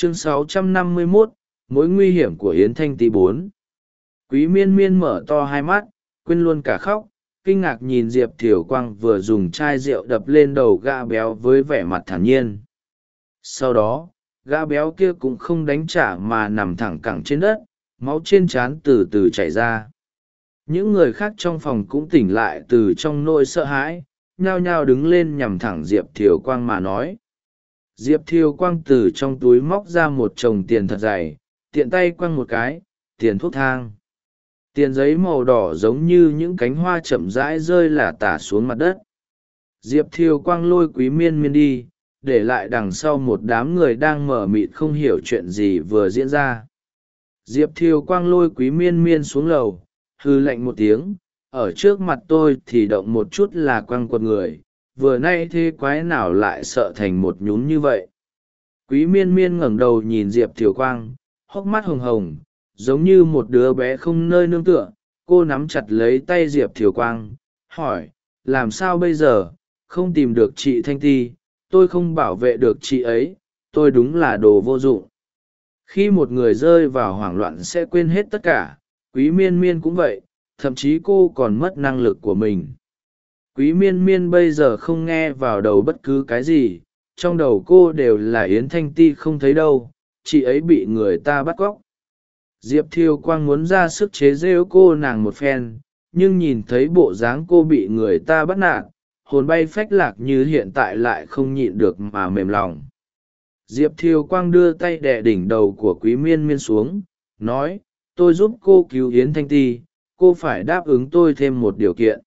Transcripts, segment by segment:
chương 651, mối nguy hiểm của yến thanh tý bốn. Quý miên miên mở to hai mắt quên luôn cả khóc kinh ngạc nhìn diệp thiều quang vừa dùng chai rượu đập lên đầu gã béo với vẻ mặt thản nhiên. Sau đó gã béo kia cũng không đánh trả mà nằm thẳng cẳng trên đất máu trên trán từ từ chảy ra. Những người khác trong phòng cũng tỉnh lại từ trong nỗi sợ hãi nhao nhao đứng lên nhằm thẳng diệp thiều quang mà nói diệp Thiêu quang từ trong túi móc ra một chồng tiền thật dày, tiện tay quăng một cái, tiền thuốc thang. Tiền giấy màu đỏ giống như những cánh hoa chậm rãi rơi là tả xuống mặt đất. Diệp Thiêu quang lôi quý miên miên đi, để lại đằng sau một đám người đang mở mịt không hiểu chuyện gì vừa diễn ra. Diệp Thiêu quang lôi quý miên miên xuống lầu, hư lạnh một tiếng, ở trước mặt tôi thì động một chút là quăng quật người vừa nay thế quái nào lại sợ thành một nhún như vậy? Quý miên miên ngẩng đầu nhìn diệp thiều quang, hốc mắt hồng hồng, giống như một đứa bé không nơi nương tựa. Cô nắm chặt lấy tay diệp thiều quang, hỏi, làm sao bây giờ? Không tìm được chị thanh ti, tôi không bảo vệ được chị ấy, tôi đúng là đồ vô dụng. Khi một người rơi vào hoảng loạn sẽ quên hết tất cả, quý miên miên cũng vậy, thậm chí cô còn mất năng lực của mình quý miên miên bây giờ không nghe vào đầu bất cứ cái gì, trong đầu cô đều là yến thanh ti không thấy đâu, chị ấy bị người ta bắt cóc. Diệp thiêu quang muốn ra sức chế rêu cô nàng một phen, nhưng nhìn thấy bộ dáng cô bị người ta bắt nạt, hồn bay phách lạc như hiện tại lại không nhịn được mà mềm lòng. Diệp thiêu quang đưa tay đè đỉnh đầu của quý miên miên xuống, nói, tôi giúp cô cứu yến thanh ti, cô phải đáp ứng tôi thêm một điều kiện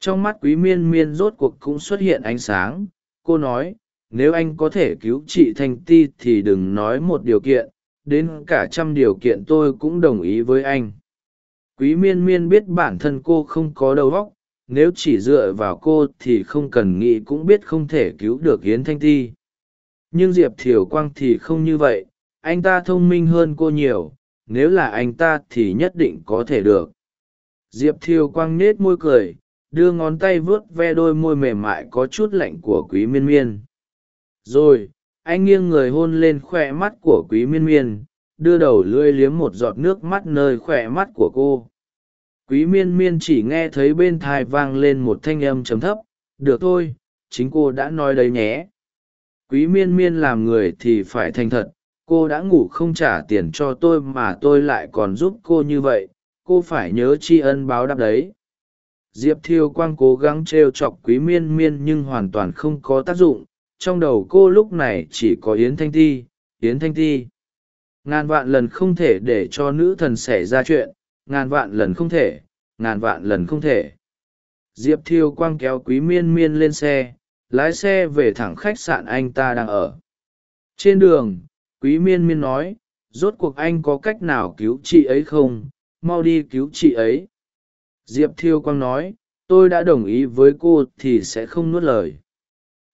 trong mắt quý miên miên rốt cuộc cũng xuất hiện ánh sáng. Cô nói, nếu anh có thể cứu chị thanh ti thì đừng nói một điều kiện, đến cả trăm điều kiện tôi cũng đồng ý với anh. Quý miên miên biết bản thân cô không có đầu óc, nếu chỉ dựa vào cô thì không cần nghĩ cũng biết không thể cứu được yến thanh ti. Nhưng diệp thiều quang thì không như vậy, anh ta thông minh hơn cô nhiều, nếu là anh ta thì nhất định có thể được. Diệp thiều quang nết môi cười đưa ngón tay vớt ve đôi môi mềm mại có chút lạnh của quý miên miên. Rồi, anh nghiêng người hôn lên khoe mắt của quý miên miên, đưa đầu lưỡi liếm một giọt nước mắt nơi khoe mắt của cô. Quý miên miên chỉ nghe thấy bên thai vang lên một thanh âm chấm thấp, được thôi, chính cô đã nói đấy nhé. Quý miên miên làm người thì phải thành thật, cô đã ngủ không trả tiền cho tôi mà tôi lại còn giúp cô như vậy, cô phải nhớ tri ân báo đáp đấy diệp thiêu quang cố gắng t r e o chọc quý miên miên nhưng hoàn toàn không có tác dụng. Trong đầu cô lúc này chỉ có yến thanh ti, yến thanh ti. Ngàn vạn lần không thể để cho nữ thần xảy ra chuyện, ngàn vạn lần không thể, ngàn vạn lần không thể. Diệp thiêu quang kéo quý miên miên lên xe, lái xe về thẳng khách sạn anh ta đang ở. Trên đường, quý miên miên nói, rốt cuộc anh có cách nào cứu chị ấy không? Mau đi cứu chị ấy diệp thiêu quang nói, tôi đã đồng ý với cô thì sẽ không nuốt lời.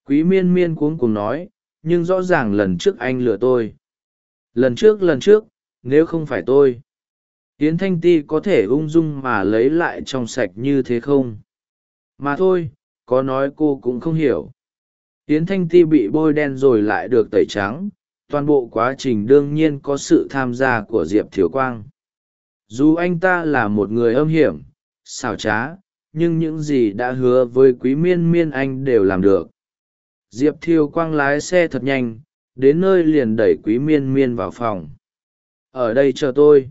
Quý miên miên cuống cùng nói, nhưng rõ ràng lần trước anh lừa tôi. Lần trước lần trước, nếu không phải tôi. Tiến thanh ti có thể ung dung mà lấy lại trong sạch như thế không? Mà thôi, có nói cô cũng không hiểu. Tiến thanh ti bị bôi đen rồi lại được tẩy trắng. Toàn bộ quá trình đương nhiên có sự tham gia của diệp thiều quang. Dù anh ta là một người âm hiểm xảo trá, nhưng những gì đã hứa với quý miên miên anh đều làm được. Diệp thiêu quang lái xe thật nhanh, đến nơi liền đẩy quý miên miên vào phòng. Ở đây chờ tôi.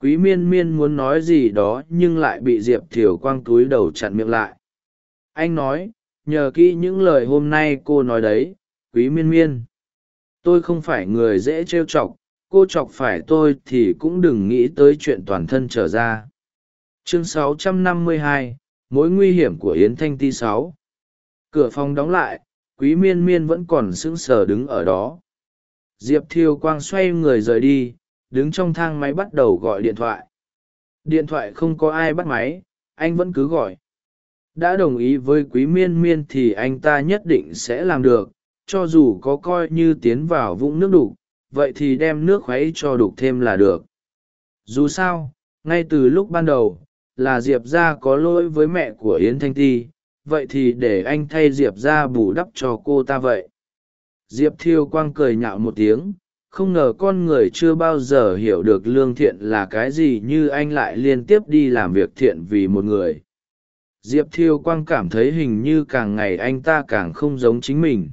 Quý miên miên muốn nói gì đó nhưng lại bị diệp thiều quang túi đầu chặn miệng lại. Anh nói, nhờ kỹ những lời hôm nay cô nói đấy, quý miên miên. Tôi không phải người dễ trêu chọc, cô chọc phải tôi thì cũng đừng nghĩ tới chuyện toàn thân trở ra chương 652, mối nguy hiểm của yến thanh ti sáu. Cửa phòng đóng lại quý miên miên vẫn còn sững sờ đứng ở đó. Diệp thiêu quang xoay người rời đi đứng trong thang máy bắt đầu gọi điện thoại. Điện thoại không có ai bắt máy anh vẫn cứ gọi. Đã đồng ý với quý miên miên thì anh ta nhất định sẽ làm được cho dù có coi như tiến vào vũng nước đục vậy thì đem nước khuấy cho đục thêm là được. Dù sao ngay từ lúc ban đầu là diệp ra có lỗi với mẹ của yến thanh ti, vậy thì để anh thay diệp ra bù đắp cho cô ta vậy. Diệp thiêu quang cười nhạo một tiếng, không ngờ con người chưa bao giờ hiểu được lương thiện là cái gì như anh lại liên tiếp đi làm việc thiện vì một người. Diệp thiêu quang cảm thấy hình như càng ngày anh ta càng không giống chính mình.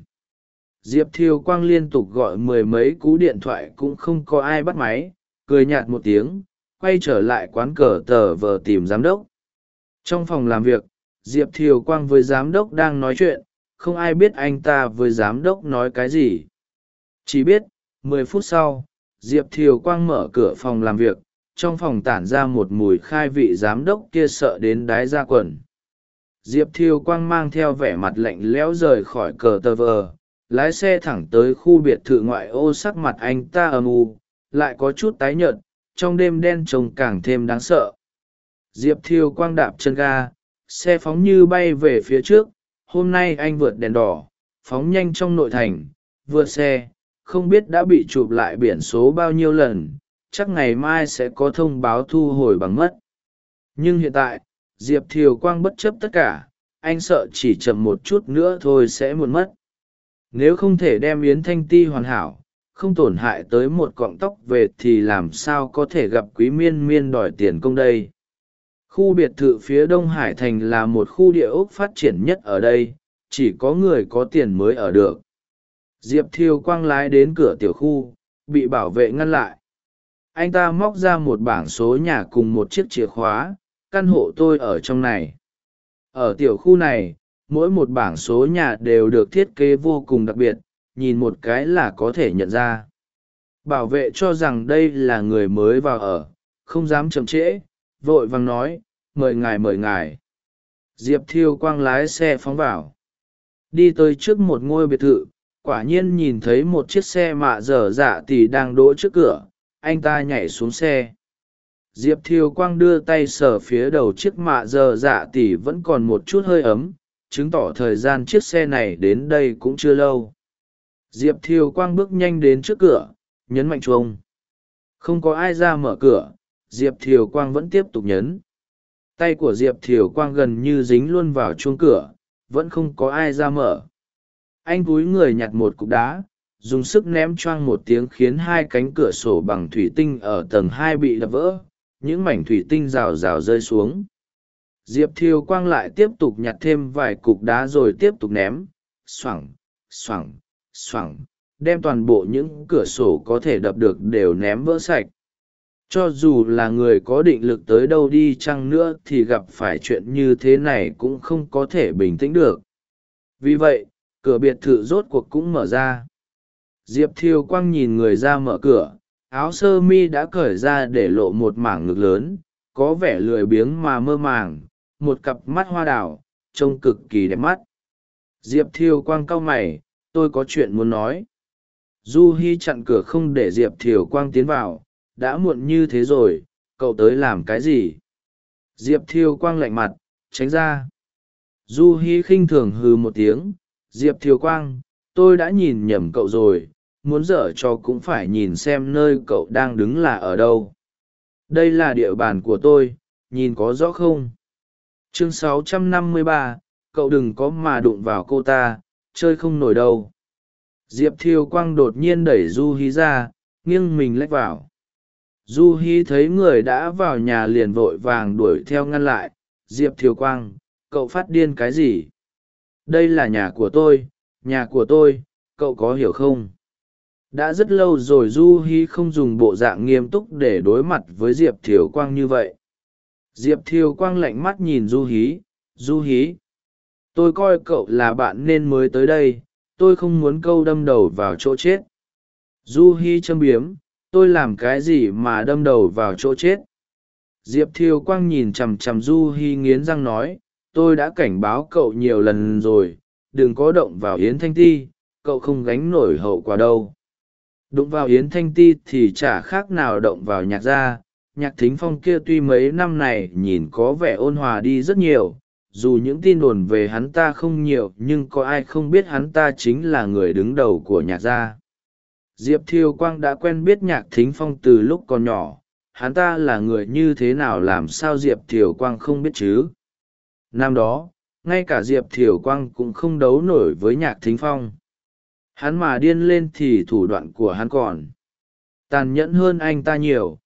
Diệp thiêu quang liên tục gọi mười mấy cú điện thoại cũng không có ai bắt máy, cười nhạt một tiếng quay trở lại quán cờ tờ vờ tìm giám đốc. Trong phòng làm việc, diệp thiều quang với giám đốc đang nói chuyện, không ai biết anh ta với giám đốc nói cái gì. Chỉ biết, mười phút sau, diệp thiều quang mở cửa phòng làm việc, trong phòng tản ra một mùi khai vị giám đốc kia sợ đến đái ra quần. Diệp thiều quang mang theo vẻ mặt lạnh lẽo rời khỏi cờ tờ vờ, lái xe thẳng tới khu biệt thự ngoại ô sắc mặt anh ta âm u, lại có chút tái nhợt trong đêm đen trông càng thêm đáng sợ. Diệp thiều quang đạp chân ga, xe phóng như bay về phía trước, hôm nay anh vượt đèn đỏ, phóng nhanh trong nội thành, vượt xe, không biết đã bị chụp lại biển số bao nhiêu lần, chắc ngày mai sẽ có thông báo thu hồi bằng mất. Nhưng hiện tại, diệp thiều quang bất chấp tất cả, anh sợ chỉ chậm một chút nữa thôi sẽ muộn mất. Nếu không thể đem yến thanh ti hoàn hảo không tổn hại tới một cọng tóc về thì làm sao có thể gặp quý miên miên đòi tiền công đây? Khu biệt thự phía đông hải thành là một khu địa ốc phát triển nhất ở đây, chỉ có người có tiền mới ở được. Diệp thiêu quang lái đến cửa tiểu khu, bị bảo vệ ngăn lại. Anh ta móc ra một bảng số nhà cùng một chiếc chìa khóa, căn hộ tôi ở trong này. Ở tiểu khu này, mỗi một bảng số nhà đều được thiết kế vô cùng đặc biệt nhìn một cái là có thể nhận ra. Bảo vệ cho rằng đây là người mới vào ở, không dám chậm trễ, vội vàng nói, mời ngài mời ngài. Diệp thiêu quang lái xe phóng vào. Đi tới trước một ngôi biệt thự, quả nhiên nhìn thấy một chiếc xe mạ dở dạ tỉ đang đỗ trước cửa, anh ta nhảy xuống xe. Diệp thiêu quang đưa tay sờ phía đầu chiếc mạ dở dạ tỉ vẫn còn một chút hơi ấm, chứng tỏ thời gian chiếc xe này đến đây cũng chưa lâu diệp Thiều quang bước nhanh đến trước cửa, nhấn mạnh chuông. Không có ai ra mở cửa, diệp thiều quang vẫn tiếp tục nhấn. Tay của diệp thiều quang gần như dính luôn vào chuông cửa, vẫn không có ai ra mở. Anh cúi người nhặt một cục đá, dùng sức ném choang một tiếng khiến hai cánh cửa sổ bằng thủy tinh ở tầng hai bị đập vỡ, những mảnh thủy tinh rào rào rơi xuống. Diệp thiều quang lại tiếp tục nhặt thêm vài cục đá rồi tiếp tục ném. Xoẳng xoẳng xoẳng đem toàn bộ những cửa sổ có thể đập được đều ném vỡ sạch. Cho dù là người có định lực tới đâu đi chăng nữa thì gặp phải chuyện như thế này cũng không có thể bình tĩnh được. Vì vậy, cửa biệt thự rốt cuộc cũng mở ra. Diệp thiêu quang nhìn người ra mở cửa, áo sơ mi đã cởi ra để lộ một mảng ngực lớn, có vẻ lười biếng mà mơ màng, một cặp mắt hoa đào, trông cực kỳ đẹp mắt. Diệp thiêu quang cau mày tôi có chuyện muốn nói. Du hi chặn cửa không để diệp thiều quang tiến vào. Đã muộn như thế rồi cậu tới làm cái gì? Diệp thiêu quang lạnh mặt tránh ra. Du hi khinh thường hừ một tiếng. Diệp thiều quang tôi đã nhìn nhầm cậu rồi. Muốn dở cho cũng phải nhìn xem nơi cậu đang đứng là ở đâu. Đây là địa bàn của tôi nhìn có rõ không? Chương 653, cậu đừng có mà đụng vào cô ta chơi không nổi đâu. Diệp thiêu quang đột nhiên đẩy du hí ra, nghiêng mình lách vào. Du hí thấy người đã vào nhà liền vội vàng đuổi theo ngăn lại. Diệp thiêu quang, cậu phát điên cái gì? Đây là nhà của tôi, nhà của tôi, cậu có hiểu không? Đã rất lâu rồi du hí không dùng bộ dạng nghiêm túc để đối mặt với diệp thiều quang như vậy. Diệp thiều quang lạnh mắt nhìn du hí. Du hí tôi coi cậu là bạn nên mới tới đây, tôi không muốn câu đâm đầu vào chỗ chết. Du hi châm biếm, tôi làm cái gì mà đâm đầu vào chỗ chết? Diệp thiêu quang nhìn chằm chằm du hi nghiến răng nói, tôi đã cảnh báo cậu nhiều lần rồi, đừng có động vào yến thanh ti, cậu không gánh nổi hậu quả đâu. Đụng vào yến thanh ti thì chả khác nào động vào nhạc gia, nhạc thính phong kia tuy mấy năm này nhìn có vẻ ôn hòa đi rất nhiều dù những tin đồn về hắn ta không nhiều, nhưng có ai không biết hắn ta chính là người đứng đầu của nhạc gia. Diệp thiêu quang đã quen biết nhạc thính phong từ lúc còn nhỏ. Hắn ta là người như thế nào làm sao diệp thiều quang không biết chứ? Năm đó, ngay cả diệp thiều quang cũng không đấu nổi với nhạc thính phong. Hắn mà điên lên thì thủ đoạn của hắn còn tàn nhẫn hơn anh ta nhiều.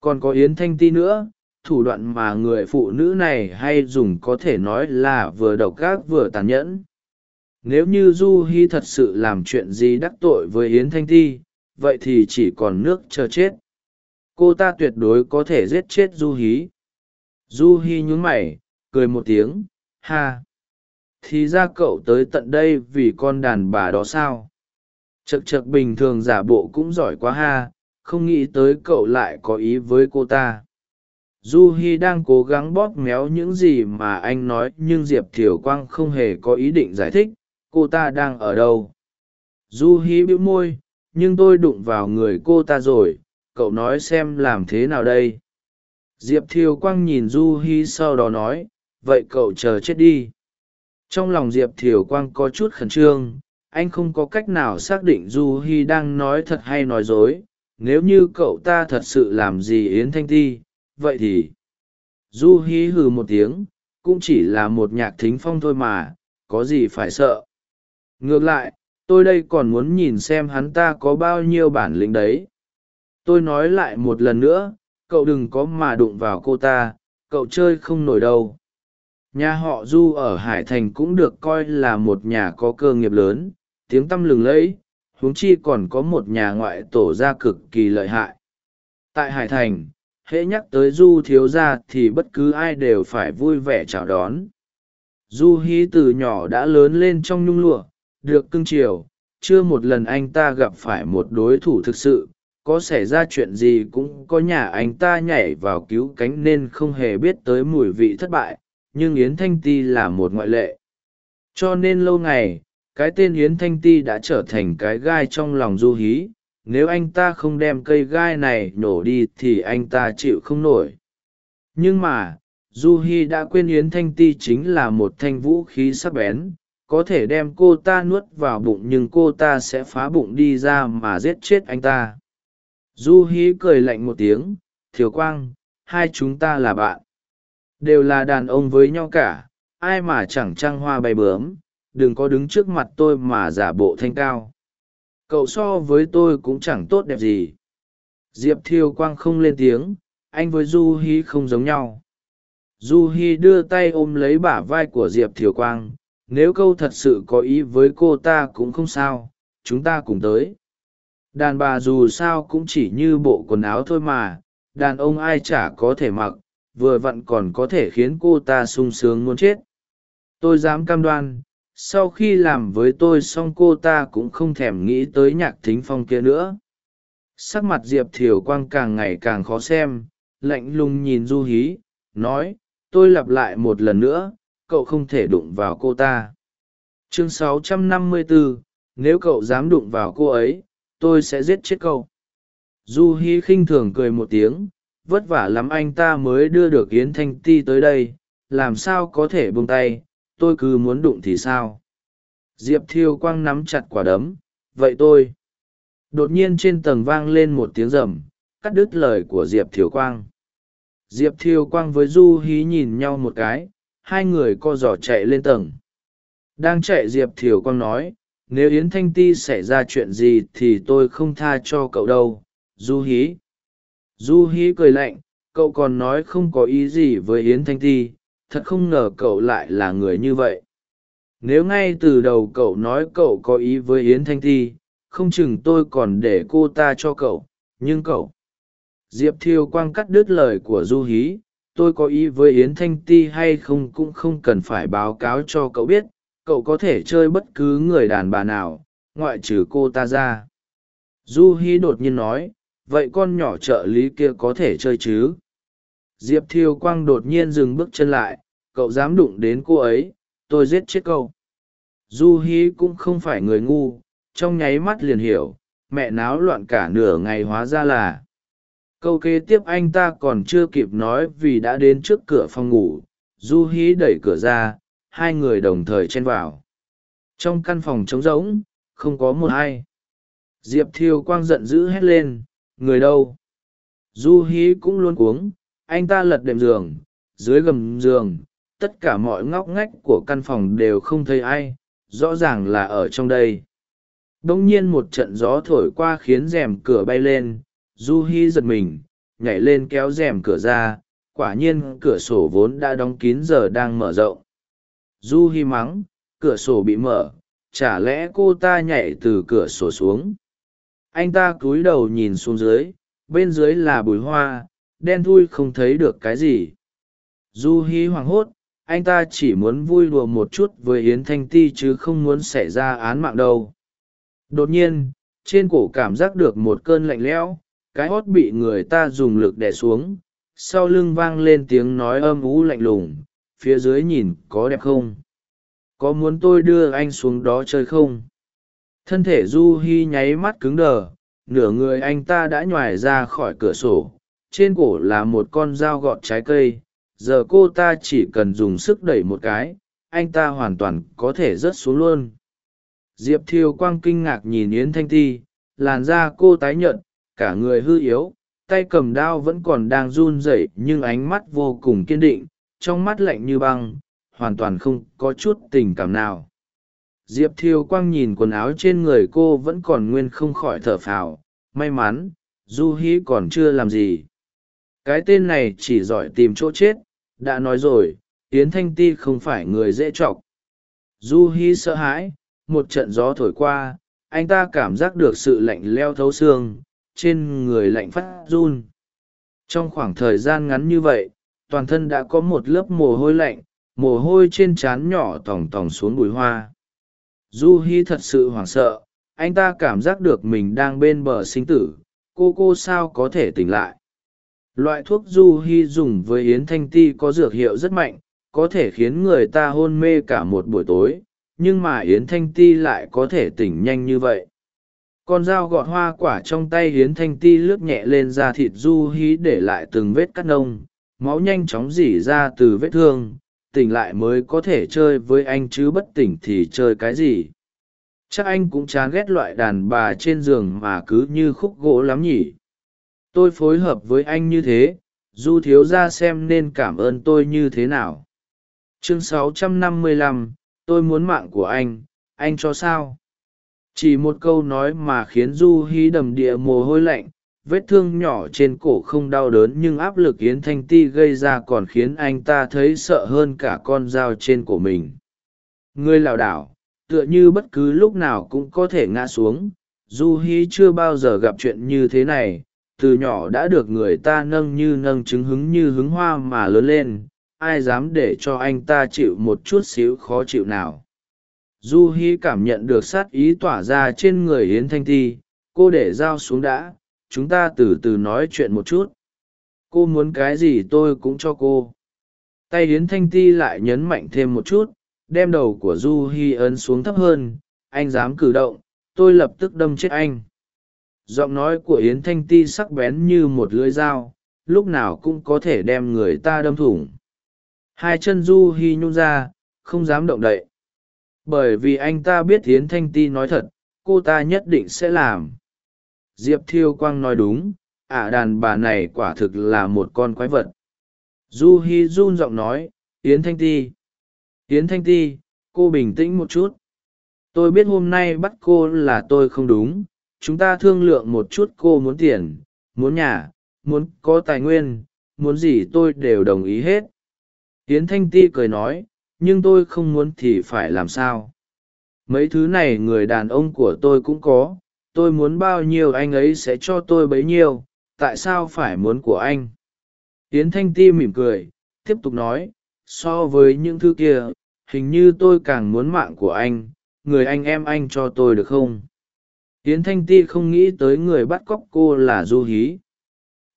Còn có yến thanh ti nữa thủ đoạn mà người phụ nữ này hay dùng có thể nói là vừa độc ác vừa tàn nhẫn. Nếu như du hi thật sự làm chuyện gì đắc tội với yến thanh ti vậy thì chỉ còn nước chờ chết. Cô ta tuyệt đối có thể giết chết du hí du hi nhún mày, cười một tiếng, ha! Thì ra cậu tới tận đây vì con đàn bà đó sao? Chật chật bình thường giả bộ cũng giỏi quá ha, không nghĩ tới cậu lại có ý với cô ta du hi đang cố gắng bóp méo những gì mà anh nói, nhưng diệp thiều quang không hề có ý định giải thích, cô ta đang ở đâu? Du hi bĩu môi, nhưng tôi đụng vào người cô ta rồi, cậu nói xem làm thế nào đây? Diệp thiều quang nhìn du hi sau đó nói, vậy cậu chờ chết đi. Trong lòng diệp thiều quang có chút khẩn trương, anh không có cách nào xác định du hi đang nói thật hay nói dối, nếu như cậu ta thật sự làm gì yến thanh ti vậy thì, du hí hừ một tiếng, cũng chỉ là một nhạc thính phong thôi mà, có gì phải sợ? Ngược lại, tôi đây còn muốn nhìn xem hắn ta có bao nhiêu bản lĩnh đấy. Tôi nói lại một lần nữa, cậu đừng có mà đụng vào cô ta, cậu chơi không nổi đâu. Nhà họ du ở hải thành cũng được coi là một nhà có cơ nghiệp lớn, tiếng tăm lừng lẫy, huống chi còn có một nhà ngoại tổ gia cực kỳ lợi hại. Tại hải thành hễ nhắc tới du thiếu gia thì bất cứ ai đều phải vui vẻ chào đón. Du hí từ nhỏ đã lớn lên trong nhung lụa, được cưng chiều. Chưa một lần anh ta gặp phải một đối thủ thực sự. Có xảy ra chuyện gì cũng có nhà anh ta nhảy vào cứu cánh nên không hề biết tới mùi vị thất bại. Nhưng yến thanh ti là một ngoại lệ. Cho nên lâu ngày, cái tên yến thanh ti đã trở thành cái gai trong lòng du hí nếu anh ta không đem cây gai này nổ đi thì anh ta chịu không nổi. Nhưng mà, du hi đã quên yến thanh ti chính là một thanh vũ khí sắc bén, có thể đem cô ta nuốt vào bụng nhưng cô ta sẽ phá bụng đi ra mà giết chết anh ta. Du hi cười lạnh một tiếng, thiều quang, hai chúng ta là bạn. Đều là đàn ông với nhau cả, ai mà chẳng trăng hoa bay bướm, đừng có đứng trước mặt tôi mà giả bộ thanh cao cậu so với tôi cũng chẳng tốt đẹp gì. Diệp Thiêu quang không lên tiếng, anh với du hi không giống nhau. Du hi đưa tay ôm lấy bả vai của diệp thiều quang, nếu câu thật sự có ý với cô ta cũng không sao, chúng ta cùng tới. Đàn bà dù sao cũng chỉ như bộ quần áo thôi mà, đàn ông ai chả có thể mặc, vừa vặn còn có thể khiến cô ta sung sướng muốn chết. Tôi dám cam đoan sau khi làm với tôi xong cô ta cũng không thèm nghĩ tới nhạc thính phong kia nữa. Sắc mặt diệp thiều quang càng ngày càng khó xem lạnh lùng nhìn du hí nói tôi lặp lại một lần nữa cậu không thể đụng vào cô ta. Chương 654, nếu cậu dám đụng vào cô ấy tôi sẽ giết chết cậu. Du Hí khinh thường cười một tiếng vất vả lắm anh ta mới đưa được yến thanh ti tới đây làm sao có thể buông tay tôi cứ muốn đụng thì sao? Diệp thiêu quang nắm chặt quả đấm. Vậy tôi. Đột nhiên trên tầng vang lên một tiếng rầm, cắt đứt lời của diệp thiều quang. Diệp thiều quang với du hí nhìn nhau một cái, hai người co giỏ chạy lên tầng. Đang chạy diệp thiều quang nói, nếu yến thanh ti xảy ra chuyện gì thì tôi không tha cho cậu đâu, du hí. Du hí cười lạnh, cậu còn nói không có ý gì với yến thanh ti thật không ngờ cậu lại là người như vậy. Nếu ngay từ đầu cậu nói cậu có ý với yến thanh Thi, không chừng tôi còn để cô ta cho cậu nhưng cậu. Diệp thiêu quang cắt đứt lời của du hí tôi có ý với yến thanh ti hay không cũng không cần phải báo cáo cho cậu biết cậu có thể chơi bất cứ người đàn bà nào ngoại trừ cô ta ra. Du Hí đột nhiên nói vậy con nhỏ trợ lý kia có thể chơi chứ? Diệp thiêu quang đột nhiên dừng bước chân lại, cậu dám đụng đến cô ấy, tôi giết chết cậu. Du hi cũng không phải người ngu, trong nháy mắt liền hiểu, mẹ náo loạn cả nửa ngày hóa ra là. Câu kế tiếp anh ta còn chưa kịp nói vì đã đến trước cửa phòng ngủ, du hí đẩy cửa ra, hai người đồng thời chen vào. Trong căn phòng trống rỗng, không có một ai. Diệp thiêu quang giận dữ hét lên, người đâu? Du hí cũng luôn cuống anh ta lật đệm giường, dưới gầm giường, tất cả mọi ngóc ngách của căn phòng đều không thấy ai, rõ ràng là ở trong đây. Đ ỗ n g nhiên một trận gió thổi qua khiến rèm cửa bay lên du hi giật mình, nhảy lên kéo rèm cửa ra, quả nhiên cửa sổ vốn đã đóng kín giờ đang mở rộng. Du hi mắng, cửa sổ bị mở, chả lẽ cô ta nhảy từ cửa sổ xuống? Anh ta cúi đầu nhìn xuống dưới, bên dưới là bùi hoa đen thui không thấy được cái gì. Du hi hoảng hốt, anh ta chỉ muốn vui đùa một chút với yến thanh ti chứ không muốn xảy ra án mạng đâu. Đột nhiên, trên cổ cảm giác được một cơn lạnh lẽo, cái hót bị người ta dùng lực đè xuống, sau lưng vang lên tiếng nói âm ú lạnh lùng, phía dưới nhìn có đẹp không? Có muốn tôi đưa anh xuống đó chơi không? Thân thể du hi nháy mắt cứng đờ, nửa người anh ta đã nhoài ra khỏi cửa sổ trên cổ là một con dao gọt trái cây, giờ cô ta chỉ cần dùng sức đẩy một cái, anh ta hoàn toàn có thể rớt xuống luôn. Diệp thiều quang kinh ngạc nhìn yến thanh ti, làn da cô tái nhợt, cả người hư yếu, tay cầm đao vẫn còn đang run rẩy nhưng ánh mắt vô cùng kiên định, trong mắt lạnh như băng, hoàn toàn không có chút tình cảm nào. Diệp thiều quang nhìn quần áo trên người cô vẫn còn nguyên không khỏi thở phào, may mắn, du hí còn chưa làm gì cái tên này chỉ giỏi tìm chỗ chết, đã nói rồi, yến thanh ti không phải người dễ chọc. Du hi sợ hãi, một trận gió thổi qua, anh ta cảm giác được sự lạnh leo thấu xương, trên người lạnh phát run. Trong khoảng thời gian ngắn như vậy, toàn thân đã có một lớp mồ hôi lạnh, mồ hôi trên trán nhỏ tòng tòng xuống bùi hoa. Du hi thật sự hoảng sợ, anh ta cảm giác được mình đang bên bờ sinh tử, cô cô sao có thể tỉnh lại? Loại thuốc du hy dùng với yến thanh ti có dược hiệu rất mạnh, có thể khiến người ta hôn mê cả một buổi tối, nhưng mà yến thanh ti lại có thể tỉnh nhanh như vậy. Con dao gọt hoa quả trong tay yến thanh ti lướt nhẹ lên da thịt du hí để lại từng vết cắt nông, máu nhanh chóng dỉ ra từ vết thương, tỉnh lại mới có thể chơi với anh chứ bất tỉnh thì chơi cái gì. Chắc anh cũng chán ghét loại đàn bà trên giường mà cứ như khúc gỗ lắm nhỉ tôi phối hợp với anh như thế du thiếu ra xem nên cảm ơn tôi như thế nào. Chương 655, tôi muốn mạng của anh anh cho sao? Chỉ một câu nói mà khiến du hí đầm địa mồ hôi lạnh vết thương nhỏ trên cổ không đau đớn nhưng áp lực yến thanh ti gây ra còn khiến anh ta thấy sợ hơn cả con dao trên cổ mình. Người lảo đảo tựa như bất cứ lúc nào cũng có thể ngã xuống. Du hí chưa bao giờ gặp chuyện như thế này từ nhỏ đã được người ta nâng như nâng trứng hứng như hứng hoa mà lớn lên, ai dám để cho anh ta chịu một chút xíu khó chịu nào. Du hi cảm nhận được sát ý tỏa ra trên người yến thanh ti, cô để dao xuống đã, chúng ta từ từ nói chuyện một chút. Cô muốn cái gì tôi cũng cho cô. Tay yến thanh ti lại nhấn mạnh thêm một chút, đem đầu của du hi ấn xuống thấp hơn, anh dám cử động, tôi lập tức đâm chết anh giọng nói của yến thanh ti sắc bén như một lưỡi dao, lúc nào cũng có thể đem người ta đâm thủng. Hai chân du hi nhung ra, không dám động đậy. Bởi vì anh ta biết yến thanh ti nói thật, cô ta nhất định sẽ làm. Diệp thiêu quang nói đúng, ả đàn bà này quả thực là một con quái vật. Du hi run giọng nói, yến thanh ti, yến thanh ti, cô bình tĩnh một chút. Tôi biết hôm nay bắt cô là tôi không đúng chúng ta thương lượng một chút cô muốn tiền, muốn nhà, muốn có tài nguyên, muốn gì tôi đều đồng ý hết. Yến thanh ti cười nói, nhưng tôi không muốn thì phải làm sao? Mấy thứ này người đàn ông của tôi cũng có, tôi muốn bao nhiêu anh ấy sẽ cho tôi bấy nhiêu, tại sao phải muốn của anh? Yến thanh ti mỉm cười, tiếp tục nói, so với những thứ kia, hình như tôi càng muốn mạng của anh, người anh em anh cho tôi được không? Yến thanh ti không nghĩ tới người bắt cóc cô là du hí.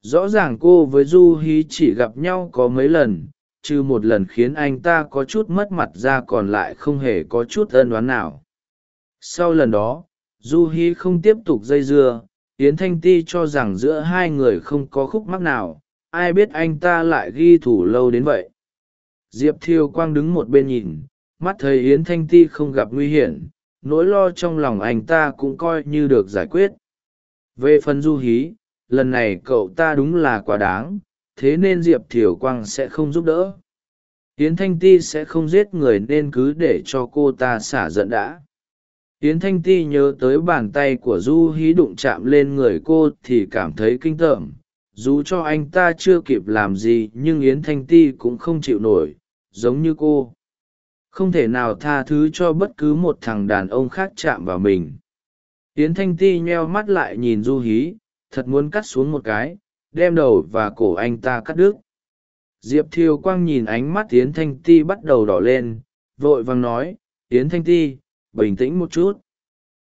Rõ ràng cô với du hí chỉ gặp nhau có mấy lần, trừ một lần khiến anh ta có chút mất mặt ra còn lại không hề có chút ân oán nào. Sau lần đó, du Hí không tiếp tục dây dưa, yến thanh ti cho rằng giữa hai người không có khúc mắc nào, ai biết anh ta lại ghi thủ lâu đến vậy. Diệp thiêu quang đứng một bên nhìn, mắt thấy yến thanh ti không gặp nguy hiểm nỗi lo trong lòng anh ta cũng coi như được giải quyết. Về phần du hí, lần này cậu ta đúng là quá đáng, thế nên diệp thiều quang sẽ không giúp đỡ. Yến thanh ti sẽ không giết người nên cứ để cho cô ta xả giận đã. Yến thanh ti nhớ tới bàn tay của du hí đụng chạm lên người cô thì cảm thấy kinh tởm. Dù cho anh ta chưa kịp làm gì nhưng yến thanh ti cũng không chịu nổi, giống như cô không thể nào tha thứ cho bất cứ một thằng đàn ông khác chạm vào mình. Yến thanh ti nheo mắt lại nhìn du hí, thật muốn cắt xuống một cái, đem đầu và cổ anh ta cắt đứt. Diệp thiều quang nhìn ánh mắt yến thanh ti bắt đầu đỏ lên, vội vàng nói, yến thanh ti, bình tĩnh một chút.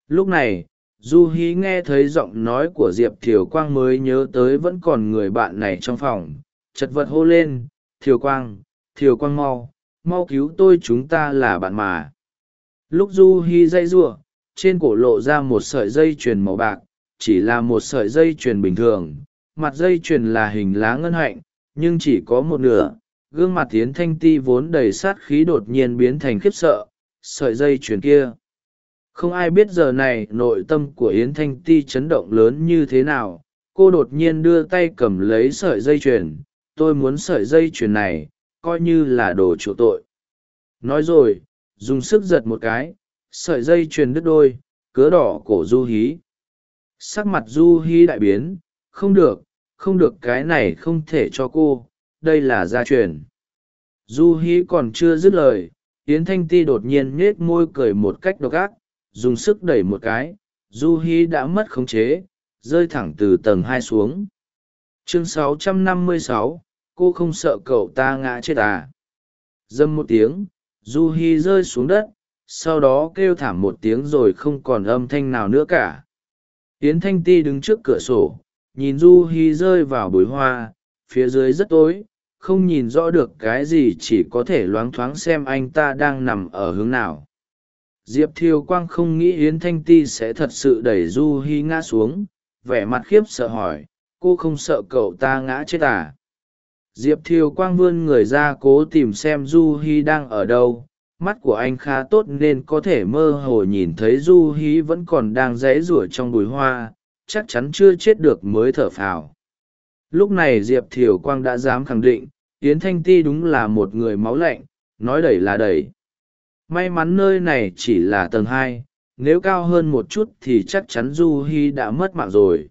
Lúc này, du hí nghe thấy giọng nói của diệp thiều quang mới nhớ tới vẫn còn người bạn này trong phòng. Chật vật hô lên, thiều quang thiều quang mau mau cứu tôi chúng ta là bạn mà. Lúc du hi dây giụa, trên cổ lộ ra một sợi dây chuyền màu bạc, chỉ là một sợi dây chuyền bình thường. Mặt dây chuyền là hình lá ngân hạnh, nhưng chỉ có một nửa. Gương mặt tiến thanh ti vốn đầy sát khí đột nhiên biến thành khiếp sợ, sợi dây chuyền kia. Không ai biết giờ này nội tâm của yến thanh ti chấn động lớn như thế nào. Cô đột nhiên đưa tay cầm lấy sợi dây chuyền. Tôi muốn sợi dây chuyền này coi như là đồ chủ tội. Nói rồi dùng sức giật một cái sợi dây truyền đứt đôi cớ đỏ cổ du hí. Sắc mặt du hí đại biến không được không được cái này không thể cho cô đây là gia truyền. Du hí còn chưa dứt lời yến thanh ti đột nhiên nhết môi cười một cách độc ác dùng sức đẩy một cái du hí đã mất khống chế rơi thẳng từ tầng hai xuống. Chương 656, cô không sợ cậu ta ngã chết à? Dâm một tiếng, du hi rơi xuống đất, sau đó kêu thảm một tiếng rồi không còn âm thanh nào nữa cả. Yến thanh ti đứng trước cửa sổ, nhìn du hi rơi vào bụi hoa, phía dưới rất tối, không nhìn rõ được cái gì chỉ có thể loáng thoáng xem anh ta đang nằm ở hướng nào. Diệp thiều quang không nghĩ yến thanh ti sẽ thật sự đẩy du hi ngã xuống, vẻ mặt khiếp sợ hỏi, cô không sợ cậu ta ngã chết à? Diệp thiều quang vươn người ra cố tìm xem du hi đang ở đâu. Mắt của anh khá tốt nên có thể mơ hồ nhìn thấy du hi vẫn còn đang rẽ rủa trong bùi hoa, chắc chắn chưa chết được mới thở phào. Lúc này diệp thiều quang đã dám khẳng định, yến thanh ti đúng là một người máu lạnh, nói đẩy là đẩy. May mắn nơi này chỉ là tầng hai, nếu cao hơn một chút thì chắc chắn du hi đã mất mạng rồi.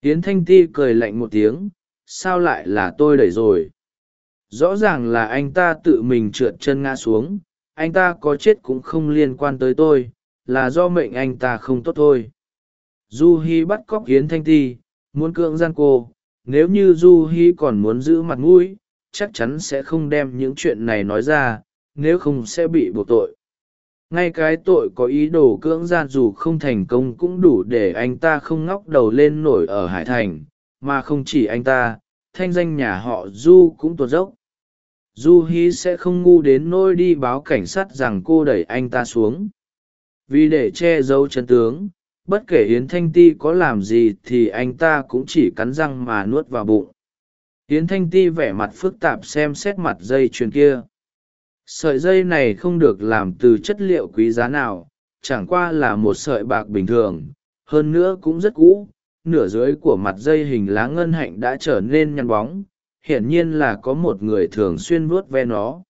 Yến thanh ti cười lạnh một tiếng sao lại là tôi đẩy rồi? Rõ ràng là anh ta tự mình trượt chân ngã xuống, anh ta có chết cũng không liên quan tới tôi, là do mệnh anh ta không tốt thôi. Du hi bắt cóc hiến thanh ti, muốn cưỡng gian cô, nếu như du hi còn muốn giữ mặt mũi, chắc chắn sẽ không đem những chuyện này nói ra, nếu không sẽ bị buộc tội. Ngay cái tội có ý đồ cưỡng gian dù không thành công cũng đủ để anh ta không ngóc đầu lên nổi ở hải thành mà không chỉ anh ta, thanh danh nhà họ du cũng tuột dốc. Du hi sẽ không ngu đến nôi đi báo cảnh sát rằng cô đẩy anh ta xuống. Vì để che giấu chân tướng, bất kể yến thanh ti có làm gì thì anh ta cũng chỉ cắn răng mà nuốt vào bụng. Yến thanh ti vẻ mặt phức tạp xem xét mặt dây chuyền kia. Sợi dây này không được làm từ chất liệu quý giá nào, chẳng qua là một sợi bạc bình thường, hơn nữa cũng rất cũ nửa dưới của mặt dây hình lá ngân hạnh đã trở nên nhăn bóng, hiển nhiên là có một người thường xuyên vuốt ve nó.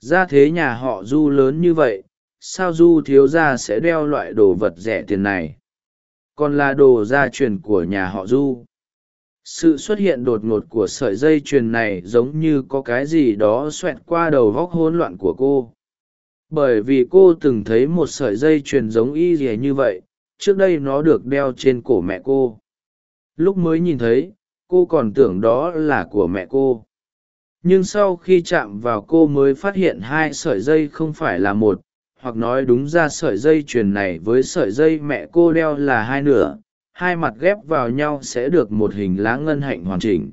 Ra thế nhà họ du lớn như vậy, sao du thiếu gia sẽ đeo loại đồ vật rẻ tiền này? Còn là đồ gia truyền của nhà họ du. Sự xuất hiện đột ngột của sợi dây chuyền này giống như có cái gì đó xoẹt qua đầu vóc hỗn loạn của cô. Bởi vì cô từng thấy một sợi dây chuyền giống y rìa như vậy trước đây nó được đeo trên cổ mẹ cô. Lúc mới nhìn thấy, cô còn tưởng đó là của mẹ cô. Nhưng sau khi chạm vào cô mới phát hiện hai sợi dây không phải là một, hoặc nói đúng ra sợi dây chuyền này với sợi dây mẹ cô đeo là hai nửa, hai mặt ghép vào nhau sẽ được một hình lá ngân hạnh hoàn chỉnh.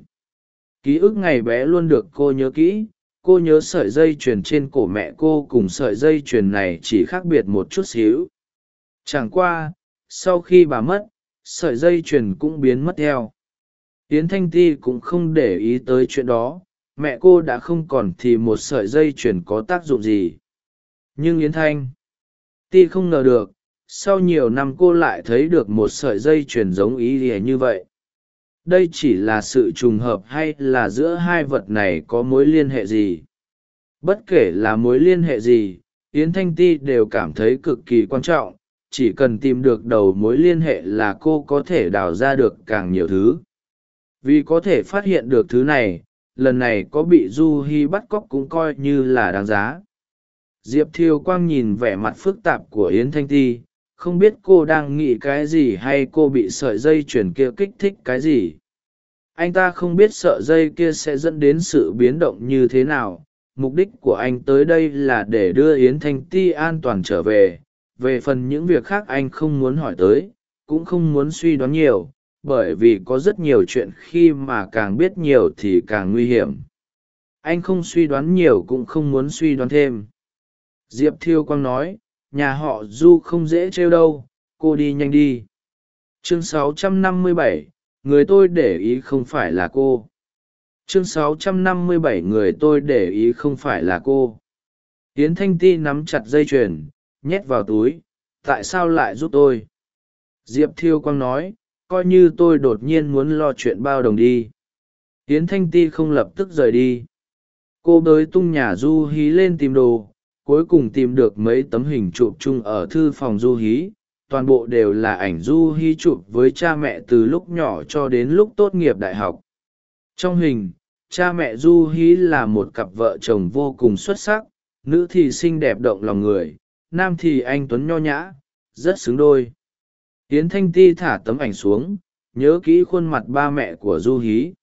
Ký ức ngày bé luôn được cô nhớ kỹ, cô nhớ sợi dây chuyền trên cổ mẹ cô cùng sợi dây chuyền này chỉ khác biệt một chút xíu. Chẳng qua sau khi bà mất, sợi dây chuyền cũng biến mất theo. Yến thanh ti cũng không để ý tới chuyện đó, mẹ cô đã không còn thì một sợi dây chuyền có tác dụng gì. Nhưng yến thanh ti không ngờ được, sau nhiều năm cô lại thấy được một sợi dây chuyền giống ý ỉa như vậy. Đây chỉ là sự trùng hợp hay là giữa hai vật này có mối liên hệ gì? Bất kể là mối liên hệ gì, yến thanh ti đều cảm thấy cực kỳ quan trọng chỉ cần tìm được đầu mối liên hệ là cô có thể đào ra được càng nhiều thứ. Vì có thể phát hiện được thứ này, lần này có bị du hi bắt cóc cũng coi như là đáng giá. Diệp thiều quang nhìn vẻ mặt phức tạp của yến thanh ti, không biết cô đang nghĩ cái gì hay cô bị sợi dây chuyền kia kích thích cái gì. Anh ta không biết sợi dây kia sẽ dẫn đến sự biến động như thế nào, mục đích của anh tới đây là để đưa yến thanh ti an toàn trở về về phần những việc khác anh không muốn hỏi tới cũng không muốn suy đoán nhiều bởi vì có rất nhiều chuyện khi mà càng biết nhiều thì càng nguy hiểm. Anh không suy đoán nhiều cũng không muốn suy đoán thêm. Diệp thiêu quang nói nhà họ du không dễ trêu đâu cô đi nhanh đi. Chương 657, người tôi để ý không phải là cô. Chương 657 người tôi để ý không phải là cô. Tiến thanh ti nắm chặt dây chuyền nhét vào túi, tại sao lại giúp tôi? Diệp thiêu quang nói, coi như tôi đột nhiên muốn lo chuyện bao đồng đi. Tiến thanh ti không lập tức rời đi. Cô bới tung nhà du hí lên tìm đồ, cuối cùng tìm được mấy tấm hình chụp chung ở thư phòng du hí. Toàn bộ đều là ảnh du hí chụp với cha mẹ từ lúc nhỏ cho đến lúc tốt nghiệp đại học. Trong hình, cha mẹ du hí là một cặp vợ chồng vô cùng xuất sắc, nữ thì xinh đẹp động lòng người nam thì anh tuấn nho nhã, rất xứng đôi. Tiến thanh ti thả tấm ảnh xuống, nhớ kỹ khuôn mặt ba mẹ của du hí.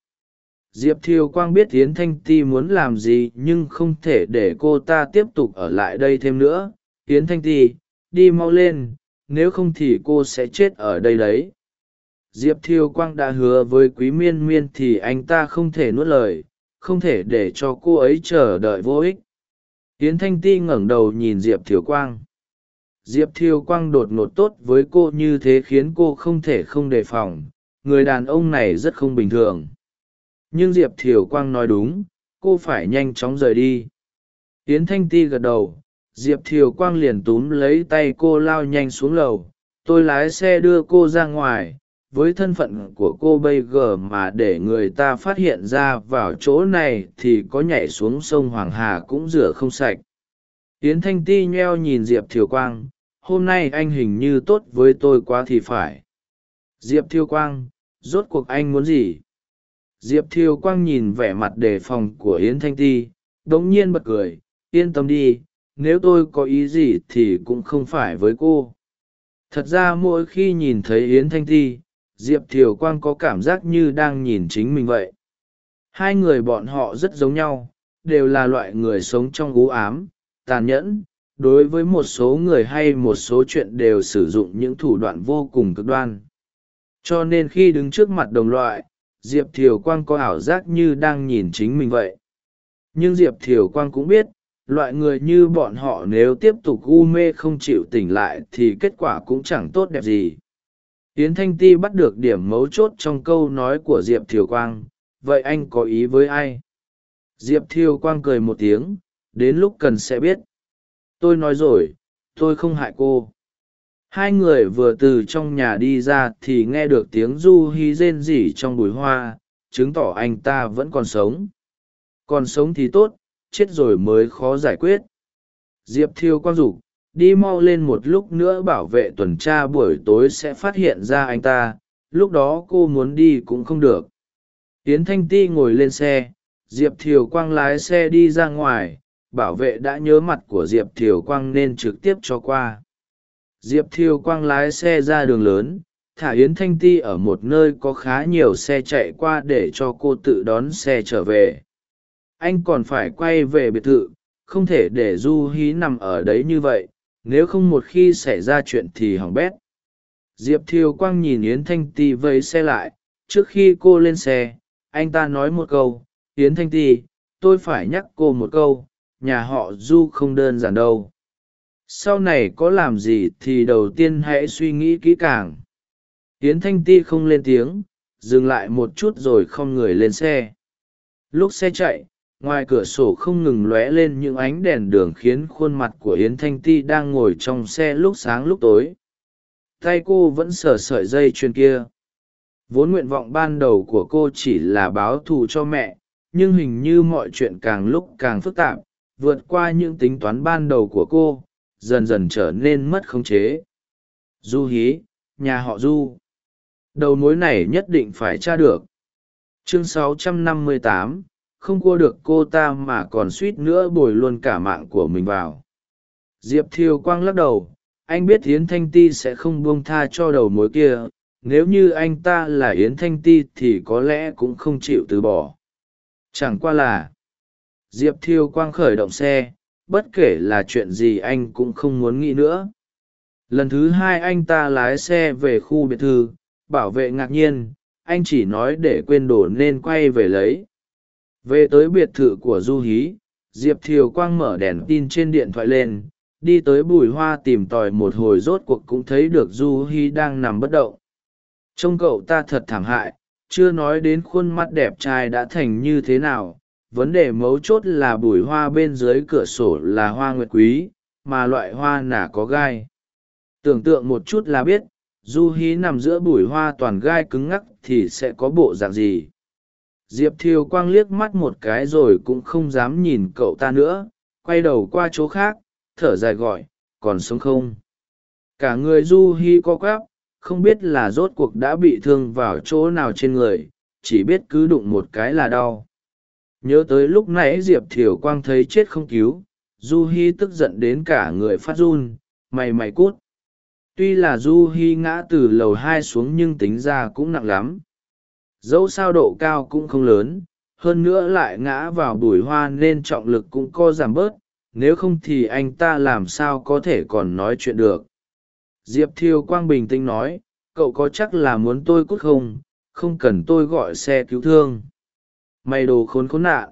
Diệp thiều quang biết tiến thanh ti muốn làm gì nhưng không thể để cô ta tiếp tục ở lại đây thêm nữa. Tiến thanh ti, đi mau lên, nếu không thì cô sẽ chết ở đây đấy. Diệp thiều quang đã hứa với quý miên miên thì anh ta không thể nuốt lời, không thể để cho cô ấy chờ đợi vô ích tiến thanh ti ngẩng đầu nhìn diệp thiều quang. Diệp thiều quang đột ngột tốt với cô như thế khiến cô không thể không đề phòng. Người đàn ông này rất không bình thường. Nhưng diệp thiều quang nói đúng, cô phải nhanh chóng rời đi. Tiến thanh ti gật đầu. Diệp thiều quang liền túm lấy tay cô lao nhanh xuống lầu. Tôi lái xe đưa cô ra ngoài với thân phận của cô bây giờ mà để người ta phát hiện ra vào chỗ này thì có nhảy xuống sông hoàng hà cũng rửa không sạch. Tiến thanh ti nheo nhìn diệp thiều quang, hôm nay anh hình như tốt với tôi quá thì phải. Diệp thiều quang, rốt cuộc anh muốn gì? Diệp thiều quang nhìn vẻ mặt đề phòng của yến thanh ti đ ỗ n g nhiên bật cười, yên tâm đi, nếu tôi có ý gì thì cũng không phải với cô. Thật ra mỗi khi nhìn thấy yến thanh ti diệp thiều quang có cảm giác như đang nhìn chính mình vậy. Hai người bọn họ rất giống nhau, đều là loại người sống trong ú ám, tàn nhẫn, đối với một số người hay một số chuyện đều sử dụng những thủ đoạn vô cùng cực đoan. Cho nên khi đứng trước mặt đồng loại, diệp thiều quang có ảo giác như đang nhìn chính mình vậy. Nhưng diệp thiều quang cũng biết, loại người như bọn họ nếu tiếp tục u mê không chịu tỉnh lại thì kết quả cũng chẳng tốt đẹp gì yến thanh ti bắt được điểm mấu chốt trong câu nói của diệp thiều quang, vậy anh có ý với ai? Diệp thiều quang cười một tiếng, đến lúc cần sẽ biết. Tôi nói rồi, tôi không hại cô. Hai người vừa từ trong nhà đi ra thì nghe được tiếng du hí rên rỉ trong bụi hoa, chứng tỏ anh ta vẫn còn sống. Còn sống thì tốt, chết rồi mới khó giải quyết. Diệp thiêu quang dục đi mau lên một lúc nữa bảo vệ tuần tra buổi tối sẽ phát hiện ra anh ta, lúc đó cô muốn đi cũng không được. Tiến thanh ti ngồi lên xe, diệp thiều quang lái xe đi ra ngoài, bảo vệ đã nhớ mặt của diệp thiều quang nên trực tiếp cho qua. Diệp Thiều quang lái xe ra đường lớn, thả yến thanh ti ở một nơi có khá nhiều xe chạy qua để cho cô tự đón xe trở về. Anh còn phải quay về biệt thự, không thể để du hí nằm ở đấy như vậy nếu không một khi xảy ra chuyện thì hỏng bét. Diệp thiêu quang nhìn yến thanh ti vây xe lại, trước khi cô lên xe, anh ta nói một câu, yến thanh ti, tôi phải nhắc cô một câu, nhà họ du không đơn giản đâu. Sau này có làm gì thì đầu tiên hãy suy nghĩ kỹ càng. Yến thanh ti không lên tiếng, dừng lại một chút rồi không người lên xe. Lúc xe chạy ngoài cửa sổ không ngừng lóe lên những ánh đèn đường khiến khuôn mặt của yến thanh ti đang ngồi trong xe lúc sáng lúc tối. Tay cô vẫn sờ sợi dây chuyền kia. Vốn nguyện vọng ban đầu của cô chỉ là báo thù cho mẹ nhưng hình như mọi chuyện càng lúc càng phức tạp vượt qua những tính toán ban đầu của cô dần dần trở nên mất khống chế. Du hí nhà họ du. Đầu mối này nhất định phải tra được. Chương 658, không cua được cô ta mà còn suýt nữa bồi luôn cả mạng của mình vào. Diệp thiều quang lắc đầu, anh biết yến thanh ti sẽ không buông tha cho đầu mối kia, nếu như anh ta là yến thanh ti thì có lẽ cũng không chịu từ bỏ. Chẳng qua là, diệp thiêu quang khởi động xe, bất kể là chuyện gì anh cũng không muốn nghĩ nữa. Lần thứ hai anh ta lái xe về khu biệt thự, bảo vệ ngạc nhiên, anh chỉ nói để quên đồ nên quay về lấy về tới biệt thự của du hí, diệp thiều quang mở đèn tin trên điện thoại lên, đi tới bùi hoa tìm tòi một hồi rốt cuộc cũng thấy được du hi đang nằm bất động. Trông cậu ta thật thảm hại, chưa nói đến khuôn mắt đẹp trai đã thành như thế nào. Vấn đề mấu chốt là bùi hoa bên dưới cửa sổ là hoa nguyệt quý, mà loại hoa nả có gai. Tưởng tượng một chút là biết, du hí nằm giữa bùi hoa toàn gai cứng ngắc thì sẽ có bộ dạng gì diệp thiều quang liếc mắt một cái rồi cũng không dám nhìn cậu ta nữa, quay đầu qua chỗ khác, thở dài gọi, còn sống không? Cả người du hi co quắp, không biết là rốt cuộc đã bị thương vào chỗ nào trên người, chỉ biết cứ đụng một cái là đau. Nhớ tới lúc nãy diệp thiều quang thấy chết không cứu, du hi tức giận đến cả người phát run, mày mày cút. Tuy là du hi ngã từ lầu hai xuống nhưng tính ra cũng nặng lắm dẫu sao độ cao cũng không lớn, hơn nữa lại ngã vào bùi hoa nên trọng lực cũng co giảm bớt, nếu không thì anh ta làm sao có thể còn nói chuyện được. Diệp thiêu quang bình tĩnh nói, cậu có chắc là muốn tôi cút không? Không cần tôi gọi xe cứu thương. Mày đồ khốn khốn nạn.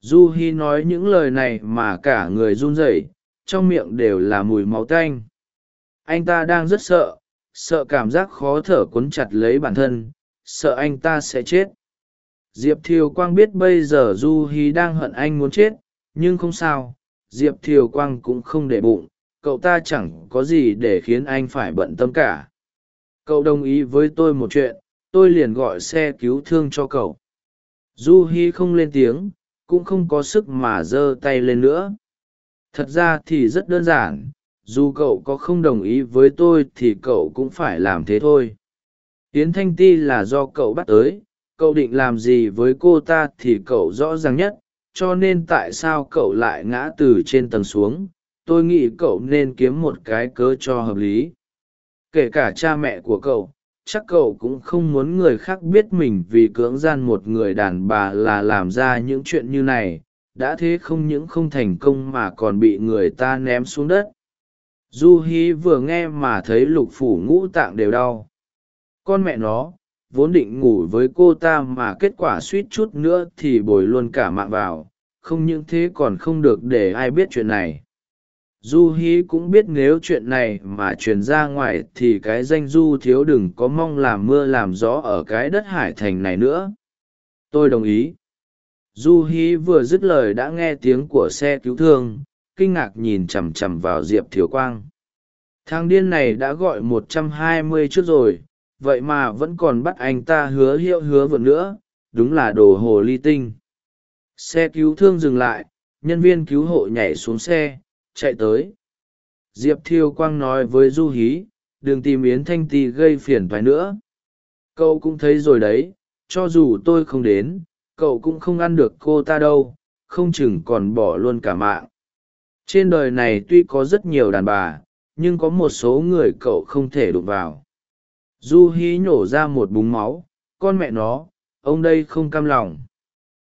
Du hi nói những lời này mà cả người run rẩy, trong miệng đều là mùi máu tanh. Anh ta đang rất sợ sợ cảm giác khó thở cuốn chặt lấy bản thân sợ anh ta sẽ chết. Diệp thiều quang biết bây giờ du hi đang hận anh muốn chết, nhưng không sao. Diệp thiều quang cũng không để bụng, cậu ta chẳng có gì để khiến anh phải bận tâm cả. Cậu đồng ý với tôi một chuyện, tôi liền gọi xe cứu thương cho cậu. Du hi không lên tiếng, cũng không có sức mà giơ tay lên nữa. Thật ra thì rất đơn giản, dù cậu có không đồng ý với tôi thì cậu cũng phải làm thế thôi tiến thanh ti là do cậu bắt tới, cậu định làm gì với cô ta thì cậu rõ ràng nhất, cho nên tại sao cậu lại ngã từ trên tầng xuống? Tôi nghĩ cậu nên kiếm một cái cớ cho hợp lý. Kể cả cha mẹ của cậu, chắc cậu cũng không muốn người khác biết mình vì cưỡng gian một người đàn bà là làm ra những chuyện như này. Đã thế không những không thành công mà còn bị người ta ném xuống đất. Du hi vừa nghe mà thấy lục phủ ngũ tạng đều đau con mẹ nó, vốn định ngủ với cô ta mà kết quả suýt chút nữa thì bồi luôn cả mạng vào, không những thế còn không được để ai biết chuyện này. Du hí cũng biết nếu chuyện này mà truyền ra ngoài thì cái danh du thiếu đừng có mong làm mưa làm gió ở cái đất hải thành này nữa. Tôi đồng ý. Du hí vừa dứt lời đã nghe tiếng của xe cứu thương, kinh ngạc nhìn chằm chằm vào diệp Thiếu quang. Thằng điên này đã gọi một trăm hai mươi trước rồi vậy mà vẫn còn bắt anh ta hứa hiệu hứa vượt nữa, đúng là đồ hồ ly tinh. Xe cứu thương dừng lại, nhân viên cứu hộ nhảy xuống xe, chạy tới. Diệp thiêu quang nói với du hí, đừng tìm yến thanh ti gây phiền thoái nữa. Cậu cũng thấy rồi đấy, cho dù tôi không đến, cậu cũng không ăn được cô ta đâu, không chừng còn bỏ luôn cả mạng. Trên đời này tuy có rất nhiều đàn bà, nhưng có một số người cậu không thể đụng vào du hí nhổ ra một búng máu, con mẹ nó, ông đây không cam lòng.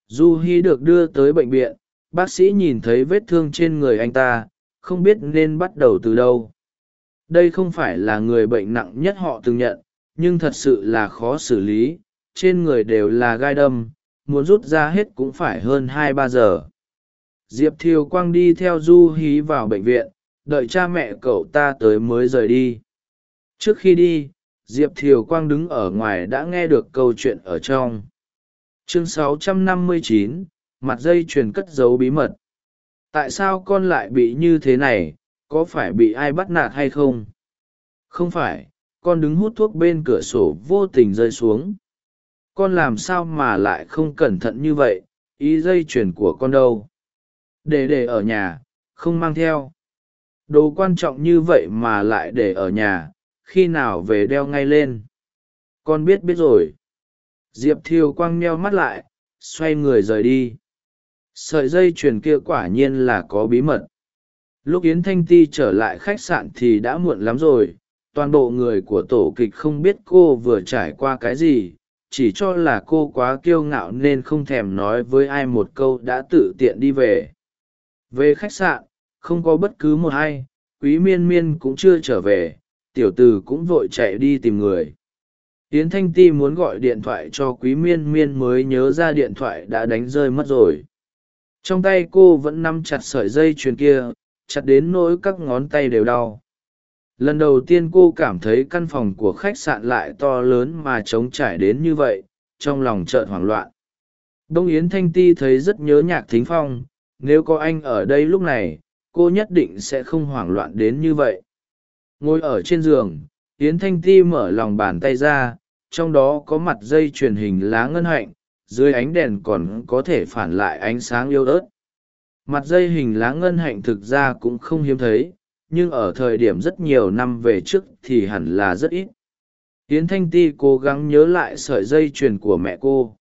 Du hi được đưa tới bệnh viện, bác sĩ nhìn thấy vết thương trên người anh ta, không biết nên bắt đầu từ đâu. Đây không phải là người bệnh nặng nhất họ từng nhận, nhưng thật sự là khó xử lý, trên người đều là gai đâm, muốn rút ra hết cũng phải hơn hai ba giờ. Diệp thiều quang đi theo du hí vào bệnh viện, đợi cha mẹ cậu ta tới mới rời đi. Trước khi đi diệp thiều quang đứng ở ngoài đã nghe được câu chuyện ở trong. Chương 659, mặt dây chuyền cất giấu bí mật. Tại sao con lại bị như thế này có phải bị ai bắt nạt hay không? Không phải con đứng hút thuốc bên cửa sổ vô tình rơi xuống. Con làm sao mà lại không cẩn thận như vậy ý dây chuyền của con đâu? Để để ở nhà không mang theo. Đồ quan trọng như vậy mà lại để ở nhà khi nào về đeo ngay lên? Con biết biết rồi. Diệp thiều quang meo mắt lại, xoay người rời đi. Sợi dây chuyền kia quả nhiên là có bí mật. Lúc yến thanh ti trở lại khách sạn thì đã muộn lắm rồi. Toàn bộ người của tổ kịch không biết cô vừa trải qua cái gì, chỉ cho là cô quá kiêu ngạo nên không thèm nói với ai một câu đã tự tiện đi về. Về khách sạn, không có bất cứ một ai, quý miên miên cũng chưa trở về tiểu t ử cũng vội chạy đi tìm người. Yến thanh ti muốn gọi điện thoại cho quý miên miên mới nhớ ra điện thoại đã đánh rơi mất rồi. Trong tay cô vẫn nắm chặt sợi dây chuyền kia, chặt đến nỗi các ngón tay đều đau. Lần đầu tiên cô cảm thấy căn phòng của khách sạn lại to lớn mà trống trải đến như vậy, trong lòng chợt hoảng loạn. Đông yến thanh ti thấy rất nhớ nhạc thính phong, nếu có anh ở đây lúc này, cô nhất định sẽ không hoảng loạn đến như vậy ngồi ở trên giường, yến thanh ti mở lòng bàn tay ra, trong đó có mặt dây truyền hình lá ngân hạnh, dưới ánh đèn còn có thể phản lại ánh sáng yêu ớt. Mặt dây hình lá ngân hạnh thực ra cũng không hiếm thấy, nhưng ở thời điểm rất nhiều năm về trước thì hẳn là rất ít. Yến thanh ti cố gắng nhớ lại sợi dây chuyền của mẹ cô.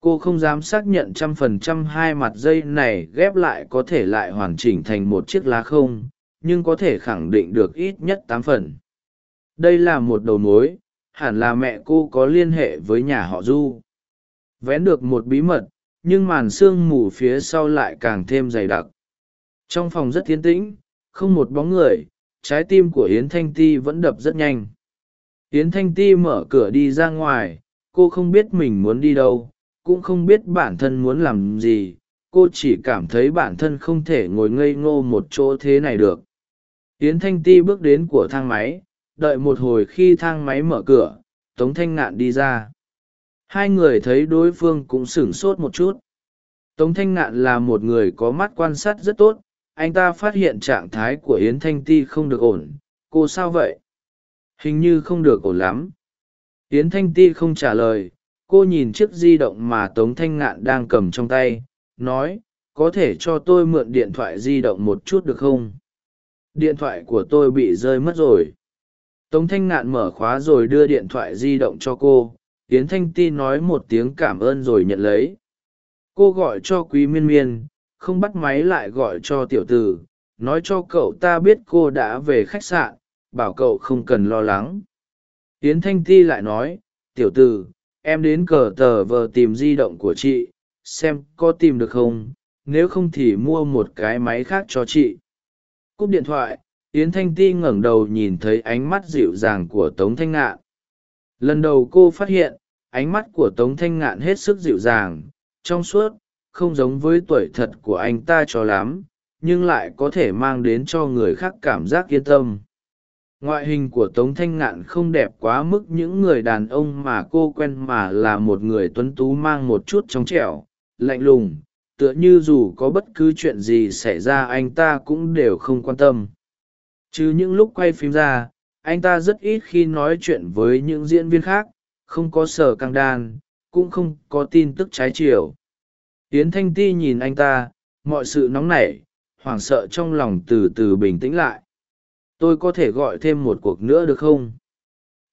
Cô không dám xác nhận trăm phần trăm hai mặt dây này ghép lại có thể lại hoàn chỉnh thành một chiếc lá không nhưng có thể khẳng định được ít nhất tám phần. Đây là một đầu mối, hẳn là mẹ cô có liên hệ với nhà họ du. Vén được một bí mật, nhưng màn sương mù phía sau lại càng thêm dày đặc. Trong phòng rất thiến tĩnh, không một bóng người, trái tim của yến thanh ti vẫn đập rất nhanh. Yến thanh ti mở cửa đi ra ngoài, cô không biết mình muốn đi đâu, cũng không biết bản thân muốn làm gì, cô chỉ cảm thấy bản thân không thể ngồi ngây ngô một chỗ thế này được yến thanh ti bước đến của thang máy, đợi một hồi khi thang máy mở cửa, tống thanh ngạn đi ra. Hai người thấy đối phương cũng sửng sốt một chút. Tống thanh ngạn là một người có mắt quan sát rất tốt, anh ta phát hiện trạng thái của yến thanh ti không được ổn. Cô sao vậy? Hình như không được ổn lắm. Yến thanh ti không trả lời, cô nhìn chiếc di động mà tống thanh ngạn đang cầm trong tay, nói, có thể cho tôi mượn điện thoại di động một chút được không? Điện thoại của tôi bị rơi mất rồi. Tống thanh ngạn mở khóa rồi đưa điện thoại di động cho cô. Yến thanh ti nói một tiếng cảm ơn rồi nhận lấy. Cô gọi cho quý miên miên, không bắt máy lại gọi cho tiểu t ử nói cho cậu ta biết cô đã về khách sạn, bảo cậu không cần lo lắng. Tiến thanh ti lại nói, tiểu t ử em đến cờ tờ vờ tìm di động của chị, xem có tìm được không? Nếu không thì mua một cái máy khác cho chị cúp điện thoại, yến thanh ti ngẩng đầu nhìn thấy ánh mắt dịu dàng của tống thanh ngạn. Lần đầu cô phát hiện, ánh mắt của tống thanh ngạn hết sức dịu dàng, trong suốt, không giống với tuổi thật của anh ta cho lắm, nhưng lại có thể mang đến cho người khác cảm giác yên tâm. Ngoại hình của tống thanh ngạn không đẹp quá mức những người đàn ông mà cô quen mà là một người tuấn tú mang một chút trong trẻo, lạnh lùng tựa như dù có bất cứ chuyện gì xảy ra anh ta cũng đều không quan tâm. Chứ những lúc quay phim ra anh ta rất ít khi nói chuyện với những diễn viên khác không có sở căng đan cũng không có tin tức trái chiều. Yến thanh ti nhìn anh ta mọi sự nóng nảy hoảng sợ trong lòng từ từ bình tĩnh lại. Tôi có thể gọi thêm một cuộc nữa được không?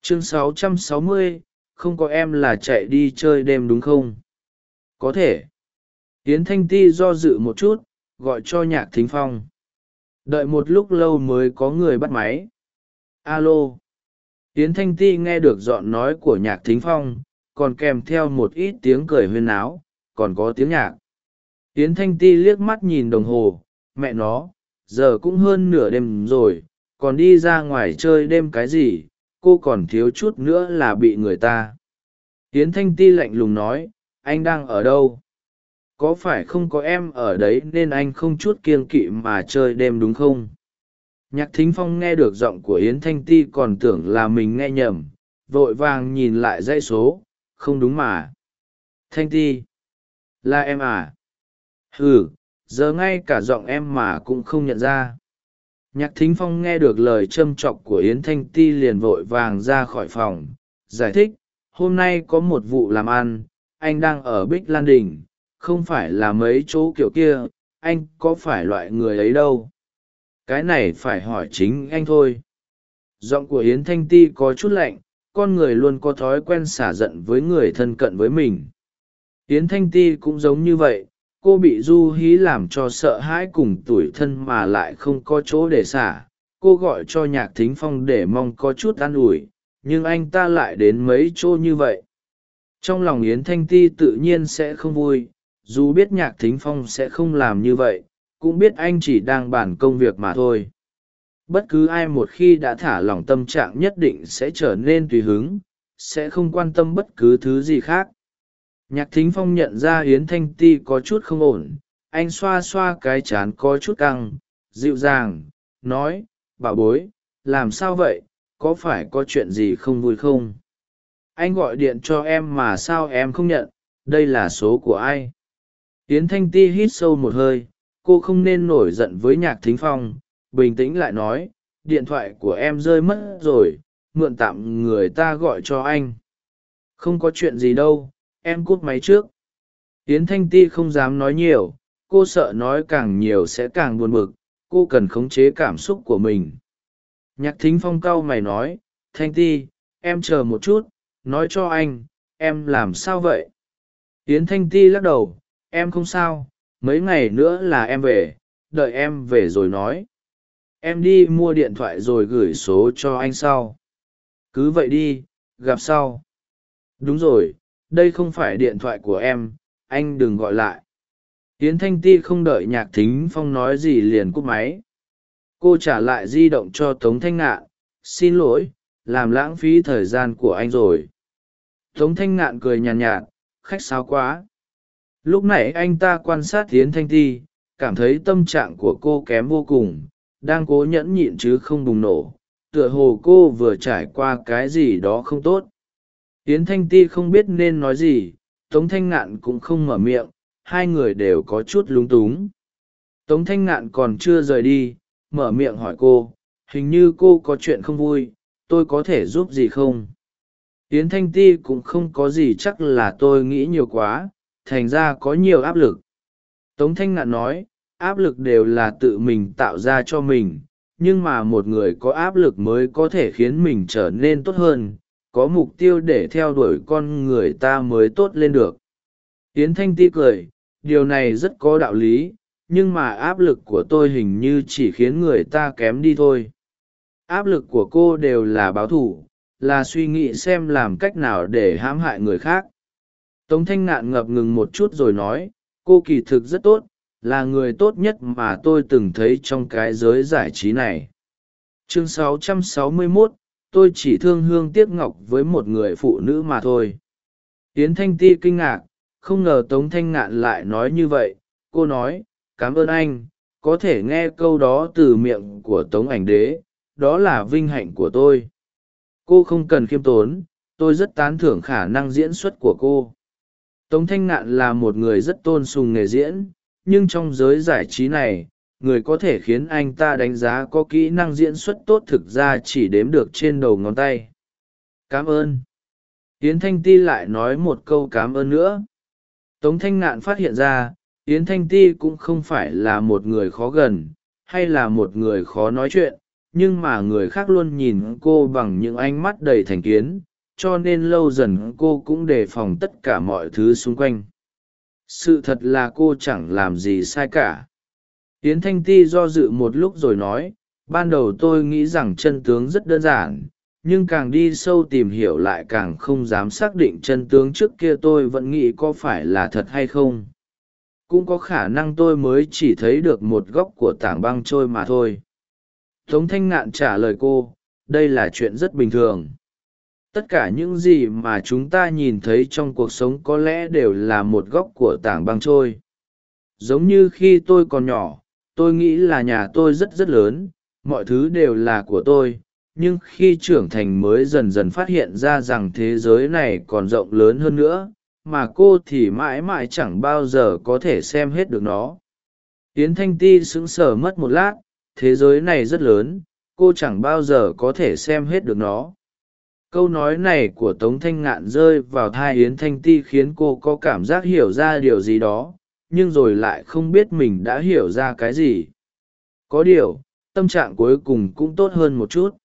Chương 660, không có em là chạy đi chơi đêm đúng không? Có thể yến thanh ti do dự một chút, gọi cho nhạc thính phong. Đợi một lúc lâu mới có người bắt máy. Alo. Yến thanh ti nghe được giọng nói của nhạc thính phong, còn kèm theo một ít tiếng cười huyên náo, còn có tiếng nhạc. Yến thanh ti liếc mắt nhìn đồng hồ, mẹ nó, giờ cũng hơn nửa đêm rồi, còn đi ra ngoài chơi đêm cái gì, cô còn thiếu chút nữa là bị người ta. Yến thanh ti lạnh lùng nói, anh đang ở đâu? Có phải không có em ở đấy nên anh không chút kiêng kỵ mà chơi đêm đúng không? Nhạc thính phong nghe được giọng của yến thanh ti còn tưởng là mình nghe nhầm, vội vàng nhìn lại dãy số, không đúng mà. Thanh ti, là em à? Ừ giờ ngay cả giọng em mà cũng không nhận ra. Nhạc thính phong nghe được lời châm chọc của yến thanh ti liền vội vàng ra khỏi phòng, giải thích, hôm nay có một vụ làm ăn, anh đang ở bích lan đình không phải là mấy chỗ kiểu kia, anh có phải loại người ấy đâu? Cái này phải hỏi chính anh thôi. Giọng của yến thanh ti có chút lạnh, con người luôn có thói quen xả giận với người thân cận với mình. Yến thanh ti cũng giống như vậy, cô bị du hí làm cho sợ hãi cùng tủi thân mà lại không có chỗ để xả. Cô gọi cho nhạc thính phong để mong có chút an ủi, nhưng anh ta lại đến mấy chỗ như vậy. Trong lòng yến thanh ti tự nhiên sẽ không vui dù biết nhạc thính phong sẽ không làm như vậy, cũng biết anh chỉ đang bàn công việc mà thôi. Bất cứ ai một khi đã thả lỏng tâm trạng nhất định sẽ trở nên tùy hứng, sẽ không quan tâm bất cứ thứ gì khác. Nhạc thính phong nhận ra yến thanh ti có chút không ổn, anh xoa xoa cái chán có chút căng, dịu dàng, nói bà bối, làm sao vậy? Có phải có chuyện gì không vui không? Anh gọi điện cho em mà sao em không nhận? Đây là số của ai? Yến thanh ti hít sâu một hơi, cô không nên nổi giận với nhạc thính phong, bình tĩnh lại nói, điện thoại của em rơi mất rồi, mượn tạm người ta gọi cho anh. Không có chuyện gì đâu, em cút máy trước. Yến thanh ti không dám nói nhiều, cô sợ nói càng nhiều sẽ càng buồn bực, cô cần khống chế cảm xúc của mình. Nhạc thính phong cau mày nói, thanh ti, em chờ một chút, nói cho anh, em làm sao vậy? Yến thanh ti lắc đầu em không sao mấy ngày nữa là em về đợi em về rồi nói. Em đi mua điện thoại rồi gửi số cho anh sau. Cứ vậy đi gặp sau. Đúng rồi đây không phải điện thoại của em anh đừng gọi lại. Tiến thanh ti không đợi nhạc thính phong nói gì liền cúp máy. Cô trả lại di động cho tống thanh ngạn xin lỗi làm lãng phí thời gian của anh rồi. Tống thanh ngạn cười nhàn nhạt, nhạt khách sáo quá lúc này anh ta quan sát tiến thanh ti, cảm thấy tâm trạng của cô kém vô cùng, đang cố nhẫn nhịn chứ không bùng nổ, tựa hồ cô vừa trải qua cái gì đó không tốt. Yến thanh ti không biết nên nói gì, tống thanh ngạn cũng không mở miệng, hai người đều có chút lúng túng. Tống thanh ngạn còn chưa rời đi, mở miệng hỏi cô, hình như cô có chuyện không vui, tôi có thể giúp gì không? Yến thanh ti cũng không có gì chắc là tôi nghĩ nhiều quá thành ra có nhiều áp lực. Tống thanh ngạn nói, áp lực đều là tự mình tạo ra cho mình, nhưng mà một người có áp lực mới có thể khiến mình trở nên tốt hơn, có mục tiêu để theo đuổi con người ta mới tốt lên được. Tiến thanh ti cười, điều này rất có đạo lý, nhưng mà áp lực của tôi hình như chỉ khiến người ta kém đi thôi. Áp lực của cô đều là báo thù, là suy nghĩ xem làm cách nào để hãm hại người khác tống thanh ngạn ngập ngừng một chút rồi nói cô kỳ thực rất tốt là người tốt nhất mà tôi từng thấy trong cái giới giải trí này. Chương 661, tôi chỉ thương hương tiếc ngọc với một người phụ nữ mà thôi. Yến thanh ti kinh ngạc không ngờ tống thanh ngạn lại nói như vậy. Cô nói cảm ơn anh có thể nghe câu đó từ miệng của tống ảnh đế đó là vinh hạnh của tôi. Cô không cần khiêm tốn tôi rất tán thưởng khả năng diễn xuất của cô tống thanh ngạn là một người rất tôn sùng nghề diễn, nhưng trong giới giải trí này, người có thể khiến anh ta đánh giá có kỹ năng diễn xuất tốt thực ra chỉ đếm được trên đầu ngón tay. Cảm ơn. Yến thanh ti lại nói một câu cảm ơn nữa. Tống thanh ngạn phát hiện ra, yến thanh ti cũng không phải là một người khó gần, hay là một người khó nói chuyện, nhưng mà người khác luôn nhìn cô bằng những ánh mắt đầy thành kiến cho nên lâu dần cô cũng đề phòng tất cả mọi thứ xung quanh. Sự thật là cô chẳng làm gì sai cả. Yến thanh ti do dự một lúc rồi nói, ban đầu tôi nghĩ rằng chân tướng rất đơn giản, nhưng càng đi sâu tìm hiểu lại càng không dám xác định chân tướng trước kia tôi vẫn nghĩ có phải là thật hay không. Cũng có khả năng tôi mới chỉ thấy được một góc của tảng băng trôi mà thôi. Tống thanh ngạn trả lời cô, đây là chuyện rất bình thường tất cả những gì mà chúng ta nhìn thấy trong cuộc sống có lẽ đều là một góc của tảng băng trôi. Giống như khi tôi còn nhỏ, tôi nghĩ là nhà tôi rất rất lớn, mọi thứ đều là của tôi, nhưng khi trưởng thành mới dần dần phát hiện ra rằng thế giới này còn rộng lớn hơn nữa, mà cô thì mãi mãi chẳng bao giờ có thể xem hết được nó. Yến thanh ti sững sờ mất một lát, thế giới này rất lớn, cô chẳng bao giờ có thể xem hết được nó câu nói này của tống thanh ngạn rơi vào thai yến thanh ti khiến cô có cảm giác hiểu ra điều gì đó, nhưng rồi lại không biết mình đã hiểu ra cái gì. Có điều, tâm trạng cuối cùng cũng tốt hơn một chút.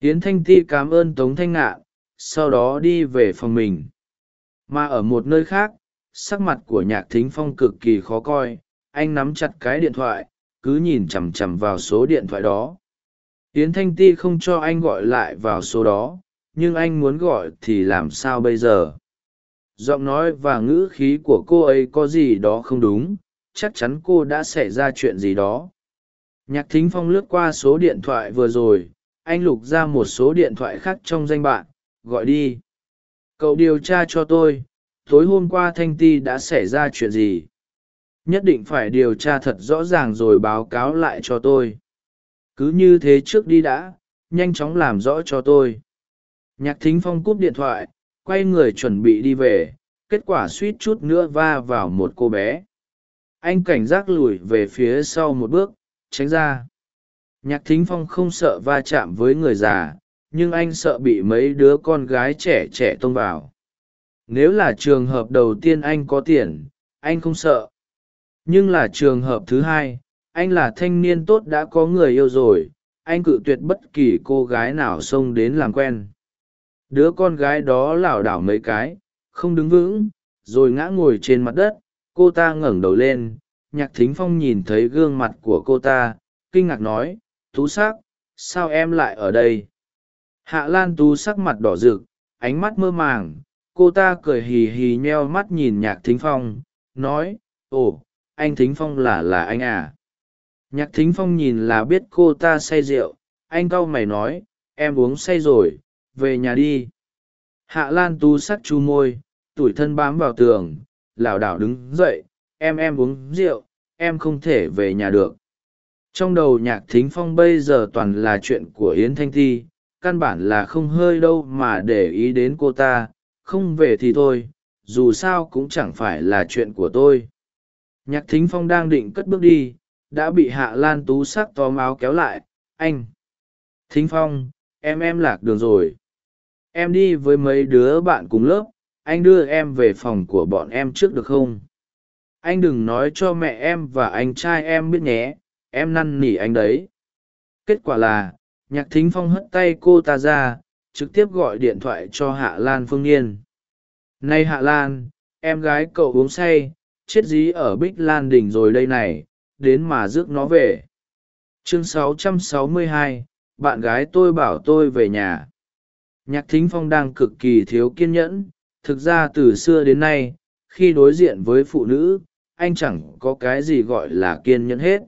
Yến thanh ti cảm ơn tống thanh ngạn, sau đó đi về phòng mình. Mà ở một nơi khác, sắc mặt của nhạc thính phong cực kỳ khó coi, anh nắm chặt cái điện thoại, cứ nhìn chằm chằm vào số điện thoại đó. Yến thanh ti không cho anh gọi lại vào số đó nhưng anh muốn gọi thì làm sao bây giờ? Giọng nói và ngữ khí của cô ấy có gì đó không đúng, chắc chắn cô đã xảy ra chuyện gì đó. Nhạc thính phong lướt qua số điện thoại vừa rồi, anh lục ra một số điện thoại khác trong danh bạn, gọi đi. Cậu điều tra cho tôi, tối hôm qua thanh ti đã xảy ra chuyện gì? Nhất định phải điều tra thật rõ ràng rồi báo cáo lại cho tôi. Cứ như thế trước đi đã, nhanh chóng làm rõ cho tôi nhạc thính phong cúp điện thoại, quay người chuẩn bị đi về, kết quả suýt chút nữa va vào một cô bé. Anh cảnh giác lùi về phía sau một bước, tránh ra. Nhạc thính phong không sợ va chạm với người già, nhưng anh sợ bị mấy đứa con gái trẻ trẻ tông vào. Nếu là trường hợp đầu tiên anh có tiền, anh không sợ. Nhưng là trường hợp thứ hai, anh là thanh niên tốt đã có người yêu rồi, anh cự tuyệt bất kỳ cô gái nào xông đến làm quen đứa con gái đó lảo đảo mấy cái, không đứng vững, rồi ngã ngồi trên mặt đất. Cô ta ngẩng đầu lên, nhạc thính phong nhìn thấy gương mặt của cô ta, kinh ngạc nói, tú sắc, sao em lại ở đây? Hạ lan tú sắc mặt đỏ rực, ánh mắt mơ màng. Cô ta cười hì hì nheo mắt nhìn nhạc thính phong, nói, ồ, anh thính phong là là anh à? Nhạc thính phong nhìn là biết cô ta say rượu, anh cau mày nói, em uống say rồi về nhà đi. Hạ lan tú sắc chu môi, tủi thân bám vào tường, lảo đảo đứng dậy, em em uống rượu, em không thể về nhà được. Trong đầu nhạc thính phong bây giờ toàn là chuyện của yến thanh ti, căn bản là không hơi đâu mà để ý đến cô ta, không về thì thôi, dù sao cũng chẳng phải là chuyện của tôi. Nhạc thính phong đang định cất bước đi, đã bị hạ lan tú sắc tóm áo kéo lại, anh. Thính phong, em em lạc đường rồi em đi với mấy đứa bạn cùng lớp anh đưa em về phòng của bọn em trước được không? Anh đừng nói cho mẹ em và anh trai em biết nhé em năn nỉ anh đấy. Kết quả là nhạc thính phong hất tay cô ta ra trực tiếp gọi điện thoại cho hạ lan phương niên. Nay hạ lan em gái cậu uống say chết dí ở bích lan đình rồi đây này đến mà rước nó về. Chương 662, bạn gái tôi bảo tôi về nhà nhạc thính phong đang cực kỳ thiếu kiên nhẫn. Thực ra từ xưa đến nay, khi đối diện với phụ nữ, anh chẳng có cái gì gọi là kiên nhẫn hết.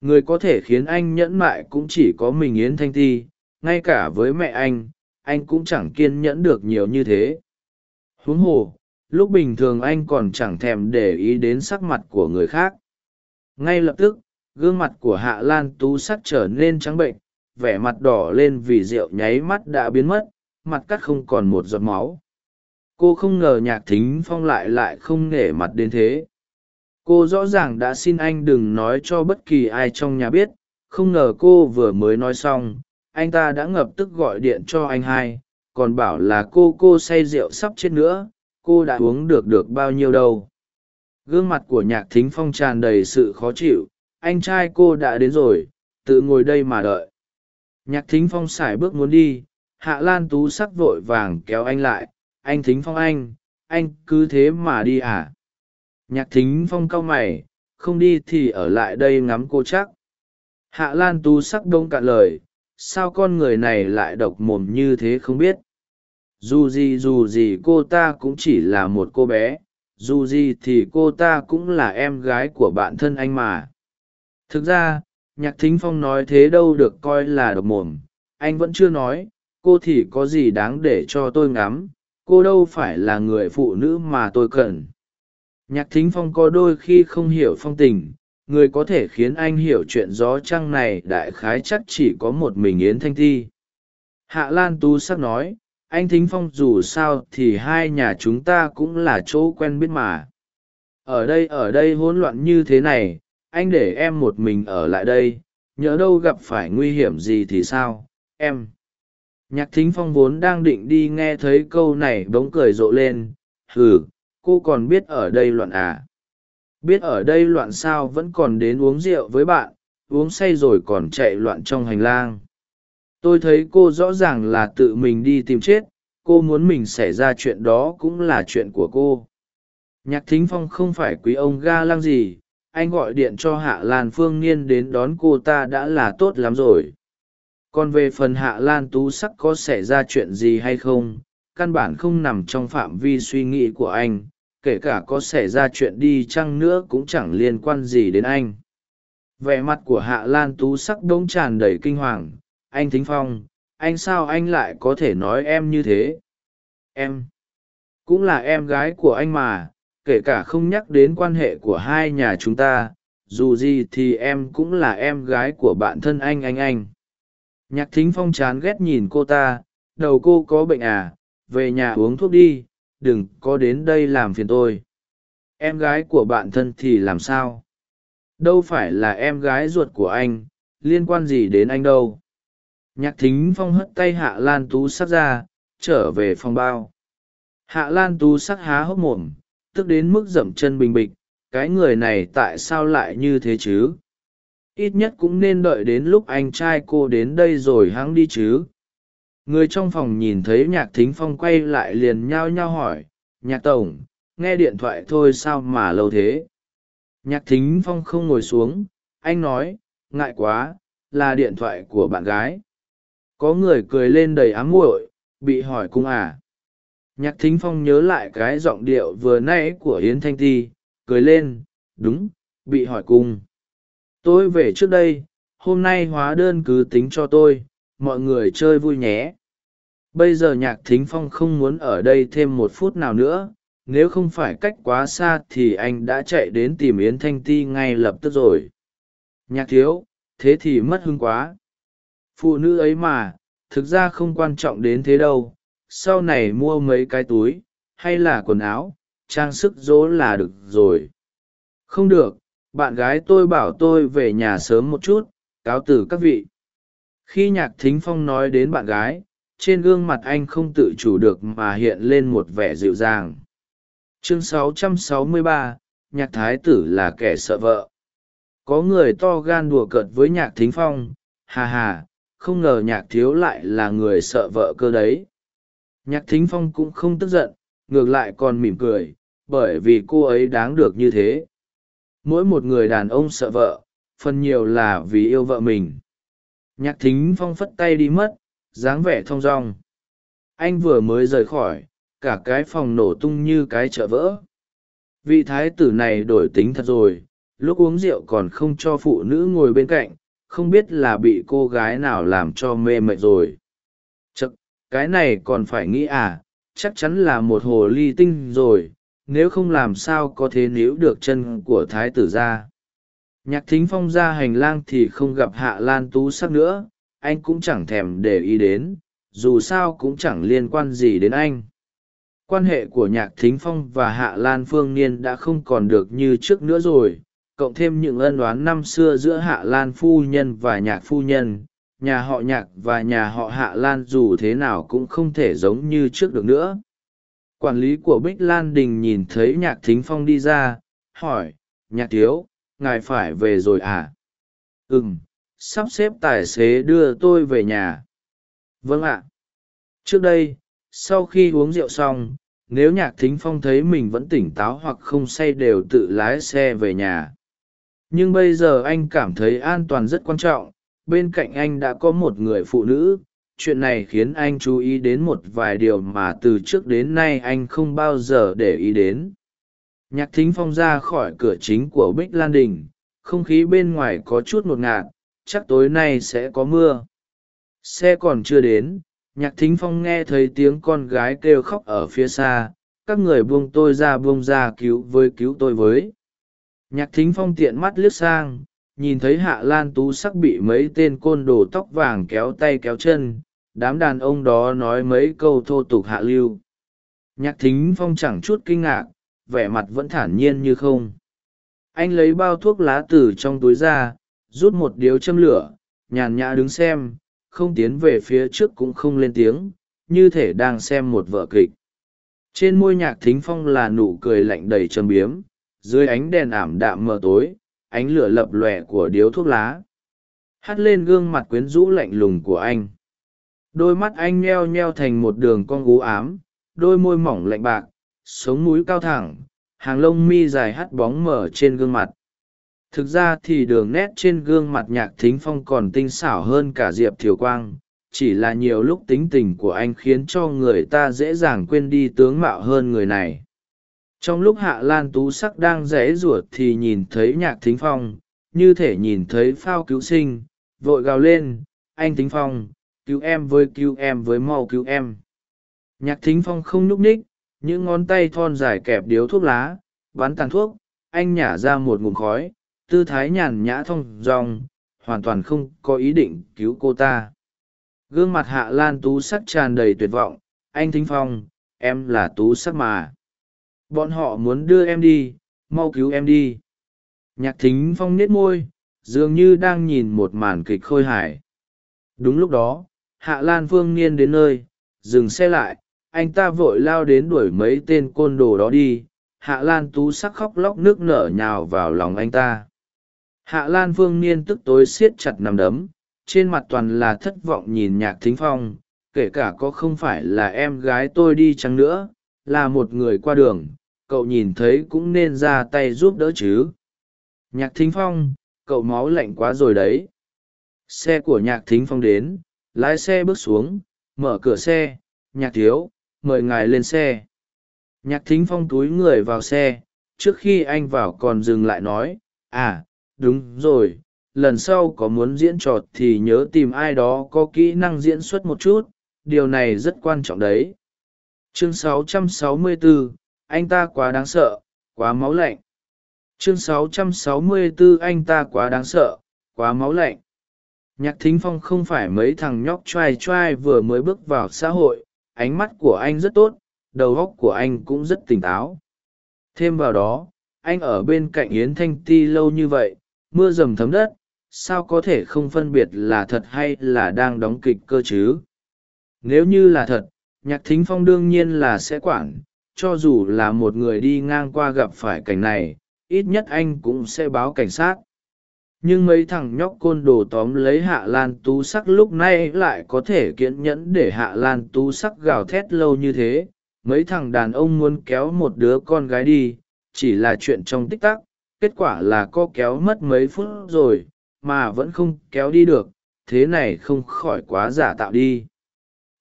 Người có thể khiến anh nhẫn mại cũng chỉ có mình yến thanh ti. Ngay cả với mẹ anh anh cũng chẳng kiên nhẫn được nhiều như thế. Huống hồ, lúc bình thường anh còn chẳng thèm để ý đến sắc mặt của người khác. Ngay lập tức, gương mặt của hạ lan tú sắc trở nên trắng bệnh vẻ mặt đỏ lên vì rượu nháy mắt đã biến mất, mặt cắt không còn một giọt máu. Cô không ngờ nhạc thính phong lại lại không nể mặt đến thế. Cô rõ ràng đã xin anh đừng nói cho bất kỳ ai trong nhà biết, không ngờ cô vừa mới nói xong, anh ta đã ngập tức gọi điện cho anh hai, còn bảo là cô cô say rượu sắp chết nữa, cô đã uống được được bao nhiêu đâu. Gương mặt của nhạc thính phong tràn đầy sự khó chịu, anh trai cô đã đến rồi, tự ngồi đây mà đợi nhạc thính phong x i bước muốn đi, hạ lan tú sắc vội vàng kéo anh lại, anh thính phong anh anh cứ thế mà đi à? Nhạc thính phong cau mày, không đi thì ở lại đây ngắm cô chắc. Hạ lan tú sắc đông cạn lời, sao con người này lại độc mồm như thế không biết? Dù gì dù gì cô ta cũng chỉ là một cô bé, dù gì thì cô ta cũng là em gái của bạn thân anh mà. Thực ra nhạc thính phong nói thế đâu được coi là độc mồm. Anh vẫn chưa nói, cô thì có gì đáng để cho tôi ngắm? Cô đâu phải là người phụ nữ mà tôi cần. Nhạc thính phong có đôi khi không hiểu phong tình. Người có thể khiến anh hiểu chuyện gió trăng này, đại khái chắc chỉ có một mình yến thanh thi hạ lan tu sắc nói, anh thính phong dù sao thì hai nhà chúng ta cũng là chỗ quen biết mà. Ở đây ở đây hỗn loạn như thế này anh để em một mình ở lại đây, nhớ đâu gặp phải nguy hiểm gì thì sao, em. Nhạc thính phong vốn đang định đi nghe thấy câu này bỗng cười rộ lên, hừ, cô còn biết ở đây loạn à. Biết ở đây loạn sao vẫn còn đến uống rượu với bạn, uống say rồi còn chạy loạn trong hành lang. Tôi thấy cô rõ ràng là tự mình đi tìm chết, cô muốn mình xảy ra chuyện đó cũng là chuyện của cô. Nhạc thính phong không phải quý ông ga lăng gì anh gọi điện cho hạ lan phương niên đến đón cô ta đã là tốt lắm rồi. Còn về phần hạ lan tú sắc có xảy ra chuyện gì hay không, căn bản không nằm trong phạm vi suy nghĩ của anh, kể cả có xảy ra chuyện đi chăng nữa cũng chẳng liên quan gì đến anh. Vẻ mặt của hạ lan tú sắc đ ố n g tràn đầy kinh hoàng, anh thính phong, anh sao anh lại có thể nói em như thế? Em cũng là em gái của anh mà kể cả không nhắc đến quan hệ của hai nhà chúng ta, dù gì thì em cũng là em gái của bạn thân anh anh anh. Nhạc thính phong chán ghét nhìn cô ta, đầu cô có bệnh à về nhà uống thuốc đi, đừng có đến đây làm phiền tôi. Em gái của bạn thân thì làm sao? Đâu phải là em gái ruột của anh, liên quan gì đến anh đâu. Nhạc thính phong hất tay hạ lan tú sắc ra, trở về phòng bao. Hạ lan tú sắc há hốc mồm tức đến mức dậm chân bình bịch, cái người này tại sao lại như thế chứ? Ít nhất cũng nên đợi đến lúc anh trai cô đến đây rồi hắng đi chứ. Người trong phòng nhìn thấy nhạc thính phong quay lại liền nhao nhao hỏi, nhạc tổng, nghe điện thoại thôi sao mà lâu thế? Nhạc thính phong không ngồi xuống, anh nói, ngại quá, là điện thoại của bạn gái. Có người cười lên đầy ám muội, bị hỏi cung à? Nhạc thính phong nhớ lại cái giọng điệu vừa nãy của yến thanh ti, cười lên, đúng, bị hỏi cung tôi về trước đây, hôm nay hóa đơn cứ tính cho tôi, mọi người chơi vui nhé. Bây giờ nhạc thính phong không muốn ở đây thêm một phút nào nữa, nếu không phải cách quá xa thì anh đã chạy đến tìm yến thanh ti ngay lập tức rồi. Nhạc thiếu, thế thì mất hứng quá. Phụ nữ ấy mà, thực ra không quan trọng đến thế đâu sau này mua mấy cái túi hay là quần áo trang sức dỗ là được rồi. Không được bạn gái tôi bảo tôi về nhà sớm một chút cáo từ các vị. Khi nhạc thính phong nói đến bạn gái trên gương mặt anh không tự chủ được mà hiện lên một vẻ dịu dàng. Chương 663, nhạc thái tử là kẻ sợ vợ. Có người to gan đùa cợt với nhạc thính phong hà hà không ngờ nhạc thiếu lại là người sợ vợ cơ đấy nhạc thính phong cũng không tức giận, ngược lại còn mỉm cười, bởi vì cô ấy đáng được như thế. Mỗi một người đàn ông sợ vợ, phần nhiều là vì yêu vợ mình. Nhạc thính phong phất tay đi mất, dáng vẻ thong dong. Anh vừa mới rời khỏi, cả cái phòng nổ tung như cái chợ vỡ. Vị thái tử này đổi tính thật rồi, lúc uống rượu còn không cho phụ nữ ngồi bên cạnh, không biết là bị cô gái nào làm cho mê mệt rồi cái này còn phải nghĩ à chắc chắn là một hồ ly tinh rồi, nếu không làm sao có thể níu được chân của thái tử ra. Nhạc thính phong ra hành lang thì không gặp hạ lan tú sắc nữa, anh cũng chẳng thèm để ý đến, dù sao cũng chẳng liên quan gì đến anh. Quan hệ của nhạc thính phong và hạ lan phương niên đã không còn được như trước nữa rồi, cộng thêm những ân oán năm xưa giữa hạ lan phu nhân và nhạc phu nhân nhà họ nhạc và nhà họ hạ lan dù thế nào cũng không thể giống như trước được nữa. Quản lý của bích lan đình nhìn thấy nhạc thính phong đi ra, hỏi, nhạc thiếu, ngài phải về rồi à? Ừ m sắp xếp tài xế đưa tôi về nhà. Vâng ạ. Trước đây, sau khi uống rượu xong, nếu nhạc thính phong thấy mình vẫn tỉnh táo hoặc không say đều tự lái xe về nhà. Nhưng bây giờ anh cảm thấy an toàn rất quan trọng bên cạnh anh đã có một người phụ nữ. Chuyện này khiến anh chú ý đến một vài điều mà từ trước đến nay anh không bao giờ để ý đến. Nhạc thính phong ra khỏi cửa chính của bích lan đình. Không khí bên ngoài có chút ngột ngạt, chắc tối nay sẽ có mưa. Xe còn chưa đến, nhạc thính phong nghe thấy tiếng con gái kêu khóc ở phía xa. Các người buông tôi ra buông ra cứu với cứu tôi với. Nhạc thính phong tiện mắt liếc sang nhìn thấy hạ lan tú sắc bị mấy tên côn đồ tóc vàng kéo tay kéo chân, đám đàn ông đó nói mấy câu thô tục hạ lưu. Nhạc thính phong chẳng chút kinh ngạc, vẻ mặt vẫn thản nhiên như không. Anh lấy bao thuốc lá từ trong túi ra, rút một điếu châm lửa, nhàn nhã đứng xem, không tiến về phía trước cũng không lên tiếng, như thể đang xem một vở kịch. Trên môi nhạc thính phong là nụ cười lạnh đầy trầm biếm, dưới ánh đèn ảm đạm mờ tối ánh lửa lập lòe của điếu thuốc lá. Hắt lên gương mặt quyến rũ lạnh lùng của anh. Đôi mắt anh nheo nheo thành một đường con gú ám, đôi môi mỏng lạnh bạc, sống mũi cao thẳng, hàng lông mi dài hắt bóng mở trên gương mặt. Thực ra thì đường nét trên gương mặt nhạc thính phong còn tinh xảo hơn cả diệp thiều quang, chỉ là nhiều lúc tính tình của anh khiến cho người ta dễ dàng quên đi tướng mạo hơn người này trong lúc hạ lan tú sắc đang rẽ ruột thì nhìn thấy nhạc thính phong, như thể nhìn thấy phao cứu sinh, vội gào lên, anh thính phong, cứu em với cứu em với mau cứu em. Nhạc thính phong không nhúc ních những ngón tay thon dài kẹp điếu thuốc lá, bắn tàn thuốc, anh nhả ra một ngụm khói, tư thái nhàn nhã thong dong, hoàn toàn không có ý định cứu cô ta. Gương mặt hạ lan tú sắc tràn đầy tuyệt vọng, anh thính phong, em là tú sắc mà bọn họ muốn đưa em đi, mau cứu em đi. Nhạc thính phong nết môi, dường như đang nhìn một màn kịch khôi hài. Đúng lúc đó, hạ lan phương niên đến nơi, dừng xe lại, anh ta vội lao đến đuổi mấy tên côn đồ đó đi. Hạ lan tú sắc khóc lóc nước nở nhào vào lòng anh ta. Hạ lan phương niên tức tối siết chặt nằm đấm, trên mặt toàn là thất vọng nhìn nhạc thính phong, kể cả có không phải là em gái tôi đi chăng nữa, là một người qua đường cậu nhìn thấy cũng nên ra tay giúp đỡ chứ. Nhạc thính phong cậu máu lạnh quá rồi đấy. Xe của nhạc thính phong đến lái xe bước xuống mở cửa xe. Nhạc thiếu mời ngài lên xe. Nhạc thính phong túi người vào xe trước khi anh vào còn dừng lại nói à đúng rồi lần sau có muốn diễn trò thì nhớ tìm ai đó có kỹ năng diễn xuất một chút điều này rất quan trọng đấy. Chương 664, anh ta quá đáng sợ, quá máu lạnh. Chương 664 anh ta quá đáng sợ, quá máu lạnh. Nhạc thính phong không phải mấy thằng nhóc t r a i t r a i vừa mới bước vào xã hội, ánh mắt của anh rất tốt, đầu óc của anh cũng rất tỉnh táo. Thêm vào đó, anh ở bên cạnh yến thanh ti lâu như vậy, mưa dầm thấm đất, sao có thể không phân biệt là thật hay là đang đóng kịch cơ chứ? Nếu như là thật, nhạc thính phong đương nhiên là sẽ quản cho dù là một người đi ngang qua gặp phải cảnh này, ít nhất anh cũng sẽ báo cảnh sát. Nhưng mấy thằng nhóc côn đồ tóm lấy hạ lan tú sắc lúc nay lại có thể kiên nhẫn để hạ lan tú sắc gào thét lâu như thế. Mấy thằng đàn ông muốn kéo một đứa con gái đi, chỉ là chuyện trong tích tắc, kết quả là có kéo mất mấy phút rồi, mà vẫn không kéo đi được, thế này không khỏi quá giả tạo đi.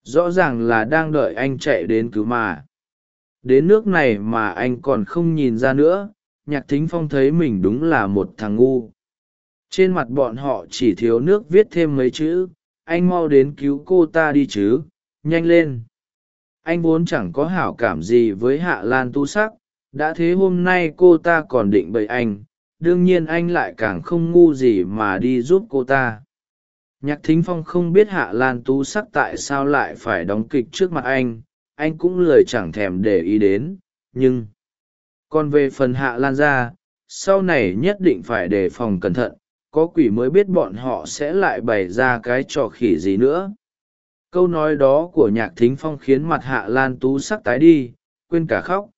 Rõ ràng là đang đợi anh chạy đến cứu mà đến nước này mà anh còn không nhìn ra nữa, nhạc thính phong thấy mình đúng là một thằng ngu. Trên mặt bọn họ chỉ thiếu nước viết thêm mấy chữ, anh mau đến cứu cô ta đi chứ, nhanh lên. Anh vốn chẳng có hảo cảm gì với hạ lan tu sắc, đã thế hôm nay cô ta còn định bậy anh, đương nhiên anh lại càng không ngu gì mà đi giúp cô ta. Nhạc thính phong không biết hạ lan tú sắc tại sao lại phải đóng kịch trước mặt anh anh cũng lời chẳng thèm để ý đến, nhưng còn về phần hạ lan ra, sau này nhất định phải đề phòng cẩn thận, có quỷ mới biết bọn họ sẽ lại bày ra cái trò khỉ gì nữa. Câu nói đó của nhạc thính phong khiến mặt hạ lan tú sắc tái đi, quên cả khóc.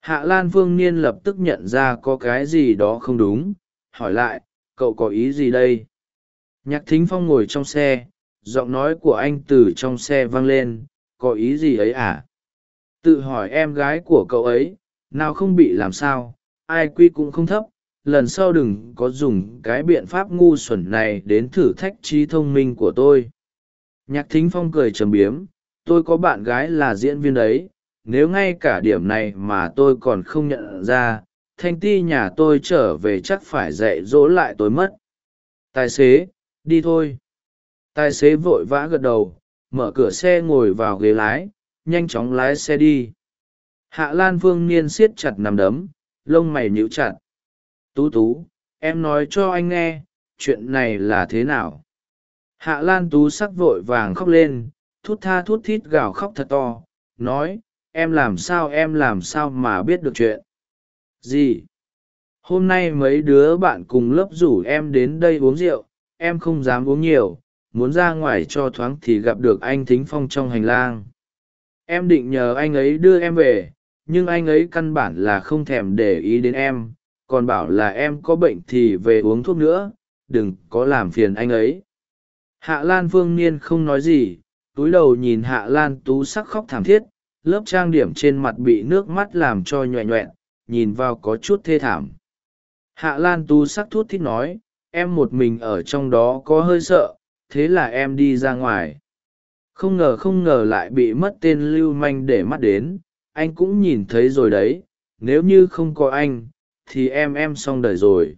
Hạ lan phương niên lập tức nhận ra có cái gì đó không đúng, hỏi lại, cậu có ý gì đây? Nhạc thính phong ngồi trong xe, giọng nói của anh từ trong xe vang lên có ý gì ấy à? Tự hỏi em gái của cậu ấy, nào không bị làm sao, ai quy cũng không thấp, lần sau đừng có dùng cái biện pháp ngu xuẩn này đến thử thách trí thông minh của tôi. Nhạc thính phong cười trầm biếm, tôi có bạn gái là diễn viên đấy, nếu ngay cả điểm này mà tôi còn không nhận ra, thanh ti nhà tôi trở về chắc phải dạy dỗ lại tôi mất. Tài xế, đi thôi. Tài xế vội vã gật đầu mở cửa xe ngồi vào ghế lái, nhanh chóng lái xe đi. Hạ lan phương niên siết chặt nằm đấm, lông mày nhíu chặt. Tú tú, em nói cho anh nghe, chuyện này là thế nào? Hạ lan tú sắc vội vàng khóc lên, thút tha thút thít gào khóc thật to, nói, em làm sao, em làm sao mà biết được chuyện? Gì? Hôm nay mấy đứa bạn cùng lớp rủ em đến đây uống rượu, em không dám uống nhiều muốn ra ngoài cho thoáng thì gặp được anh thính phong trong hành lang. Em định nhờ anh ấy đưa em về, nhưng anh ấy căn bản là không thèm để ý đến em, còn bảo là em có bệnh thì về uống thuốc nữa, đừng có làm phiền anh ấy. Hạ lan phương niên không nói gì, túi đầu nhìn hạ lan tú sắc khóc thảm thiết, lớp trang điểm trên mặt bị nước mắt làm cho nhoẹ nhoẹn, nhìn vào có chút thê thảm. Hạ lan tú sắc thút thít nói, em một mình ở trong đó có hơi sợ thế là em đi ra ngoài. Không ngờ không ngờ lại bị mất tên lưu manh để mắt đến, anh cũng nhìn thấy rồi đấy, nếu như không có anh, thì em em xong đời rồi.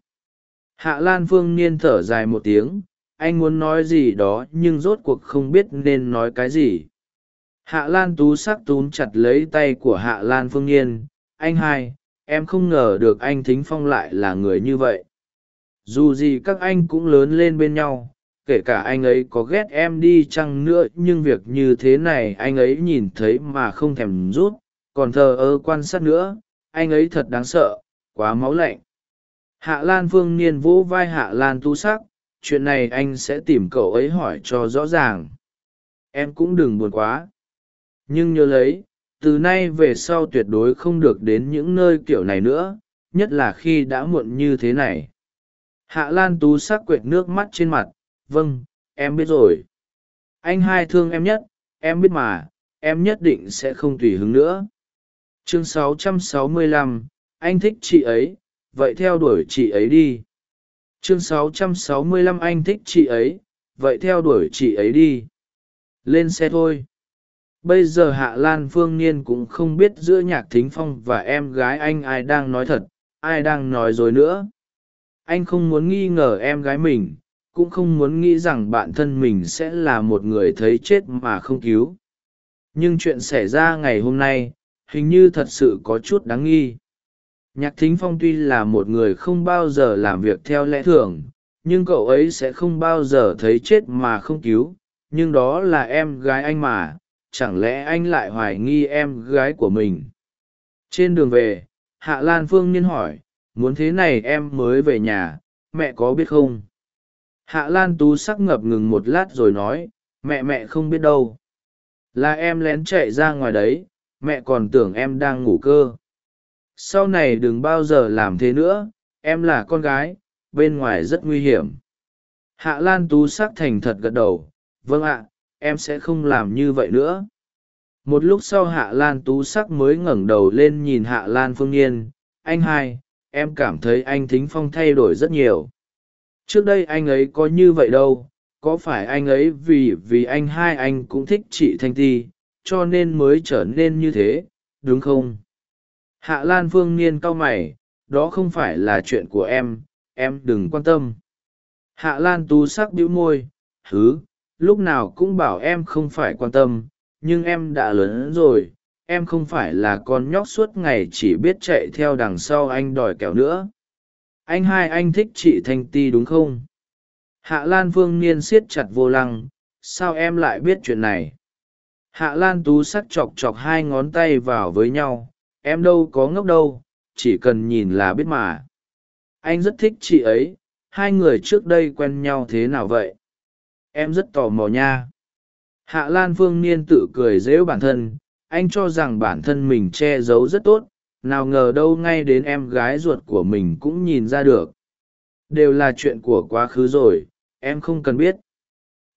Hạ lan phương niên thở dài một tiếng, anh muốn nói gì đó nhưng rốt cuộc không biết nên nói cái gì. Hạ lan tú sắc tún chặt lấy tay của hạ lan phương niên, anh hai, em không ngờ được anh thính phong lại là người như vậy. Dù gì các anh cũng lớn lên bên nhau kể cả anh ấy có ghét em đi chăng nữa, nhưng việc như thế này anh ấy nhìn thấy mà không thèm rút. Còn thờ ơ quan sát nữa, anh ấy thật đáng sợ, quá máu lạnh. Hạ lan phương niên vỗ vai hạ lan tu sắc, chuyện này anh sẽ tìm cậu ấy hỏi cho rõ ràng. Em cũng đừng buồn quá. Nhưng nhớ lấy, từ nay về sau tuyệt đối không được đến những nơi kiểu này nữa, nhất là khi đã muộn như thế này. Hạ lan tú sắc quệt nước mắt trên mặt vâng em biết rồi. Anh hai thương em nhất em biết mà em nhất định sẽ không tùy hứng nữa. Chương 665, anh thích chị ấy vậy theo đuổi chị ấy đi. Chương 665 anh thích chị ấy vậy theo đuổi chị ấy đi. Lên xe thôi. Bây giờ hạ lan phương niên cũng không biết giữa nhạc thính phong và em gái anh ai đang nói thật ai đang nói dối nữa. Anh không muốn nghi ngờ em gái mình cũng không muốn nghĩ rằng bản thân mình sẽ là một người thấy chết mà không cứu. Nhưng chuyện xảy ra ngày hôm nay, hình như thật sự có chút đáng nghi. Nhạc thính phong tuy là một người không bao giờ làm việc theo lẽ thường, nhưng cậu ấy sẽ không bao giờ thấy chết mà không cứu. Nhưng đó là em gái anh mà, chẳng lẽ anh lại hoài nghi em gái của mình? Trên đường về, hạ lan phương niên hỏi, muốn thế này em mới về nhà, mẹ có biết không? Hạ lan tú sắc ngập ngừng một lát rồi nói, mẹ mẹ không biết đâu. Là em lén chạy ra ngoài đấy, mẹ còn tưởng em đang ngủ cơ. Sau này đừng bao giờ làm thế nữa, em là con gái, bên ngoài rất nguy hiểm. Hạ lan tú sắc thành thật gật đầu vâng ạ, em sẽ không làm như vậy nữa. Một lúc sau hạ lan tú sắc mới ngẩng đầu lên nhìn hạ lan phương n anh hai, em cảm thấy anh thính phong thay đổi rất nhiều trước đây anh ấy có như vậy đâu, có phải anh ấy vì vì anh hai anh cũng thích chị thanh ti, cho nên mới trở nên như thế, đúng không? Hạ lan phương niên cau mày, đó không phải là chuyện của em em đừng quan tâm. Hạ lan tú sắc bĩu môi thứ lúc nào cũng bảo em không phải quan tâm, nhưng em đã lớn rồi, em không phải là con nhóc suốt ngày chỉ biết chạy theo đằng sau anh đòi kẹo nữa anh hai anh thích chị thanh ti đúng không? Hạ lan phương niên siết chặt vô lăng, sao em lại biết chuyện này? Hạ lan tú sắc chọc chọc hai ngón tay vào với nhau, em đâu có ngốc đâu, chỉ cần nhìn là biết mà. Anh rất thích chị ấy, hai người trước đây quen nhau thế nào vậy? Em rất tò mò nha. Hạ lan phương niên tự cười dễu bản thân, anh cho rằng bản thân mình che giấu rất tốt nào ngờ đâu ngay đến em gái ruột của mình cũng nhìn ra được. Đều là chuyện của quá khứ rồi, em không cần biết.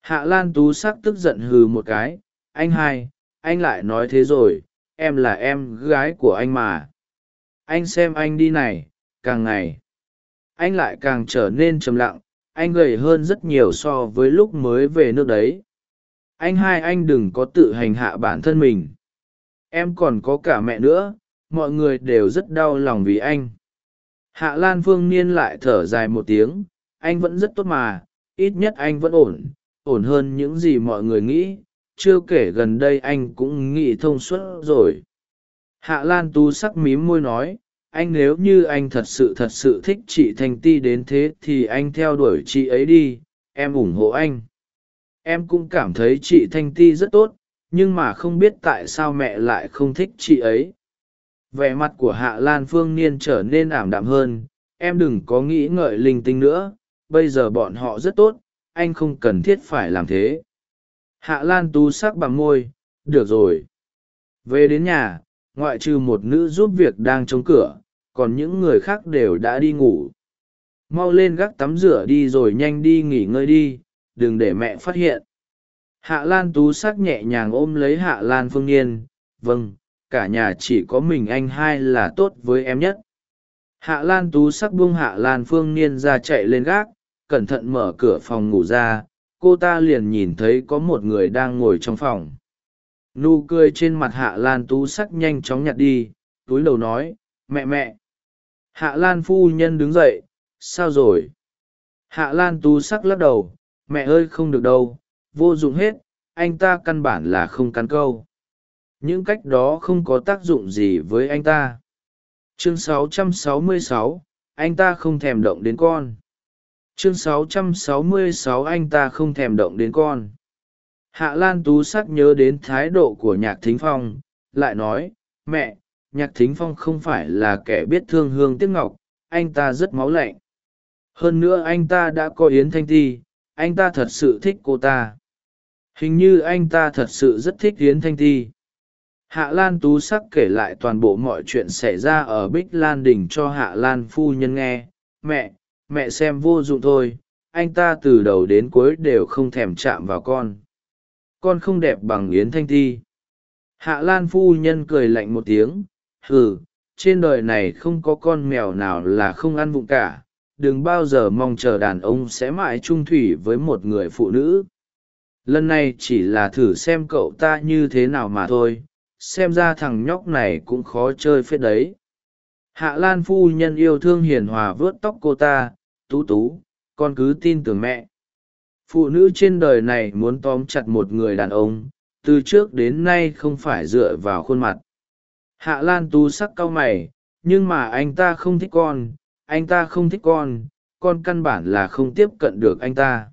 Hạ lan tú sắc tức giận hừ một cái, anh hai, anh lại nói thế rồi, em là em gái của anh mà. Anh xem anh đi này, càng ngày, anh lại càng trở nên trầm lặng, anh gầy hơn rất nhiều so với lúc mới về nước đấy. Anh hai, anh đừng có tự hành hạ bản thân mình. Em còn có cả mẹ nữa mọi người đều rất đau lòng vì anh. Hạ lan phương niên lại thở dài một tiếng, anh vẫn rất tốt mà, ít nhất anh vẫn ổn ổn hơn những gì mọi người nghĩ, chưa kể gần đây anh cũng nghĩ thông suốt rồi. Hạ lan tu sắc mím môi nói, anh nếu như anh thật sự thật sự thích chị thanh ti đến thế thì anh theo đuổi chị ấy đi, em ủng hộ anh. Em cũng cảm thấy chị thanh ti rất tốt, nhưng mà không biết tại sao mẹ lại không thích chị ấy vẻ mặt của hạ lan phương niên trở nên ảm đạm hơn, em đừng có nghĩ ngợi linh tinh nữa, bây giờ bọn họ rất tốt, anh không cần thiết phải làm thế. Hạ lan tú sắc bằng môi, được rồi. Về đến nhà, ngoại trừ một nữ giúp việc đang chống cửa, còn những người khác đều đã đi ngủ. Mau lên gác tắm rửa đi rồi nhanh đi nghỉ ngơi đi, đừng để mẹ phát hiện. Hạ lan tú sắc nhẹ nhàng ôm lấy hạ lan phương niên vâng cả nhà chỉ có mình anh hai là tốt với em nhất. Hạ lan tú sắc buông hạ lan phương niên ra chạy lên gác, cẩn thận mở cửa phòng ngủ ra, cô ta liền nhìn thấy có một người đang ngồi trong phòng. Nụ cười trên mặt hạ lan tú sắc nhanh chóng nhặt đi, túi đầu nói, mẹ mẹ. Hạ lan phu nhân đứng dậy, sao rồi? Hạ lan tú sắc lắc đầu, mẹ ơi, không được đâu, vô dụng hết, anh ta căn bản là không cắn câu những cách đó không có tác dụng gì với anh ta. Chương 666, anh ta không thèm động đến con. Chương 666 anh ta không thèm động đến con. Hạ lan tú sắc nhớ đến thái độ của nhạc thính phong lại nói mẹ nhạc thính phong không phải là kẻ biết thương hương tiếc ngọc anh ta rất máu lạnh. Hơn nữa anh ta đã có yến thanh ti anh ta thật sự thích cô ta. Hình như anh ta thật sự rất thích yến thanh ti hạ lan tú sắc kể lại toàn bộ mọi chuyện xảy ra ở bích lan đình cho hạ lan phu nhân nghe. Mẹ mẹ xem vô dụng thôi. Anh ta từ đầu đến cuối đều không thèm chạm vào con. Con không đẹp bằng yến thanh ti hạ lan phu nhân cười lạnh một tiếng. Hừ, trên đời này không có con mèo nào là không ăn vụng cả. Đừng bao giờ mong chờ đàn ông sẽ mãi trung thủy với một người phụ nữ. Lần này chỉ là thử xem cậu ta như thế nào mà thôi xem ra thằng nhóc này cũng khó chơi phết đấy. Hạ lan phu nhân yêu thương hiền hòa vớt tóc cô ta, tú tú, con cứ tin tưởng mẹ. Phụ nữ trên đời này muốn tóm chặt một người đàn ông, từ trước đến nay không phải dựa vào khuôn mặt. Hạ lan tú sắc cau mày, nhưng mà anh ta không thích con, anh ta không thích con con căn bản là không tiếp cận được anh ta.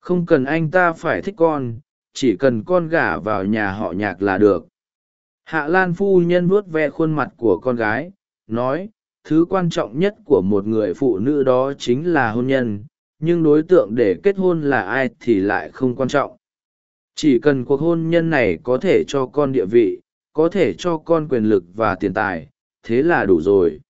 Không cần anh ta phải thích con, chỉ cần con gả vào nhà họ nhạc là được hạ lan phu nhân vuốt ve khuôn mặt của con gái, nói, thứ quan trọng nhất của một người phụ nữ đó chính là hôn nhân, nhưng đối tượng để kết hôn là ai thì lại không quan trọng. Chỉ cần cuộc hôn nhân này có thể cho con địa vị, có thể cho con quyền lực và tiền tài, thế là đủ rồi.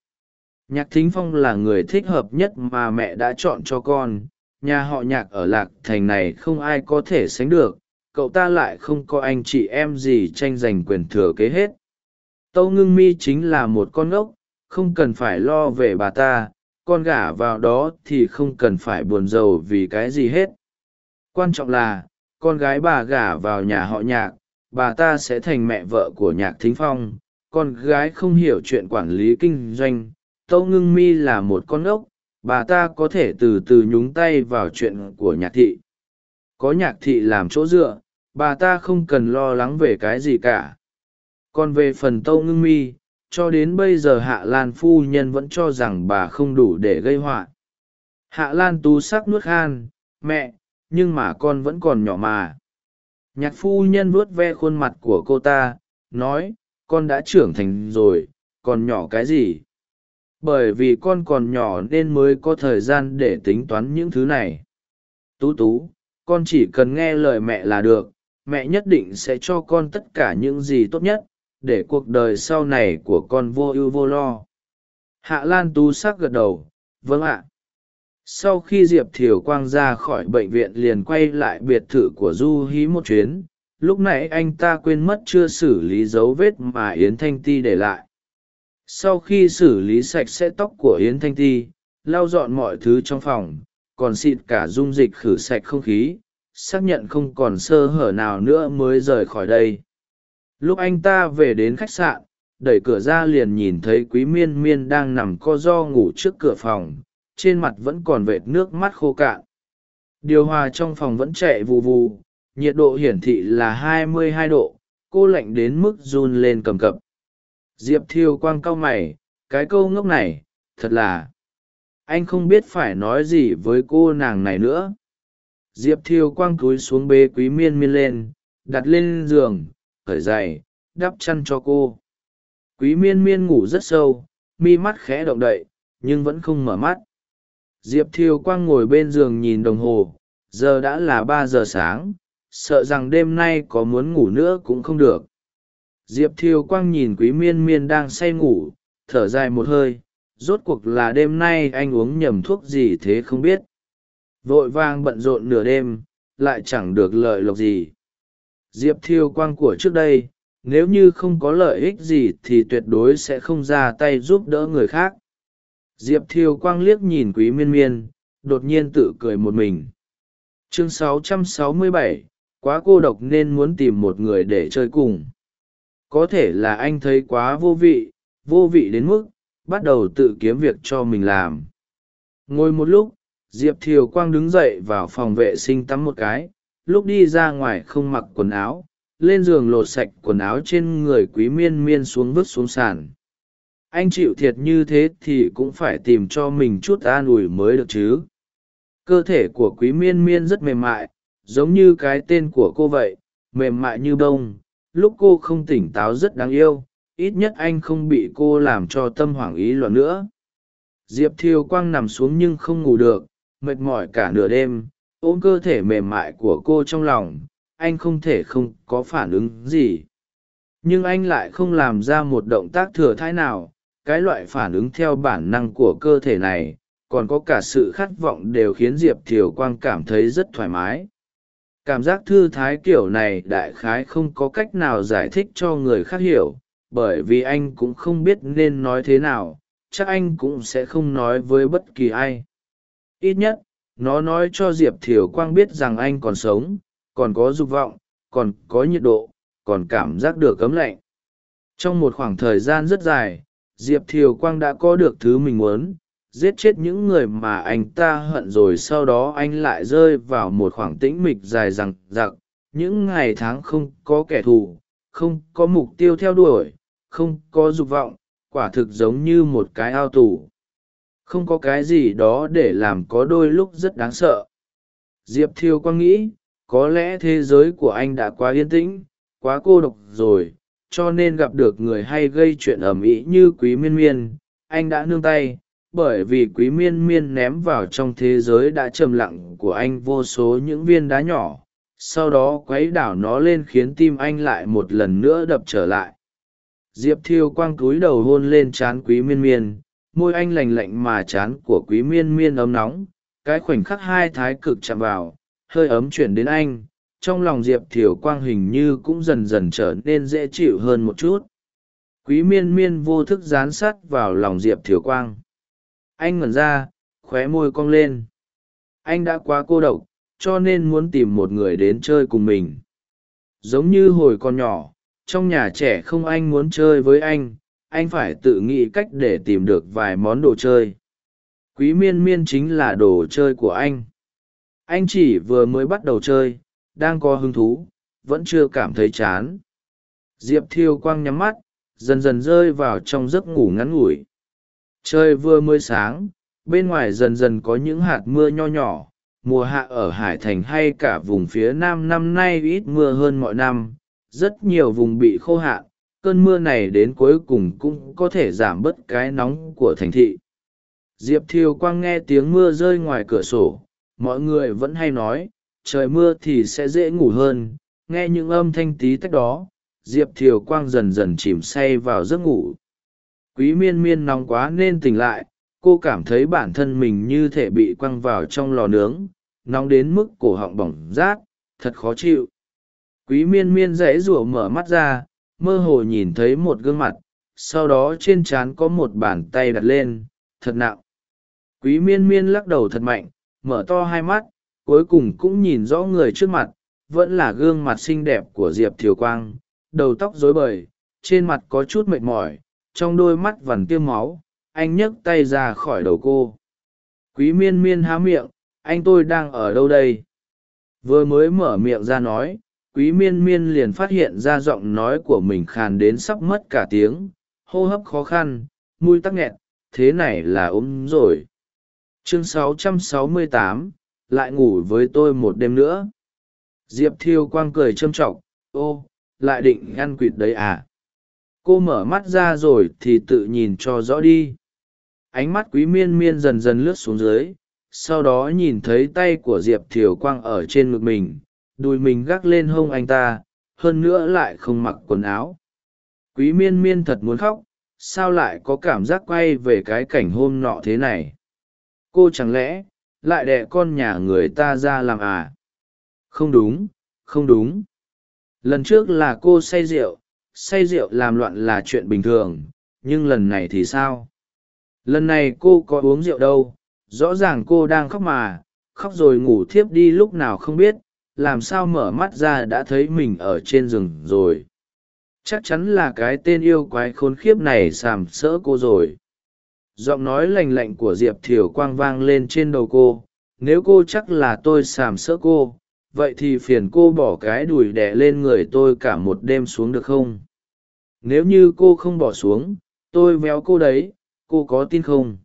Nhạc thính phong là người thích hợp nhất mà mẹ đã chọn cho con, nhà họ nhạc ở lạc thành này không ai có thể sánh được cậu ta lại không có anh chị em gì tranh giành quyền thừa kế hết. Tâu ngưng mi chính là một con ngốc không cần phải lo về bà ta, con gả vào đó thì không cần phải buồn rầu vì cái gì hết. Quan trọng là, con gái bà gả vào nhà họ nhạc, bà ta sẽ thành mẹ vợ của nhạc thính phong. Con gái không hiểu chuyện quản lý kinh doanh, tâu ngưng mi là một con ốc, bà ta có thể từ từ nhúng tay vào chuyện của nhạc thị. Có nhạc thị làm chỗ dựa bà ta không cần lo lắng về cái gì cả. Còn về phần tâu ngưng mi, cho đến bây giờ hạ lan phu nhân vẫn cho rằng bà không đủ để gây họa. Hạ lan tú sắc nuốt khan, mẹ, nhưng mà con vẫn còn nhỏ mà. Nhạc phu nhân vuốt ve khuôn mặt của cô ta, nói, con đã trưởng thành rồi, còn nhỏ cái gì? Bởi vì con còn nhỏ nên mới có thời gian để tính toán những thứ này. Tú tú, con chỉ cần nghe lời mẹ là được mẹ nhất định sẽ cho con tất cả những gì tốt nhất, để cuộc đời sau này của con vô ưu vô lo. Hạ lan tú sắc gật đầu vâng ạ. Sau khi diệp thiều quang ra khỏi bệnh viện liền quay lại biệt thự của du hí một chuyến, lúc nãy anh ta quên mất chưa xử lý dấu vết mà yến thanh ti để lại. Sau khi xử lý sạch sẽ tóc của yến thanh ti, lau dọn mọi thứ trong phòng, còn xịt cả dung dịch khử sạch không khí xác nhận không còn sơ hở nào nữa mới rời khỏi đây. Lúc anh ta về đến khách sạn, đẩy cửa ra liền nhìn thấy quý miên miên đang nằm co do ngủ trước cửa phòng, trên mặt vẫn còn vệt nước mắt khô cạn. Điều hòa trong phòng vẫn chạy vù vù, nhiệt độ hiển thị là 22 độ, cô lạnh đến mức run lên cầm cập. Diệp thiêu quang cau mày, cái câu ngốc này, thật là, anh không biết phải nói gì với cô nàng này nữa diệp thiêu quang cúi xuống bê quý miên miên lên, đặt lên giường khởi giày, đắp chăn cho cô. Quý miên miên ngủ rất sâu, mi mắt khẽ động đậy, nhưng vẫn không mở mắt. Diệp thiêu quang ngồi bên giường nhìn đồng hồ, giờ đã là ba giờ sáng, sợ rằng đêm nay có muốn ngủ nữa cũng không được. Diệp thiêu quang nhìn quý miên miên đang say ngủ, thở dài một hơi, rốt cuộc là đêm nay anh uống nhầm thuốc gì thế không biết vội vang bận rộn nửa đêm lại chẳng được lợi lộc gì. Diệp thiêu quang của trước đây nếu như không có lợi ích gì thì tuyệt đối sẽ không ra tay giúp đỡ người khác. Diệp thiêu quang liếc nhìn quý miên miên đột nhiên tự cười một mình. Chương 667, quá cô độc nên muốn tìm một người để chơi cùng. Có thể là anh thấy quá vô vị vô vị đến mức bắt đầu tự kiếm việc cho mình làm. Ngồi một lúc diệp thiều quang đứng dậy vào phòng vệ sinh tắm một cái, lúc đi ra ngoài không mặc quần áo, lên giường lột sạch quần áo trên người quý miên miên xuống vứt xuống sàn. Anh chịu thiệt như thế thì cũng phải tìm cho mình chút an ủi mới được chứ. Cơ thể của quý miên miên rất mềm mại, giống như cái tên của cô vậy, mềm mại như bông. Lúc cô không tỉnh táo rất đáng yêu, ít nhất anh không bị cô làm cho tâm hoảng ý loạn nữa. Diệp Thiều quang nằm xuống nhưng không ngủ được mệt mỏi cả nửa đêm, ôm cơ thể mềm mại của cô trong lòng, anh không thể không có phản ứng gì. Nhưng anh lại không làm ra một động tác thừa thãi nào, cái loại phản ứng theo bản năng của cơ thể này, còn có cả sự khát vọng đều khiến diệp thiều quang cảm thấy rất thoải mái. Cảm giác thư thái kiểu này đại khái không có cách nào giải thích cho người khác hiểu, bởi vì anh cũng không biết nên nói thế nào, chắc anh cũng sẽ không nói với bất kỳ ai ít nhất, nó nói cho diệp thiều quang biết rằng anh còn sống, còn có dục vọng, còn có nhiệt độ, còn cảm giác được cấm lạnh. Trong một khoảng thời gian rất dài, diệp thiều quang đã có được thứ mình muốn, giết chết những người mà anh ta hận rồi sau đó anh lại rơi vào một khoảng tĩnh mịch dài rằng giặc những ngày tháng không có kẻ thù, không có mục tiêu theo đuổi, không có dục vọng, quả thực giống như một cái ao tù không có cái gì đó để làm có đôi lúc rất đáng sợ. Diệp thiêu quang nghĩ, có lẽ thế giới của anh đã quá yên tĩnh, quá cô độc rồi, cho nên gặp được người hay gây chuyện ầm ĩ như quý miên miên, anh đã nương tay, bởi vì quý miên miên ném vào trong thế giới đã trầm lặng của anh vô số những viên đá nhỏ, sau đó quấy đảo nó lên khiến tim anh lại một lần nữa đập trở lại. Diệp thiêu quang cúi đầu hôn lên trán quý miên miên môi anh lành lạnh mà chán của quý miên miên ấm nóng, cái khoảnh khắc hai thái cực chạm vào, hơi ấm chuyển đến anh, trong lòng diệp thiều quang hình như cũng dần dần trở nên dễ chịu hơn một chút. Quý miên miên vô thức dán sát vào lòng diệp thiều quang. Anh ngẩn ra, khóe môi cong lên. Anh đã quá cô độc, cho nên muốn tìm một người đến chơi cùng mình. Giống như hồi còn nhỏ, trong nhà trẻ không anh muốn chơi với anh anh phải tự nghĩ cách để tìm được vài món đồ chơi. Quý miên miên chính là đồ chơi của anh. Anh chỉ vừa mới bắt đầu chơi, đang có hứng thú, vẫn chưa cảm thấy chán. Diệp thiêu quang nhắm mắt, dần dần rơi vào trong giấc ngủ ngắn ngủi. Trời vừa mới sáng, bên ngoài dần dần có những hạt mưa nho nhỏ. Mùa hạ ở hải thành hay cả vùng phía nam năm nay ít mưa hơn mọi năm. Rất nhiều vùng bị khô hạn cơn mưa này đến cuối cùng cũng có thể giảm bớt cái nóng của thành thị. Diệp thiều quang nghe tiếng mưa rơi ngoài cửa sổ, mọi người vẫn hay nói, trời mưa thì sẽ dễ ngủ hơn. Nghe những âm thanh tí tách đó, diệp thiều quang dần dần chìm say vào giấc ngủ. Quý miên miên nóng quá nên tỉnh lại, cô cảm thấy bản thân mình như thể bị quăng vào trong lò nướng, nóng đến mức cổ họng bỏng rát, thật khó chịu. Quý miên miên dãy rủa mở mắt ra mơ hồ nhìn thấy một gương mặt, sau đó trên trán có một bàn tay đặt lên, thật nặng. Quý miên miên lắc đầu thật mạnh, mở to hai mắt, cuối cùng cũng nhìn rõ người trước mặt, vẫn là gương mặt xinh đẹp của diệp thiều quang, đầu tóc rối bời, trên mặt có chút mệt mỏi, trong đôi mắt vằn tiêm máu, anh nhấc tay ra khỏi đầu cô. Quý miên miên há miệng, anh tôi đang ở đâu đây? Vừa mới mở miệng ra nói quý miên miên liền phát hiện ra giọng nói của mình khàn đến sắp mất cả tiếng hô hấp khó khăn mùi tắc nghẹn thế này là ốm rồi. Chương 668, lại ngủ với tôi một đêm nữa. Diệp thiêu quang cười châm t r ọ c ô lại định ngăn quỵt đấy à? Cô mở mắt ra rồi thì tự nhìn cho rõ đi. Ánh mắt quý miên miên dần dần lướt xuống dưới sau đó nhìn thấy tay của diệp thiều quang ở trên ngực mình đùi mình gác lên hông anh ta, hơn nữa lại không mặc quần áo. Quý miên miên thật muốn khóc, sao lại có cảm giác quay về cái cảnh hôm nọ thế này? Cô chẳng lẽ, lại đẻ con nhà người ta ra làm à? Không đúng không đúng. Lần trước là cô say rượu say rượu làm loạn là chuyện bình thường, nhưng lần này thì sao? Lần này cô có uống rượu đâu, rõ ràng cô đang khóc mà, khóc rồi ngủ thiếp đi lúc nào không biết làm sao mở mắt ra đã thấy mình ở trên rừng rồi. Chắc chắn là cái tên yêu quái khốn khiếp này sàm sỡ cô rồi. Giọng nói lành lạnh của diệp thiều quang vang lên trên đầu cô. Nếu cô chắc là tôi sàm sỡ cô, vậy thì phiền cô bỏ cái đùi đẻ lên người tôi cả một đêm xuống được không? Nếu như cô không bỏ xuống, tôi véo cô đấy, cô có tin không?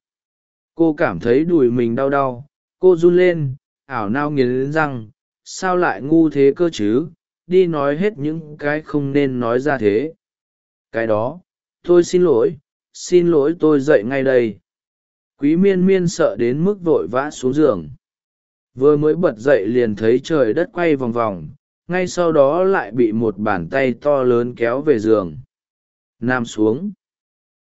Cô cảm thấy đùi mình đau đau, cô run lên, ảo nao nghiến răng sao lại ngu thế cơ chứ? Đi nói hết những cái không nên nói ra thế. Cái đó, tôi xin lỗi xin lỗi tôi dậy ngay đây. Quý miên miên sợ đến mức vội vã xuống giường. Vừa mới bật dậy liền thấy trời đất quay vòng vòng, ngay sau đó lại bị một bàn tay to lớn kéo về giường. Nam xuống.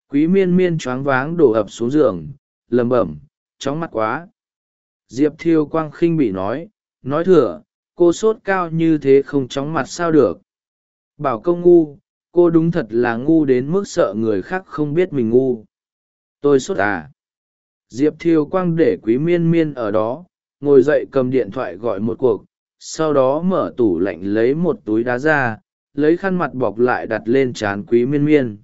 Quý miên miên choáng váng đổ ập xuống giường lầm bẩm, chóng mặt quá. Diệp thiêu quang khinh bị nói nói thừa cô sốt cao như thế không chóng mặt sao được. Bảo công ngu, cô đúng thật là ngu đến mức sợ người khác không biết mình ngu. Tôi sốt à? Diệp thiêu quang để quý miên miên ở đó, ngồi dậy cầm điện thoại gọi một cuộc, sau đó mở tủ lạnh lấy một túi đá ra, lấy khăn mặt bọc lại đặt lên trán quý miên miên.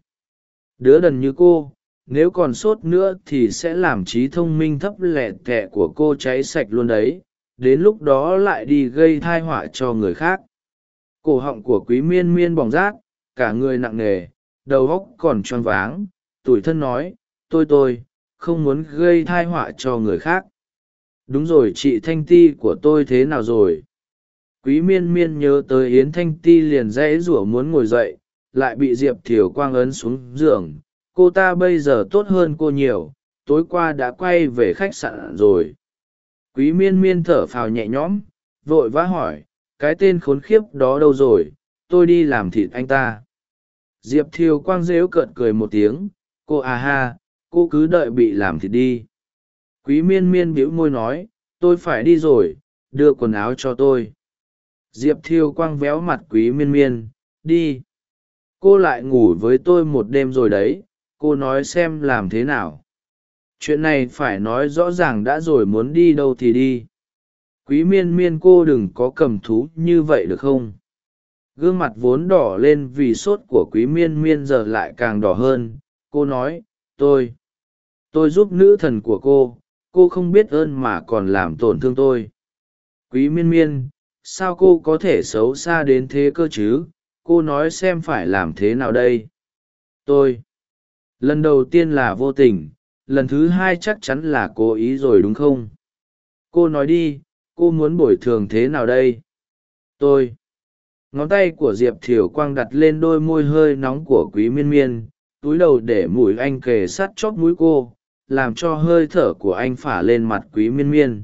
Đứa đần như cô, nếu còn sốt nữa thì sẽ làm trí thông minh thấp lẹ tẹ của cô cháy sạch luôn đấy đến lúc đó lại đi gây thai họa cho người khác. Cổ họng của quý miên miên bỏng rát, cả người nặng nề, đầu óc còn choáng váng. Tủi thân nói, tôi tôi, không muốn gây thai họa cho người khác. Đúng rồi, chị thanh ti của tôi thế nào rồi? Quý miên miên nhớ tới yến thanh ti liền dãy rủa muốn ngồi dậy, lại bị diệp thiều quang ấn xuống giường. Cô ta bây giờ tốt hơn cô nhiều, tối qua đã quay về khách sạn rồi quý miên miên thở phào nhẹ nhõm, vội vã hỏi, cái tên khốn khiếp đó đâu rồi, tôi đi làm thịt anh ta. Diệp thiều quang rếu cợt cười một tiếng, cô à ha, cô cứ đợi bị làm thịt đi. Quý miên miên bĩu môi nói, tôi phải đi rồi, đưa quần áo cho tôi. Diệp thiêu quang véo mặt quý miên miên, đi. Cô lại ngủ với tôi một đêm rồi đấy, cô nói xem làm thế nào chuyện này phải nói rõ ràng đã rồi muốn đi đâu thì đi. Quý miên miên cô đừng có cầm thú như vậy được không? Gương mặt vốn đỏ lên vì sốt của quý miên miên giờ lại càng đỏ hơn. Cô nói, tôi tôi giúp nữ thần của cô. Cô không biết ơn mà còn làm tổn thương tôi. Quý miên miên, sao cô có thể xấu xa đến thế cơ chứ? Cô nói xem phải làm thế nào đây? Tôi, lần đầu tiên là vô tình lần thứ hai chắc chắn là cố ý rồi đúng không? Cô nói đi, cô muốn bồi thường thế nào đây? Tôi. Ngón tay của diệp thiều quang đặt lên đôi môi hơi nóng của quý miên miên, túi đầu để mũi anh kề sát chót mũi cô, làm cho hơi thở của anh phả lên mặt quý miên miên.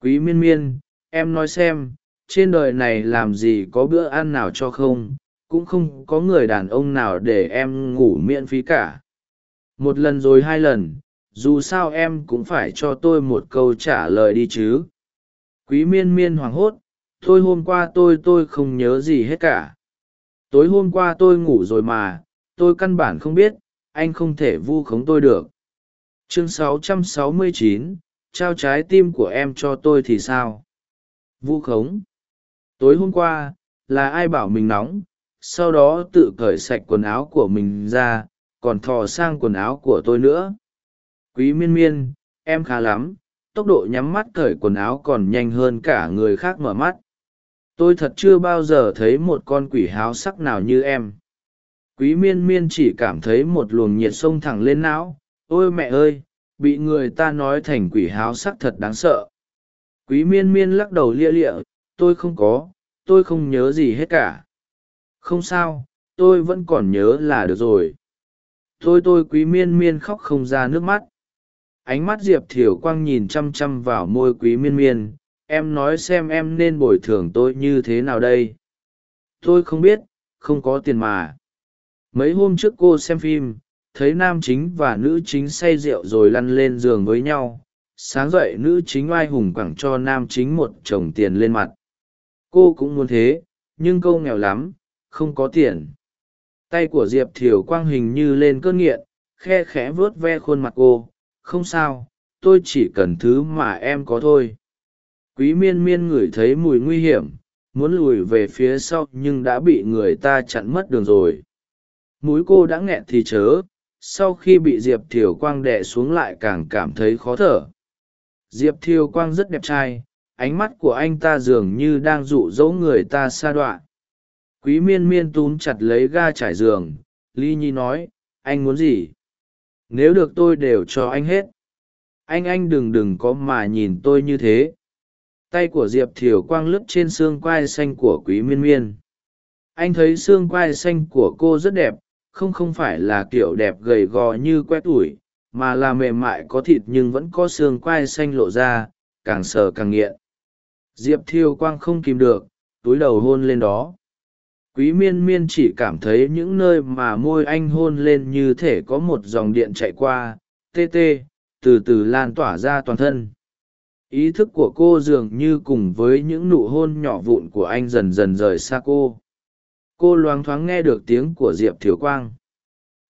Quý miên miên, em nói xem, trên đời này làm gì có bữa ăn nào cho không? Cũng không có người đàn ông nào để em ngủ miễn phí cả một lần rồi hai lần dù sao em cũng phải cho tôi một câu trả lời đi chứ. Quý miên miên hoảng hốt thôi hôm qua tôi tôi không nhớ gì hết cả. Tối hôm qua tôi ngủ rồi mà tôi căn bản không biết anh không thể vu khống tôi được. Chương 669, trao trái tim của em cho tôi thì sao? Vu khống. Tối hôm qua là ai bảo mình nóng? Sau đó tự cởi sạch quần áo của mình ra còn thò sang quần áo của tôi nữa. Quý miên miên, em khá lắm, tốc độ nhắm mắt cởi quần áo còn nhanh hơn cả người khác mở mắt. Tôi thật chưa bao giờ thấy một con quỷ háo sắc nào như em. Quý miên miên chỉ cảm thấy một luồng nhiệt sông thẳng lên não. Ôi mẹ ơi, bị người ta nói thành quỷ háo sắc thật đáng sợ. Quý miên miên lắc đầu lia lịa, tôi không có, tôi không nhớ gì hết cả. Không sao, tôi vẫn còn nhớ là được rồi tôi tôi quý miên miên khóc không ra nước mắt. Ánh mắt diệp thiều quang nhìn chăm chăm vào môi quý miên miên, em nói xem em nên bồi thường tôi như thế nào đây. Tôi không biết, không có tiền mà. Mấy hôm trước cô xem phim, thấy nam chính và nữ chính say rượu rồi lăn lên giường với nhau. Sáng dậy nữ chính oai hùng quẳng cho nam chính một chồng tiền lên mặt. Cô cũng muốn thế, nhưng câu nghèo lắm, không có tiền tay của diệp thiều quang hình như lên cơn nghiện, khe khẽ vuốt ve khuôn mặt cô. Không sao, tôi chỉ cần thứ mà em có thôi. Quý miên miên ngửi thấy mùi nguy hiểm, muốn lùi về phía sau nhưng đã bị người ta chặn mất đường rồi. Mũi cô đã nghẹn thì chớ, sau khi bị diệp thiều quang đè xuống lại càng cảm thấy khó thở. Diệp thiều quang rất đẹp trai, ánh mắt của anh ta dường như đang dụ dỗ người ta sa đoạn quý miên miên túm chặt lấy ga trải giường ly nhi nói, anh muốn gì? Nếu được tôi đều cho anh hết. Anh anh đừng đừng có mà nhìn tôi như thế. Tay của diệp thiều quang lướt trên xương quai xanh của quý miên miên. Anh thấy xương quai xanh của cô rất đẹp, không không phải là kiểu đẹp gầy gò như quét ủi mà là mềm mại có thịt nhưng vẫn có xương quai xanh lộ ra, càng sờ càng nghiện. Diệp thiêu quang không kìm được, túi đầu hôn lên đó quý miên miên chỉ cảm thấy những nơi mà môi anh hôn lên như thể có một dòng điện chạy qua, tê tê, từ từ lan tỏa ra toàn thân. Ý thức của cô dường như cùng với những nụ hôn nhỏ vụn của anh dần dần rời xa cô. Cô loáng thoáng nghe được tiếng của diệp thiều quang.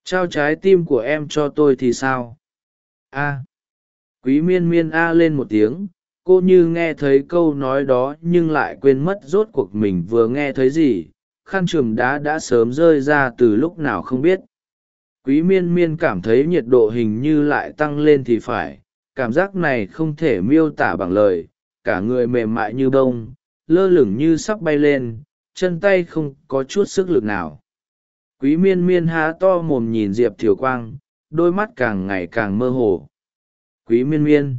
Trao trái tim của em cho tôi thì sao? A. Quý miên miên a lên một tiếng. Cô như nghe thấy câu nói đó nhưng lại quên mất rốt cuộc mình vừa nghe thấy gì khăn trường đá đã sớm rơi ra từ lúc nào không biết. Quý miên miên cảm thấy nhiệt độ hình như lại tăng lên thì phải, cảm giác này không thể miêu tả bằng lời, cả người mềm mại như bông, lơ lửng như sắp bay lên, chân tay không có chút sức lực nào. Quý miên miên há to mồm nhìn diệp thiều quang, đôi mắt càng ngày càng mơ hồ. Quý miên miên.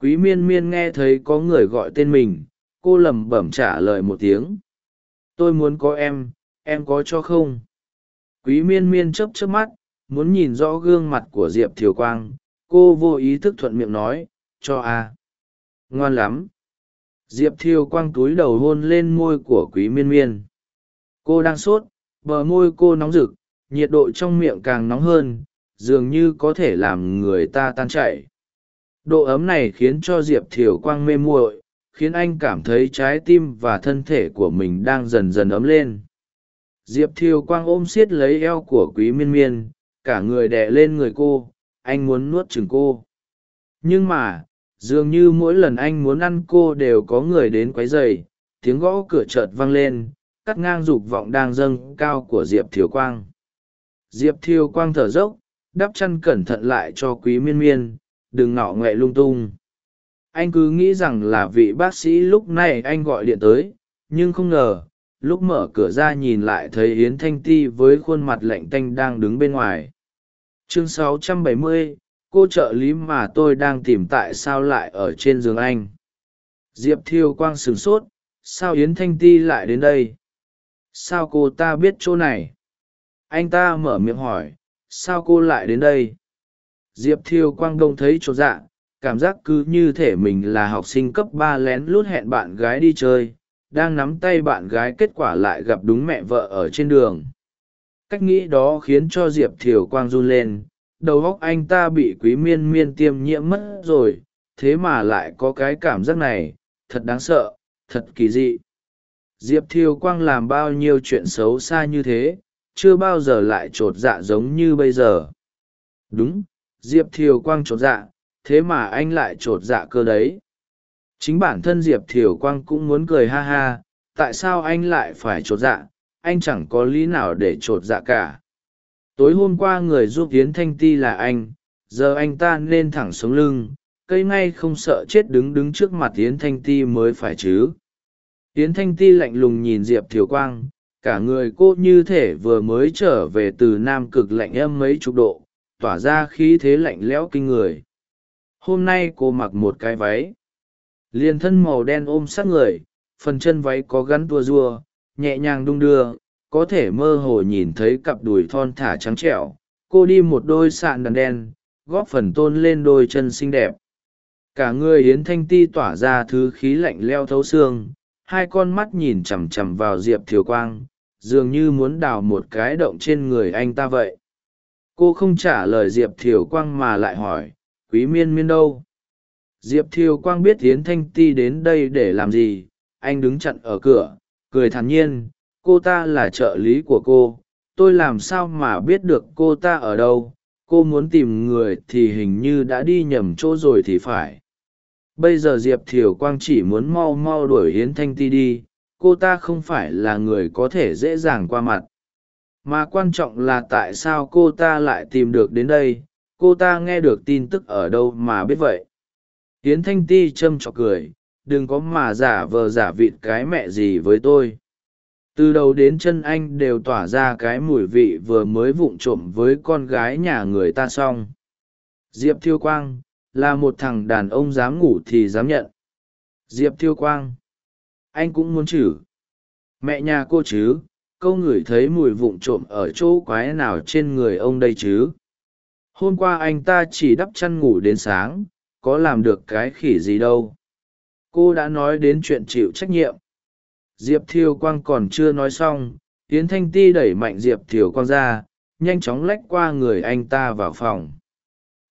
Quý miên miên nghe thấy có người gọi tên mình, cô lẩm bẩm trả lời một tiếng tôi muốn có em em có cho không? Quý miên miên chấp chấp mắt, muốn nhìn rõ gương mặt của diệp thiều quang. Cô vô ý thức thuận miệng nói, cho a ngoan lắm. Diệp thiều quang túi đầu hôn lên môi của quý miên miên. Cô đang sốt, bờ môi cô nóng rực, nhiệt độ trong miệng càng nóng hơn, dường như có thể làm người ta tan chảy. Độ ấm này khiến cho diệp thiều quang mê muội khiến anh cảm thấy trái tim và thân thể của mình đang dần dần ấm lên. Diệp thiều quang ôm siết lấy eo của quý miên miên, cả người đè lên người cô, anh muốn nuốt chừng cô. Nhưng mà, dường như mỗi lần anh muốn ăn cô đều có người đến q u ấ y dày tiếng gõ cửa chợt vang lên, cắt ngang dục vọng đang dâng cao của diệp thiều quang. Diệp thiều quang thở dốc, đắp chăn cẩn thận lại cho quý miên miên, đừng ngọ nghệ lung tung anh cứ nghĩ rằng là vị bác sĩ lúc này anh gọi điện tới nhưng không ngờ lúc mở cửa ra nhìn lại thấy yến thanh ti với khuôn mặt lạnh tanh đang đứng bên ngoài. Chương 670, cô trợ lý mà tôi đang tìm tại sao lại ở trên giường anh? Diệp thiêu quang sửng sốt sao yến thanh ti lại đến đây? Sao cô ta biết chỗ này? Anh ta mở miệng hỏi sao cô lại đến đây? Diệp thiêu quang đông thấy chỗ dạ cảm giác cứ như thể mình là học sinh cấp ba lén lút hẹn bạn gái đi chơi, đang nắm tay bạn gái kết quả lại gặp đúng mẹ vợ ở trên đường. Cách nghĩ đó khiến cho diệp thiều quang run lên, đầu óc anh ta bị quý miên miên tiêm nhiễm mất rồi, thế mà lại có cái cảm giác này, thật đáng sợ, thật kỳ dị. Diệp thiều quang làm bao nhiêu chuyện xấu xa như thế, chưa bao giờ lại t r ộ t dạ giống như bây giờ. Đúng, diệp thiều quang t r ộ t dạ thế mà anh lại t r ộ t dạ cơ đấy. Chính bản thân diệp thiều quang cũng muốn cười ha ha, tại sao anh lại phải t r ộ t dạ anh chẳng có lý nào để t r ộ t dạ cả. Tối hôm qua người giúp Yến thanh ti là anh, giờ anh ta nên thẳng xuống lưng, cây ngay không sợ chết đứng đứng trước mặt Yến thanh ti mới phải chứ. Yến thanh ti lạnh lùng nhìn diệp thiều quang, cả người cô như thể vừa mới trở về từ nam cực lạnh âm mấy chục độ, tỏa ra khí thế lạnh lẽo kinh người hôm nay cô mặc một cái váy. Liền thân màu đen ôm sát người, phần chân váy có gắn tua rua nhẹ nhàng đung đưa, có thể mơ hồ nhìn thấy cặp đùi thon thả trắng trẻo. Cô đi một đôi sạn đàn đen, góp phần tôn lên đôi chân xinh đẹp. Cả người yến thanh ti tỏa ra thứ khí lạnh leo thấu xương, hai con mắt nhìn chằm chằm vào diệp thiều quang, dường như muốn đào một cái động trên người anh ta vậy. Cô không trả lời diệp thiều quang mà lại hỏi quý miên miên đâu? Diệp thiều quang biết tiến thanh ti đến đây để làm gì, anh đứng chặn ở cửa, cười thản nhiên, cô ta là trợ lý của cô, tôi làm sao mà biết được cô ta ở đâu? Cô muốn tìm người thì hình như đã đi nhầm chỗ rồi thì phải. Bây giờ diệp thiều quang chỉ muốn mau mau đuổi hiến thanh ti đi, cô ta không phải là người có thể dễ dàng qua mặt. Mà quan trọng là tại sao cô ta lại tìm được đến đây? Cô ta nghe được tin tức ở đâu mà biết vậy? Hiến thanh ti châm trọc cười, đừng có mà giả vờ giả vịt cái mẹ gì với tôi. Từ đầu đến chân anh đều tỏa ra cái mùi vị vừa mới vụng trộm với con gái nhà người ta xong. Diệp thiêu quang, là một thằng đàn ông dám ngủ thì dám nhận. Diệp thiêu quang, anh cũng muốn chử mẹ nhà cô chứ, câu ngửi thấy mùi vụng trộm ở chỗ quái nào trên người ông đây chứ? Hôm qua anh ta chỉ đắp chăn ngủ đến sáng, có làm được cái khỉ gì đâu. Cô đã nói đến chuyện chịu trách nhiệm. Diệp thiều quang còn chưa nói xong tiến thanh ti đẩy mạnh diệp thiều quang ra, nhanh chóng lách qua người anh ta vào phòng.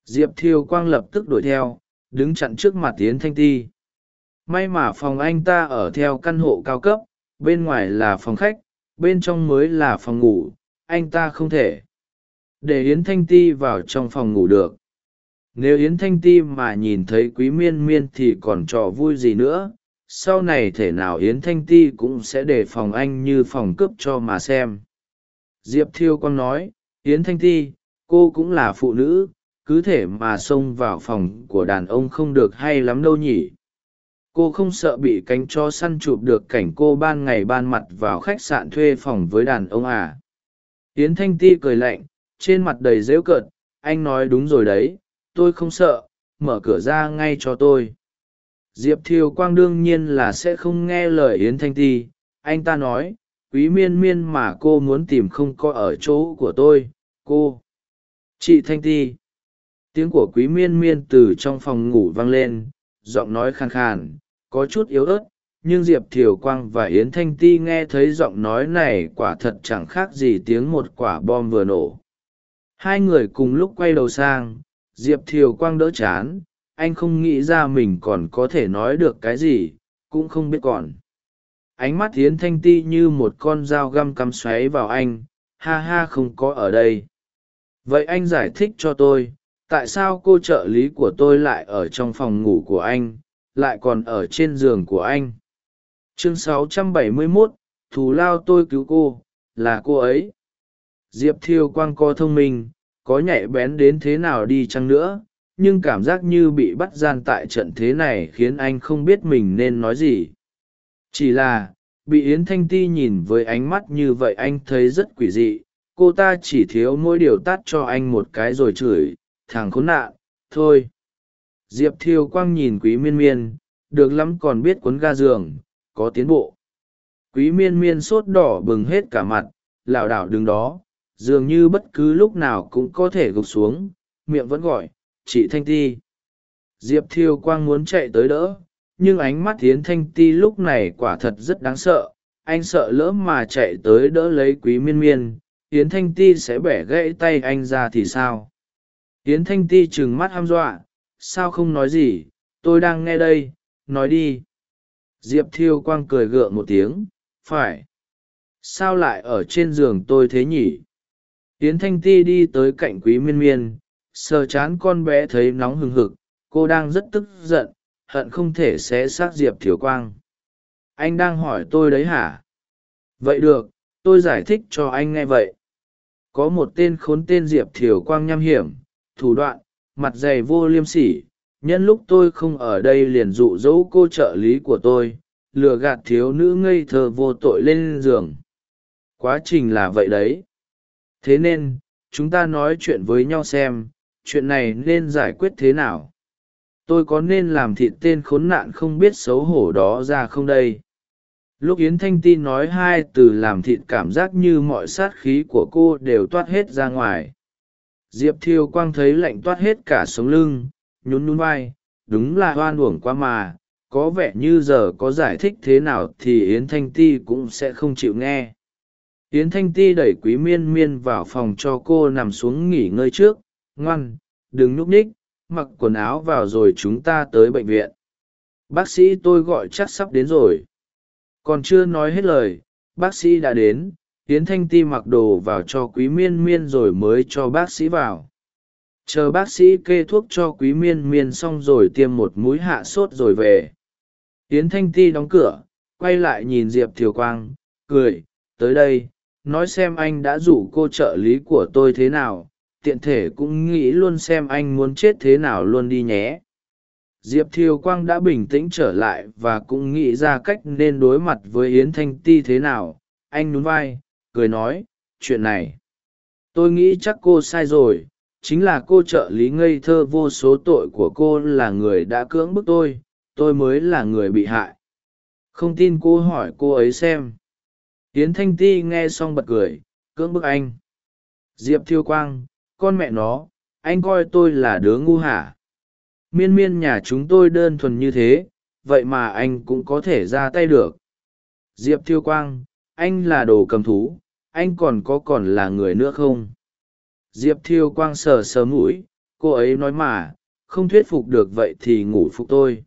Diệp thiều quang lập tức đuổi theo, đứng chặn trước mặt tiến thanh ti. May mà phòng anh ta ở theo căn hộ cao cấp, bên ngoài là phòng khách, bên trong mới là phòng ngủ, anh ta không thể để yến thanh ti vào trong phòng ngủ được. Nếu yến thanh ti mà nhìn thấy quý miên miên thì còn trò vui gì nữa? Sau này thể nào yến thanh ti cũng sẽ để phòng anh như phòng cướp cho mà xem. Diệp thiêu quang nói, yến thanh ti, cô cũng là phụ nữ, cứ thể mà xông vào phòng của đàn ông không được hay lắm đâu nhỉ? Cô không sợ bị cánh cho săn chụp được cảnh cô ban ngày ban mặt vào khách sạn thuê phòng với đàn ông à? Yến thanh ti cười lạnh trên mặt đầy dễu cợt, anh nói đúng rồi đấy, tôi không sợ, mở cửa ra ngay cho tôi. Diệp thiều quang đương nhiên là sẽ không nghe lời yến thanh ti, anh ta nói, quý miên miên mà cô muốn tìm không có ở chỗ của tôi, cô. Chị thanh ti. Tiếng của quý miên miên từ trong phòng ngủ vang lên, giọng nói khàn khàn, có chút yếu ớt, nhưng diệp thiều quang và yến thanh ti nghe thấy giọng nói này quả thật chẳng khác gì tiếng một quả bom vừa nổ hai người cùng lúc quay đầu sang diệp thiều quang đỡ chán anh không nghĩ ra mình còn có thể nói được cái gì cũng không biết còn. Ánh mắt yến thanh ti như một con dao găm cắm xoáy vào anh ha ha không có ở đây. Vậy anh giải thích cho tôi tại sao cô trợ lý của tôi lại ở trong phòng ngủ của anh lại còn ở trên giường của anh? Chương 671, thù lao tôi cứu cô là cô ấy diệp thiêu quang co thông minh, có nhạy bén đến thế nào đi chăng nữa, nhưng cảm giác như bị bắt gian tại trận thế này khiến anh không biết mình nên nói gì. Chỉ là, bị yến thanh ti nhìn với ánh mắt như vậy anh thấy rất quỷ dị, cô ta chỉ thiếu mỗi điều tắt cho anh một cái rồi chửi, thằng khốn nạn, thôi. Diệp thiêu quang nhìn quý miên miên, được lắm còn biết cuốn ga giường, có tiến bộ. Quý miên miên sốt đỏ bừng hết cả mặt, lảo đảo đứng đó dường như bất cứ lúc nào cũng có thể gục xuống, miệng vẫn gọi, chị thanh ti. Diệp thiêu quang muốn chạy tới đỡ, nhưng ánh mắt tiến thanh ti lúc này quả thật rất đáng sợ, anh sợ lỡ mà chạy tới đỡ lấy quý miên miên, yến thanh ti sẽ bẻ gãy tay anh ra thì sao? Yến thanh ti trừng mắt ham dọa, sao không nói gì? Tôi đang nghe đây, nói đi. Diệp thiêu quang cười gượng một tiếng, phải. Sao lại ở trên giường tôi thế nhỉ? Yến thanh ti đi tới cạnh quý miên miên, sờ chán con bé thấy nóng hừng hực, cô đang rất tức giận, hận không thể xé xác diệp thiều quang. Anh đang hỏi tôi đấy hả? Vậy được, tôi giải thích cho anh nghe vậy. Có một tên khốn tên diệp thiều quang nham hiểm, thủ đoạn, mặt dày vô liêm sỉ, nhân lúc tôi không ở đây liền dụ dỗ cô trợ lý của tôi, lừa gạt thiếu nữ ngây thơ vô tội lên giường. Quá trình là vậy đấy thế nên, chúng ta nói chuyện với nhau xem, chuyện này nên giải quyết thế nào? Tôi có nên làm thịt tên khốn nạn không biết xấu hổ đó ra không đây? Lúc yến thanh ti nói hai từ làm thịt cảm giác như mọi sát khí của cô đều toát hết ra ngoài. Diệp thiêu quang thấy lạnh toát hết cả sống lưng, nhún nhún vai, đúng là hoan uổng quá mà, có vẻ như giờ có giải thích thế nào thì yến thanh ti cũng sẽ không chịu nghe yến thanh ti đẩy quý miên miên vào phòng cho cô nằm xuống nghỉ ngơi trước. Ngoan, đừng nhúc nhích, mặc quần áo vào rồi chúng ta tới bệnh viện. Bác sĩ tôi gọi chắc sắp đến rồi. Còn chưa nói hết lời, bác sĩ đã đến. Yến thanh ti mặc đồ vào cho quý miên miên rồi mới cho bác sĩ vào. Chờ bác sĩ kê thuốc cho quý miên miên xong rồi tiêm một mũi hạ sốt rồi về. Yến thanh ti đóng cửa, quay lại nhìn diệp thiều quang, cười, tới đây nói xem anh đã rủ cô trợ lý của tôi thế nào, tiện thể cũng nghĩ luôn xem anh muốn chết thế nào luôn đi nhé. Diệp thiều quang đã bình tĩnh trở lại và cũng nghĩ ra cách nên đối mặt với yến thanh ti thế nào. Anh nhún vai, cười nói, chuyện này, tôi nghĩ chắc cô sai rồi. Chính là cô trợ lý ngây thơ vô số tội của cô là người đã cưỡng bức tôi. Tôi mới là người bị hại. Không tin cô hỏi cô ấy xem yến thanh ti nghe xong bật cười, cưỡng bức anh. Diệp thiêu quang, con mẹ nó, anh coi tôi là đứa ngu hả? Miên miên nhà chúng tôi đơn thuần như thế, vậy mà anh cũng có thể ra tay được. Diệp thiêu quang, anh là đồ cầm thú, anh còn có còn là người nữa không? Diệp thiêu quang sờ sờ mũi, cô ấy nói mà, không thuyết phục được vậy thì ngủ phục tôi.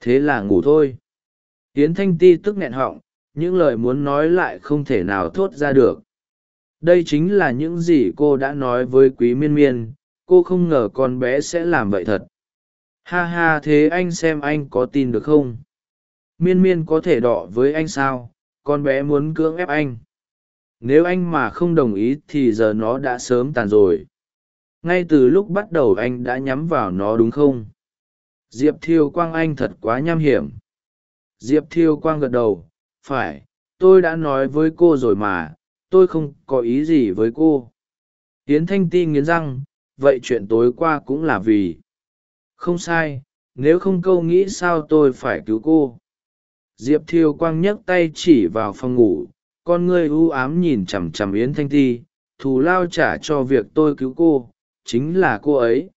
Thế là ngủ thôi. Tiến thanh ti tức nghẹn họng những lời muốn nói lại không thể nào thốt ra được. Đây chính là những gì cô đã nói với quý miên miên, cô không ngờ con bé sẽ làm vậy thật. Ha ha, thế anh xem anh có tin được không? Miên miên có thể đọ với anh sao? Con bé muốn cưỡng ép anh. Nếu anh mà không đồng ý thì giờ nó đã sớm tàn rồi. Ngay từ lúc bắt đầu anh đã nhắm vào nó đúng không? Diệp thiêu quang anh thật quá nham hiểm. Diệp thiêu quang gật đầu phải tôi đã nói với cô rồi mà tôi không có ý gì với cô. Tiến thanh ti nghiến răng vậy chuyện tối qua cũng là vì. Không sai nếu không câu nghĩ sao tôi phải cứu cô? Diệp thiêu quang nhấc tay chỉ vào phòng ngủ con ngươi u ám nhìn chằm chằm yến thanh ti thù lao trả cho việc tôi cứu cô chính là cô ấy.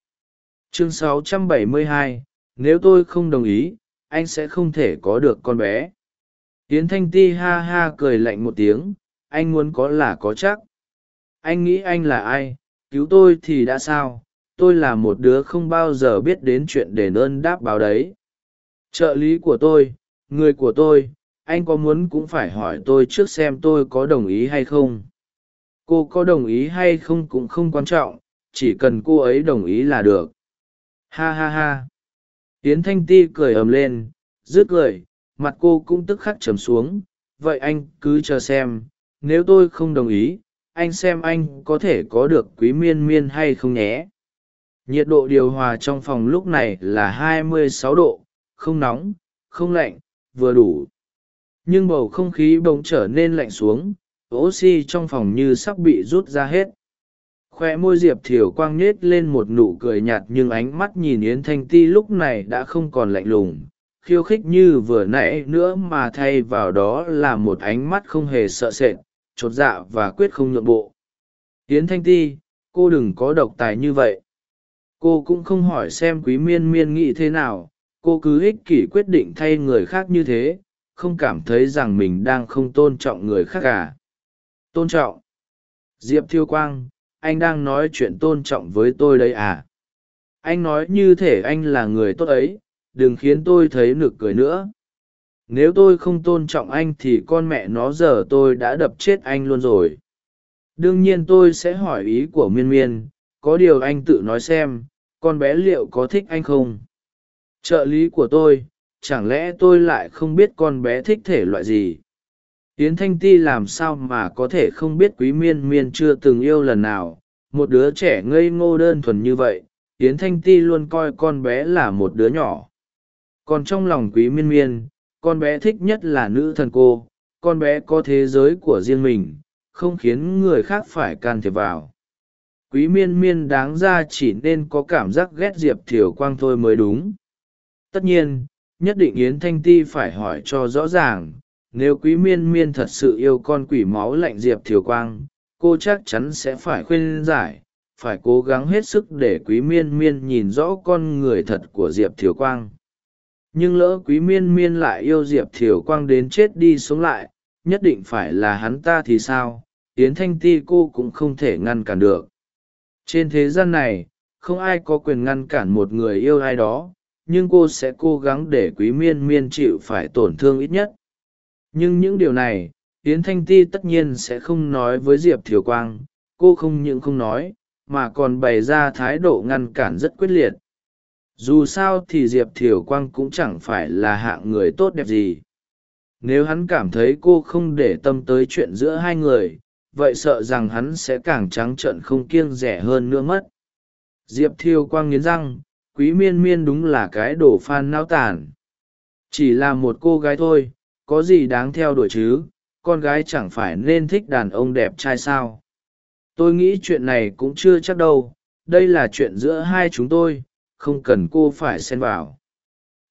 Chương 672, nếu tôi không đồng ý anh sẽ không thể có được con bé yến thanh ti ha ha cười lạnh một tiếng, anh muốn có là có chắc. Anh nghĩ anh là ai, cứu tôi thì đã sao, tôi là một đứa không bao giờ biết đến chuyện đền ơn đáp báo đấy. Trợ lý của tôi, người của tôi, anh có muốn cũng phải hỏi tôi trước xem tôi có đồng ý hay không. Cô có đồng ý hay không cũng không quan trọng, chỉ cần cô ấy đồng ý là được. Ha ha ha. Yến thanh ti cười ầm lên rứt cười mặt cô cũng tức khắc trầm xuống. Vậy anh cứ chờ xem. Nếu tôi không đồng ý, anh xem anh có thể có được quý miên miên hay không nhé. Nhiệt độ điều hòa trong phòng lúc này là 26 độ. Không nóng, không lạnh, vừa đủ. Nhưng bầu không khí bỗng trở nên lạnh xuống. Oxy trong phòng như sắp bị rút ra hết. Khoe môi diệp thiều quang nhết lên một nụ cười nhạt nhưng ánh mắt nhìn yến thanh ti lúc này đã không còn lạnh lùng khiêu khích như vừa nãy nữa mà thay vào đó là một ánh mắt không hề sợ sệt, chột dạ và quyết không nhượng bộ. Yến thanh ti, cô đừng có độc tài như vậy. Cô cũng không hỏi xem quý miên miên nghĩ thế nào, cô cứ ích kỷ quyết định thay người khác như thế, không cảm thấy rằng mình đang không tôn trọng người khác cả. Tôn trọng. Diệp thiêu quang, anh đang nói chuyện tôn trọng với tôi đấy à? Anh nói như thể anh là người tốt ấy đừng khiến tôi thấy nực cười nữa. Nếu tôi không tôn trọng anh thì con mẹ nó giờ tôi đã đập chết anh luôn rồi. Đương nhiên tôi sẽ hỏi ý của miên miên, có điều anh tự nói xem, con bé liệu có thích anh không? Trợ lý của tôi, chẳng lẽ tôi lại không biết con bé thích thể loại gì? Yến thanh ti làm sao mà có thể không biết quý miên miên chưa từng yêu lần nào? Một đứa trẻ ngây ngô đơn thuần như vậy, yến thanh ti luôn coi con bé là một đứa nhỏ còn trong lòng quý miên miên, con bé thích nhất là nữ thần cô, con bé có thế giới của riêng mình, không khiến người khác phải can thiệp vào. Quý miên miên đáng ra chỉ nên có cảm giác ghét diệp thiều quang thôi mới đúng. Tất nhiên, nhất định yến thanh ti phải hỏi cho rõ ràng, nếu quý miên miên thật sự yêu con quỷ máu lạnh diệp thiều quang, cô chắc chắn sẽ phải khuyên giải, phải cố gắng hết sức để quý miên miên nhìn rõ con người thật của diệp thiều quang nhưng lỡ quý miên miên lại yêu diệp thiều quang đến chết đi sống lại, nhất định phải là hắn ta thì sao? Yến thanh ti cô cũng không thể ngăn cản được. Trên thế gian này, không ai có quyền ngăn cản một người yêu ai đó, nhưng cô sẽ cố gắng để quý miên miên chịu phải tổn thương ít nhất. Nhưng những điều này, yến thanh ti tất nhiên sẽ không nói với diệp thiều quang, cô không những không nói, mà còn bày ra thái độ ngăn cản rất quyết liệt dù sao thì diệp thiều quang cũng chẳng phải là hạng người tốt đẹp gì. Nếu hắn cảm thấy cô không để tâm tới chuyện giữa hai người, vậy sợ rằng hắn sẽ càng trắng trợn không kiêng rẻ hơn nữa mất. Diệp thiều quang nghiến răng, quý miên miên đúng là cái đồ phan nao tàn. Chỉ là một cô gái thôi, có gì đáng theo đuổi chứ, con gái chẳng phải nên thích đàn ông đẹp trai sao. Tôi nghĩ chuyện này cũng chưa chắc đâu, đây là chuyện giữa hai chúng tôi không cần cô phải xen vào.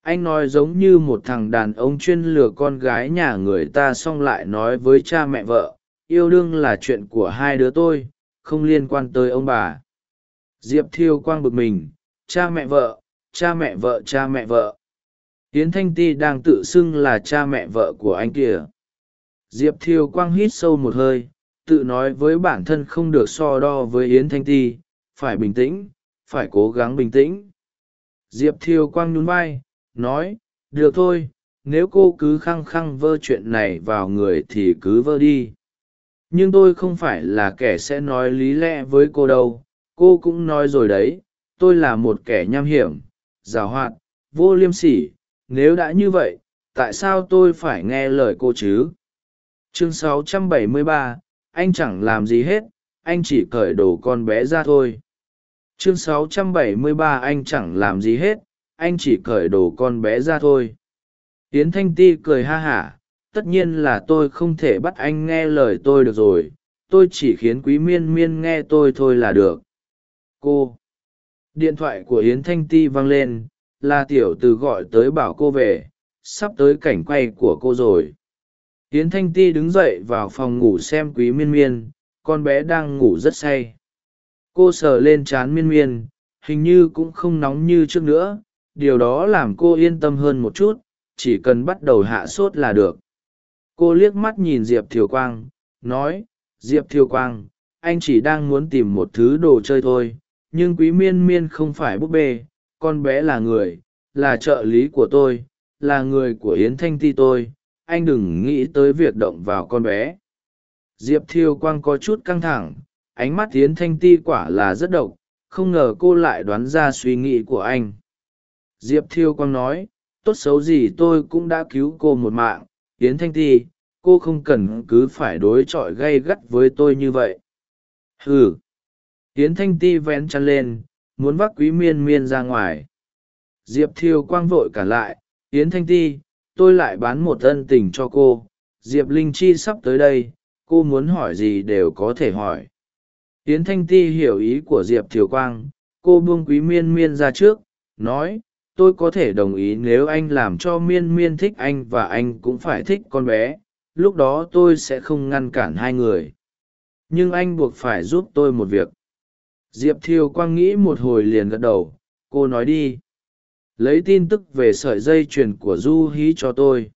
Anh nói giống như một thằng đàn ông chuyên lừa con gái nhà người ta xong lại nói với cha mẹ vợ, yêu đương là chuyện của hai đứa tôi, không liên quan tới ông bà. Diệp thiêu quang bực mình, cha mẹ vợ, cha mẹ vợ, cha mẹ vợ. Yến thanh ti đang tự xưng là cha mẹ vợ của anh kìa. Diệp thiêu quang hít sâu một hơi, tự nói với bản thân không được so đo với yến thanh ti, phải bình tĩnh, phải cố gắng bình tĩnh diệp thiêu quang nhún vai nói được thôi nếu cô cứ khăng khăng vơ chuyện này vào người thì cứ vơ đi. Nhưng tôi không phải là kẻ sẽ nói lý lẽ với cô đâu. Cô cũng nói rồi đấy tôi là một kẻ nham hiểm giàu hoạt vô liêm sỉ. Nếu đã như vậy tại sao tôi phải nghe lời cô chứ? Chương 673, anh chẳng làm gì hết anh chỉ cởi đồ con bé ra thôi chương 673 anh chẳng làm gì hết, anh chỉ cởi đồ con bé ra thôi. Yến thanh ti cười ha hả, tất nhiên là tôi không thể bắt anh nghe lời tôi được rồi, tôi chỉ khiến quý miên miên nghe tôi thôi là được. Cô, điện thoại của yến thanh ti vang lên là tiểu từ gọi tới bảo cô về, sắp tới cảnh quay của cô rồi. Yến thanh ti đứng dậy vào phòng ngủ xem quý miên miên, con bé đang ngủ rất say cô sờ lên trán miên miên, hình như cũng không nóng như trước nữa, điều đó làm cô yên tâm hơn một chút, chỉ cần bắt đầu hạ sốt là được. Cô liếc mắt nhìn diệp thiều quang, nói, diệp thiều quang, anh chỉ đang muốn tìm một thứ đồ chơi thôi, nhưng quý miên miên không phải búp bê, con bé là người, là trợ lý của tôi, là người của yến thanh ti tôi, anh đừng nghĩ tới việc động vào con bé. Diệp thiêu quang có chút căng thẳng ánh mắt yến thanh ti quả là rất độc, không ngờ cô lại đoán ra suy nghĩ của anh. Diệp thiêu quang nói, tốt xấu gì tôi cũng đã cứu cô một mạng. Yến thanh ti, cô không cần cứ phải đối chọi gay gắt với tôi như vậy. Ừ yến thanh ti vén chăn lên, muốn vác quý miên miên ra ngoài. Diệp thiêu quang vội cả lại, yến thanh ti, tôi lại bán một ân tình cho cô. Diệp linh chi sắp tới đây, cô muốn hỏi gì đều có thể hỏi yến thanh ti hiểu ý của diệp thiều quang, cô buông quý miên miên ra trước, nói, tôi có thể đồng ý nếu anh làm cho miên miên thích anh và anh cũng phải thích con bé, lúc đó tôi sẽ không ngăn cản hai người. Nhưng anh buộc phải giúp tôi một việc. Diệp thiều quang nghĩ một hồi liền gật đầu, cô nói đi. Lấy tin tức về sợi dây chuyền của du hí cho tôi.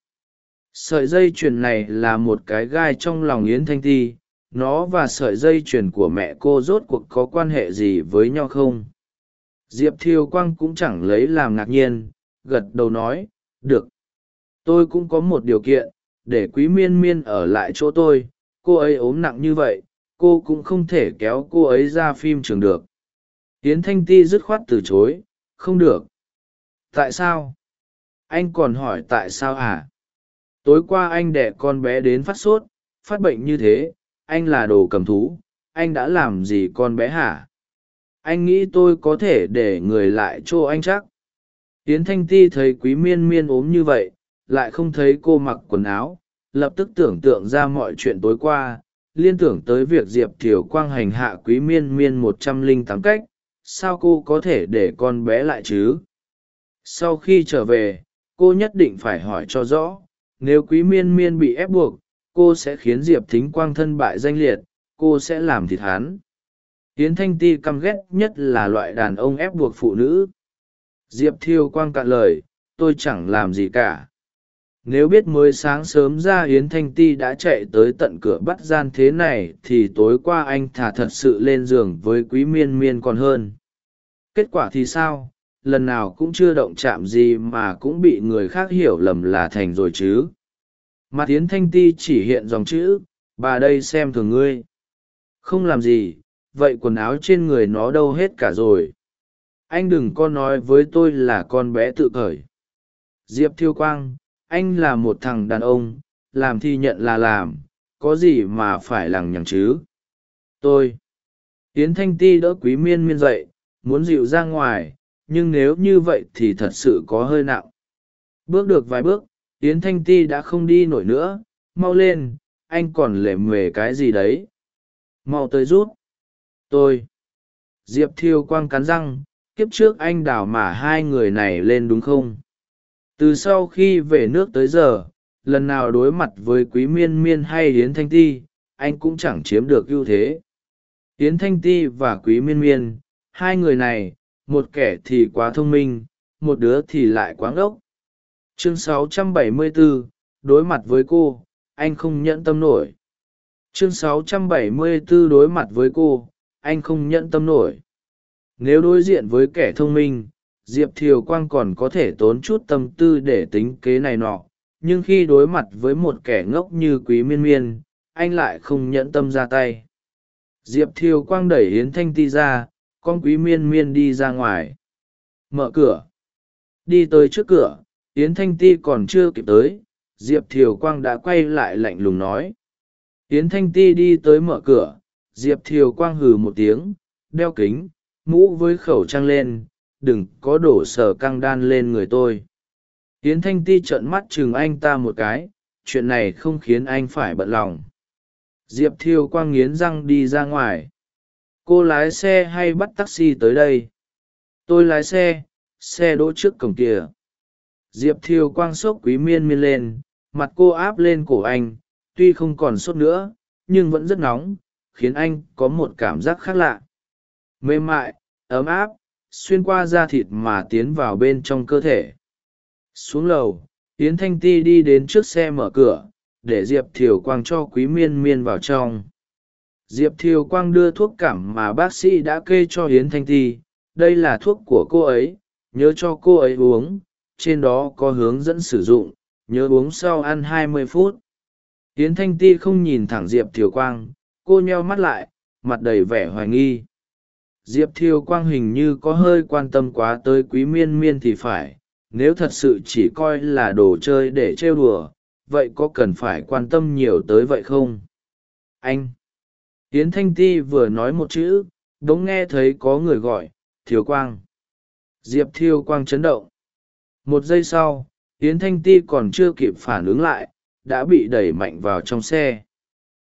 Sợi dây chuyền này là một cái gai trong lòng yến thanh ti nó và sợi dây chuyền của mẹ cô rốt cuộc có quan hệ gì với nhau không? Diệp thiều quang cũng chẳng lấy làm ngạc nhiên, gật đầu nói, được. Tôi cũng có một điều kiện, để quý miên miên ở lại chỗ tôi. Cô ấy ốm nặng như vậy, cô cũng không thể kéo cô ấy ra phim trường được. Tiến thanh ti dứt khoát từ chối, không được. Tại sao? Anh còn hỏi tại sao à? Tối qua anh đẻ con bé đến phát sốt, phát bệnh như thế anh là đồ cầm thú, anh đã làm gì con bé hả? Anh nghĩ tôi có thể để người lại chỗ anh chắc. Yến thanh ti thấy quý miên miên ốm như vậy, lại không thấy cô mặc quần áo, lập tức tưởng tượng ra mọi chuyện tối qua, liên tưởng tới việc diệp thiều quang hành hạ quý miên miên một trăm lẻ tám cách, sao cô có thể để con bé lại chứ? Sau khi trở về, cô nhất định phải hỏi cho rõ, nếu quý miên miên bị ép buộc cô sẽ khiến diệp thính quang thân bại danh liệt, cô sẽ làm thịt hắn. Yến thanh ti căm ghét nhất là loại đàn ông ép buộc phụ nữ. Diệp thiêu quang cạn lời, tôi chẳng làm gì cả. Nếu biết mới sáng sớm ra yến thanh ti đã chạy tới tận cửa bắt gian thế này, thì tối qua anh thả thật sự lên giường với quý miên miên còn hơn. Kết quả thì sao? Lần nào cũng chưa động chạm gì mà cũng bị người khác hiểu lầm là thành rồi chứ mặt tiến thanh ti chỉ hiện dòng chữ, bà đây xem thường ngươi. Không làm gì, vậy quần áo trên người nó đâu hết cả rồi. Anh đừng có nói với tôi là con bé tự cởi. Diệp thiêu quang, anh là một thằng đàn ông, làm thì nhận là làm, có gì mà phải lằng nhằng chứ? Tôi. Yến thanh ti đỡ quý miên miên dậy, muốn dịu ra ngoài, nhưng nếu như vậy thì thật sự có hơi nặng. Bước được vài bước yến thanh ti đã không đi nổi nữa, mau lên, anh còn lề mề cái gì đấy? Mau tới rút. Tôi. Diệp thiêu quang cắn răng, kiếp trước anh đào mà hai người này lên đúng không? Từ sau khi về nước tới giờ, lần nào đối mặt với quý miên miên hay Yến thanh ti, anh cũng chẳng chiếm được ưu thế. Yến thanh ti và quý miên miên, hai người này, một kẻ thì quá thông minh, một đứa thì lại quá ngốc chương 674, đối mặt với cô anh không nhẫn tâm nổi. Chương 674 đối mặt với cô anh không nhẫn tâm nổi. Nếu đối diện với kẻ thông minh diệp thiều quang còn có thể tốn chút tâm tư để tính kế này nọ. Nhưng khi đối mặt với một kẻ ngốc như quý miên miên anh lại không nhẫn tâm ra tay. Diệp thiều quang đẩy Hiến thanh ti ra con quý miên miên đi ra ngoài. Mở cửa. Đi tới trước cửa yến thanh ti còn chưa kịp tới, diệp thiều quang đã quay lại lạnh lùng nói. Yến thanh ti đi tới mở cửa, diệp thiều quang hừ một tiếng, đeo kính, mũ với khẩu trang lên, đừng có đổ sở căng đan lên người tôi. Yến thanh ti trợn mắt chừng anh ta một cái, chuyện này không khiến anh phải bận lòng. Diệp thiều quang nghiến răng đi ra ngoài. Cô lái xe hay bắt taxi tới đây? Tôi lái xe xe đỗ trước cổng kìa diệp thiều quang sốc quý miên miên lên, mặt cô áp lên cổ anh, tuy không còn sốt nữa, nhưng vẫn rất nóng, khiến anh có một cảm giác khác lạ. Mềm mại, ấm áp, xuyên qua da thịt mà tiến vào bên trong cơ thể. Xuống lầu, yến thanh ti đi đến trước xe mở cửa, để diệp thiều quang cho quý miên miên vào trong. Diệp thiều quang đưa thuốc cảm mà bác sĩ đã kê cho yến thanh ti, đây là thuốc của cô ấy, nhớ cho cô ấy uống trên đó có hướng dẫn sử dụng, nhớ uống sau ăn hai mươi phút. Yến thanh ti không nhìn thẳng diệp thiều quang, cô nheo mắt lại, mặt đầy vẻ hoài nghi. Diệp thiều quang hình như có hơi quan tâm quá tới quý miên miên thì phải, nếu thật sự chỉ coi là đồ chơi để trêu đùa, vậy có cần phải quan tâm nhiều tới vậy không? Anh! Yến thanh ti vừa nói một chữ đ ố n g nghe thấy có người gọi, thiều quang. Diệp thiêu quang chấn động một giây sau, yến thanh ti còn chưa kịp phản ứng lại, đã bị đẩy mạnh vào trong xe.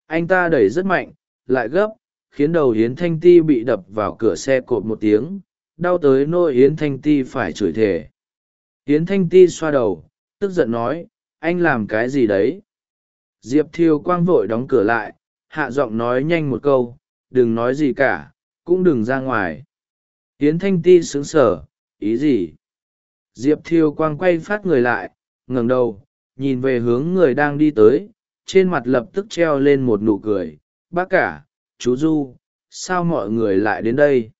Anh ta đẩy rất mạnh, lại gấp, khiến đầu yến thanh ti bị đập vào cửa xe cột một tiếng, đau tới nôi yến thanh ti phải chửi thề. Yến thanh ti xoa đầu, tức giận nói, anh làm cái gì đấy? Diệp thiêu quang vội đóng cửa lại, hạ giọng nói nhanh một câu, đừng nói gì cả, cũng đừng ra ngoài. Yến thanh ti sững sở ý gì? Diệp thiêu quang quay phát người lại, ngẩng đầu, nhìn về hướng người đang đi tới, trên mặt lập tức treo lên một nụ cười. Bác cả, chú du, sao mọi người lại đến đây?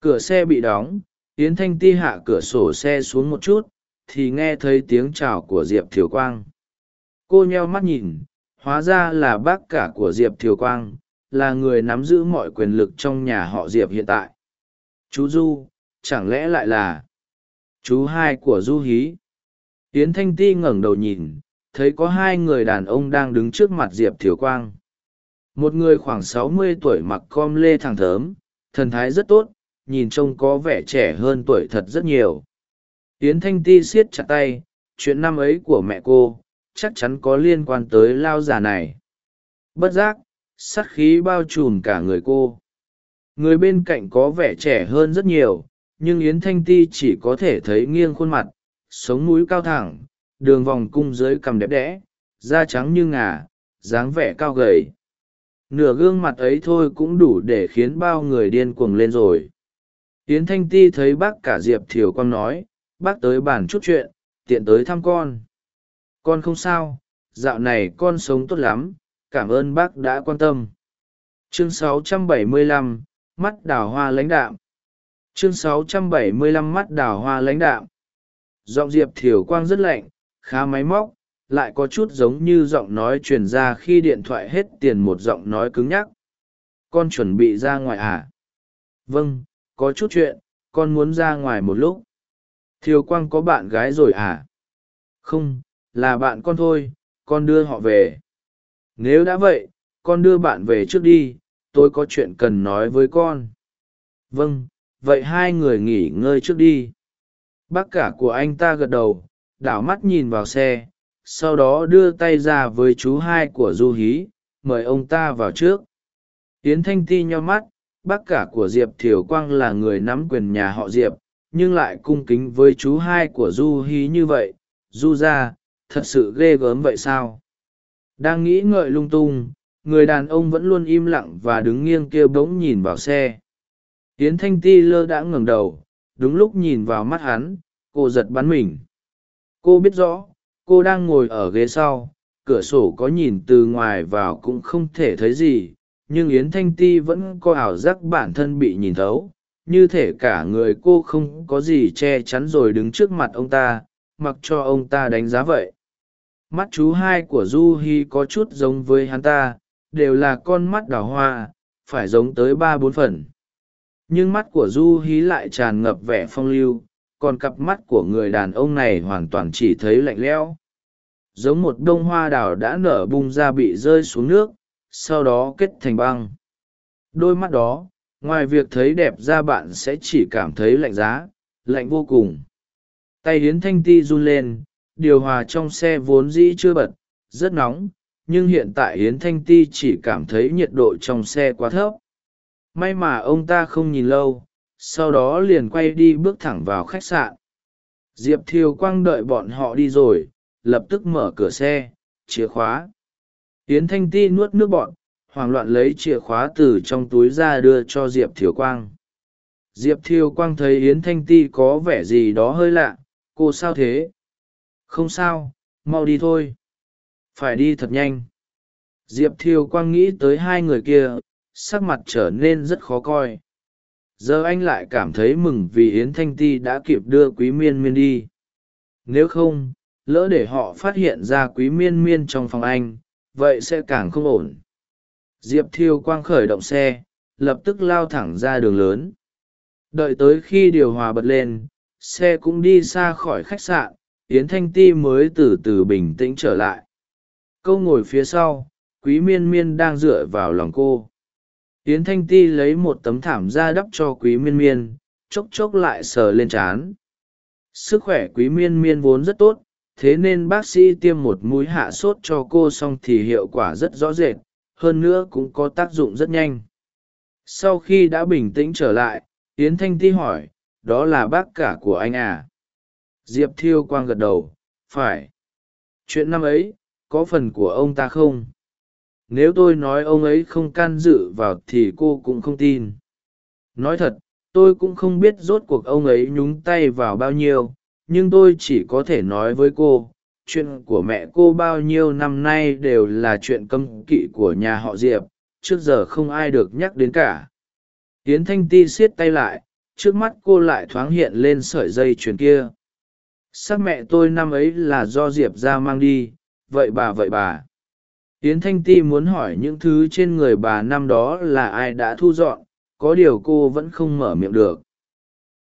Cửa xe bị đóng, yến thanh ti hạ cửa sổ xe xuống một chút, thì nghe thấy tiếng chào của diệp thiều quang. Cô nheo mắt nhìn, hóa ra là bác cả của diệp thiều quang, là người nắm giữ mọi quyền lực trong nhà họ diệp hiện tại. Chú du, chẳng lẽ lại là chú hai của du hí. Yến thanh ti ngẩng đầu nhìn, thấy có hai người đàn ông đang đứng trước mặt diệp thiều quang. Một người khoảng sáu mươi tuổi mặc com lê thẳng thớm, thần thái rất tốt, nhìn trông có vẻ trẻ hơn tuổi thật rất nhiều. Yến thanh ti siết chặt tay, chuyện năm ấy của mẹ cô, chắc chắn có liên quan tới lao già này. Bất giác sắt khí bao trùm cả người cô. Người bên cạnh có vẻ trẻ hơn rất nhiều nhưng yến thanh ti chỉ có thể thấy nghiêng khuôn mặt sống mũi cao thẳng đường vòng cung dưới cằm đẹp đẽ da trắng như ngà dáng vẻ cao gầy. Nửa gương mặt ấy thôi cũng đủ để khiến bao người điên cuồng lên rồi. Yến thanh ti thấy bác cả diệp thiều con nói bác tới bàn chút chuyện tiện tới thăm con. Con không sao dạo này con sống tốt lắm cảm ơn bác đã quan tâm. Chương 675, mắt đào hoa lãnh đạm chương 675 mắt đào hoa lãnh đạm. Giọng diệp thiều quang rất lạnh, khá máy móc, lại có chút giống như giọng nói truyền ra khi điện thoại hết tiền một giọng nói cứng nhắc. Con chuẩn bị ra ngoài à? Vâng có chút chuyện, con muốn ra ngoài một lúc. Thiều quang có bạn gái rồi à? Không, là bạn con thôi, con đưa họ về. Nếu đã vậy, con đưa bạn về trước đi, tôi có chuyện cần nói với con. Vâng vậy hai người nghỉ ngơi trước đi. Bác cả của anh ta gật đầu, đảo mắt nhìn vào xe, sau đó đưa tay ra với chú hai của du hí, mời ông ta vào trước. Tiến thanh ti nho mắt, bác cả của diệp thiều quang là người nắm quyền nhà họ diệp, nhưng lại cung kính với chú hai của du hí như vậy. Du ra thật sự ghê gớm vậy sao? Đang nghĩ ngợi lung tung, người đàn ông vẫn luôn im lặng và đứng nghiêng kia bỗng nhìn vào xe yến thanh ti lơ đã ngẩng đầu, đúng lúc nhìn vào mắt hắn, cô giật bắn mình. Cô biết rõ, cô đang ngồi ở ghế sau, cửa sổ có nhìn từ ngoài vào cũng không thể thấy gì, nhưng yến thanh ti vẫn có ảo giác bản thân bị nhìn thấu. Như thể cả người cô không có gì che chắn rồi đứng trước mặt ông ta, mặc cho ông ta đánh giá vậy. Mắt chú hai của du hi có chút giống với hắn ta, đều là con mắt đào hoa, phải giống tới ba bốn phần nhưng mắt của du hí lại tràn ngập vẻ phong lưu, còn cặp mắt của người đàn ông này hoàn toàn chỉ thấy lạnh lẽo. Giống một đ ô n g hoa đào đã nở bung ra bị rơi xuống nước, sau đó kết thành băng. Đôi mắt đó, ngoài việc thấy đẹp ra bạn sẽ chỉ cảm thấy lạnh giá, lạnh vô cùng. Tay hiến thanh ti run lên, điều hòa trong xe vốn dĩ chưa bật, rất nóng, nhưng hiện tại hiến thanh ti chỉ cảm thấy nhiệt độ trong xe quá thấp may mà ông ta không nhìn lâu, sau đó liền quay đi bước thẳng vào khách sạn. Diệp thiều quang đợi bọn họ đi rồi, lập tức mở cửa xe, chìa khóa. Tiến thanh ti nuốt nước bọn hoảng loạn lấy chìa khóa từ trong túi ra đưa cho diệp thiều quang. Diệp thiều quang thấy yến thanh ti có vẻ gì đó hơi lạ, cô sao thế? Không sao, mau đi thôi. Phải đi thật nhanh. Diệp thiều quang nghĩ tới hai người kia sắc mặt trở nên rất khó coi. Giờ anh lại cảm thấy mừng vì yến thanh ti đã kịp đưa quý miên miên đi. Nếu không, lỡ để họ phát hiện ra quý miên miên trong phòng anh, vậy sẽ càng không ổn. Diệp thiêu quang khởi động xe, lập tức lao thẳng ra đường lớn. Đợi tới khi điều hòa bật lên, xe cũng đi xa khỏi khách sạn, yến thanh ti mới từ từ bình tĩnh trở lại. Câu ngồi phía sau, quý miên miên đang dựa vào lòng cô yến thanh ti lấy một tấm thảm ra đắp cho quý miên miên, chốc chốc lại sờ lên trán. Sức khỏe quý miên miên vốn rất tốt, thế nên bác sĩ tiêm một mũi hạ sốt cho cô xong thì hiệu quả rất rõ rệt, hơn nữa cũng có tác dụng rất nhanh. Sau khi đã bình tĩnh trở lại, yến thanh ti hỏi, đó là bác cả của anh à? Diệp thiêu quang gật đầu, phải. Chuyện năm ấy, có phần của ông ta không? Nếu tôi nói ông ấy không can dự vào thì cô cũng không tin. Nói thật, tôi cũng không biết rốt cuộc ông ấy nhúng tay vào bao nhiêu, nhưng tôi chỉ có thể nói với cô, chuyện của mẹ cô bao nhiêu năm nay đều là chuyện cấm kỵ của nhà họ diệp, trước giờ không ai được nhắc đến cả. Tiến thanh ti siết tay lại, trước mắt cô lại thoáng hiện lên sợi dây chuyền kia. Sắc mẹ tôi năm ấy là do diệp ra mang đi, vậy bà vậy bà yến thanh ti muốn hỏi những thứ trên người bà năm đó là ai đã thu dọn, có điều cô vẫn không mở miệng được.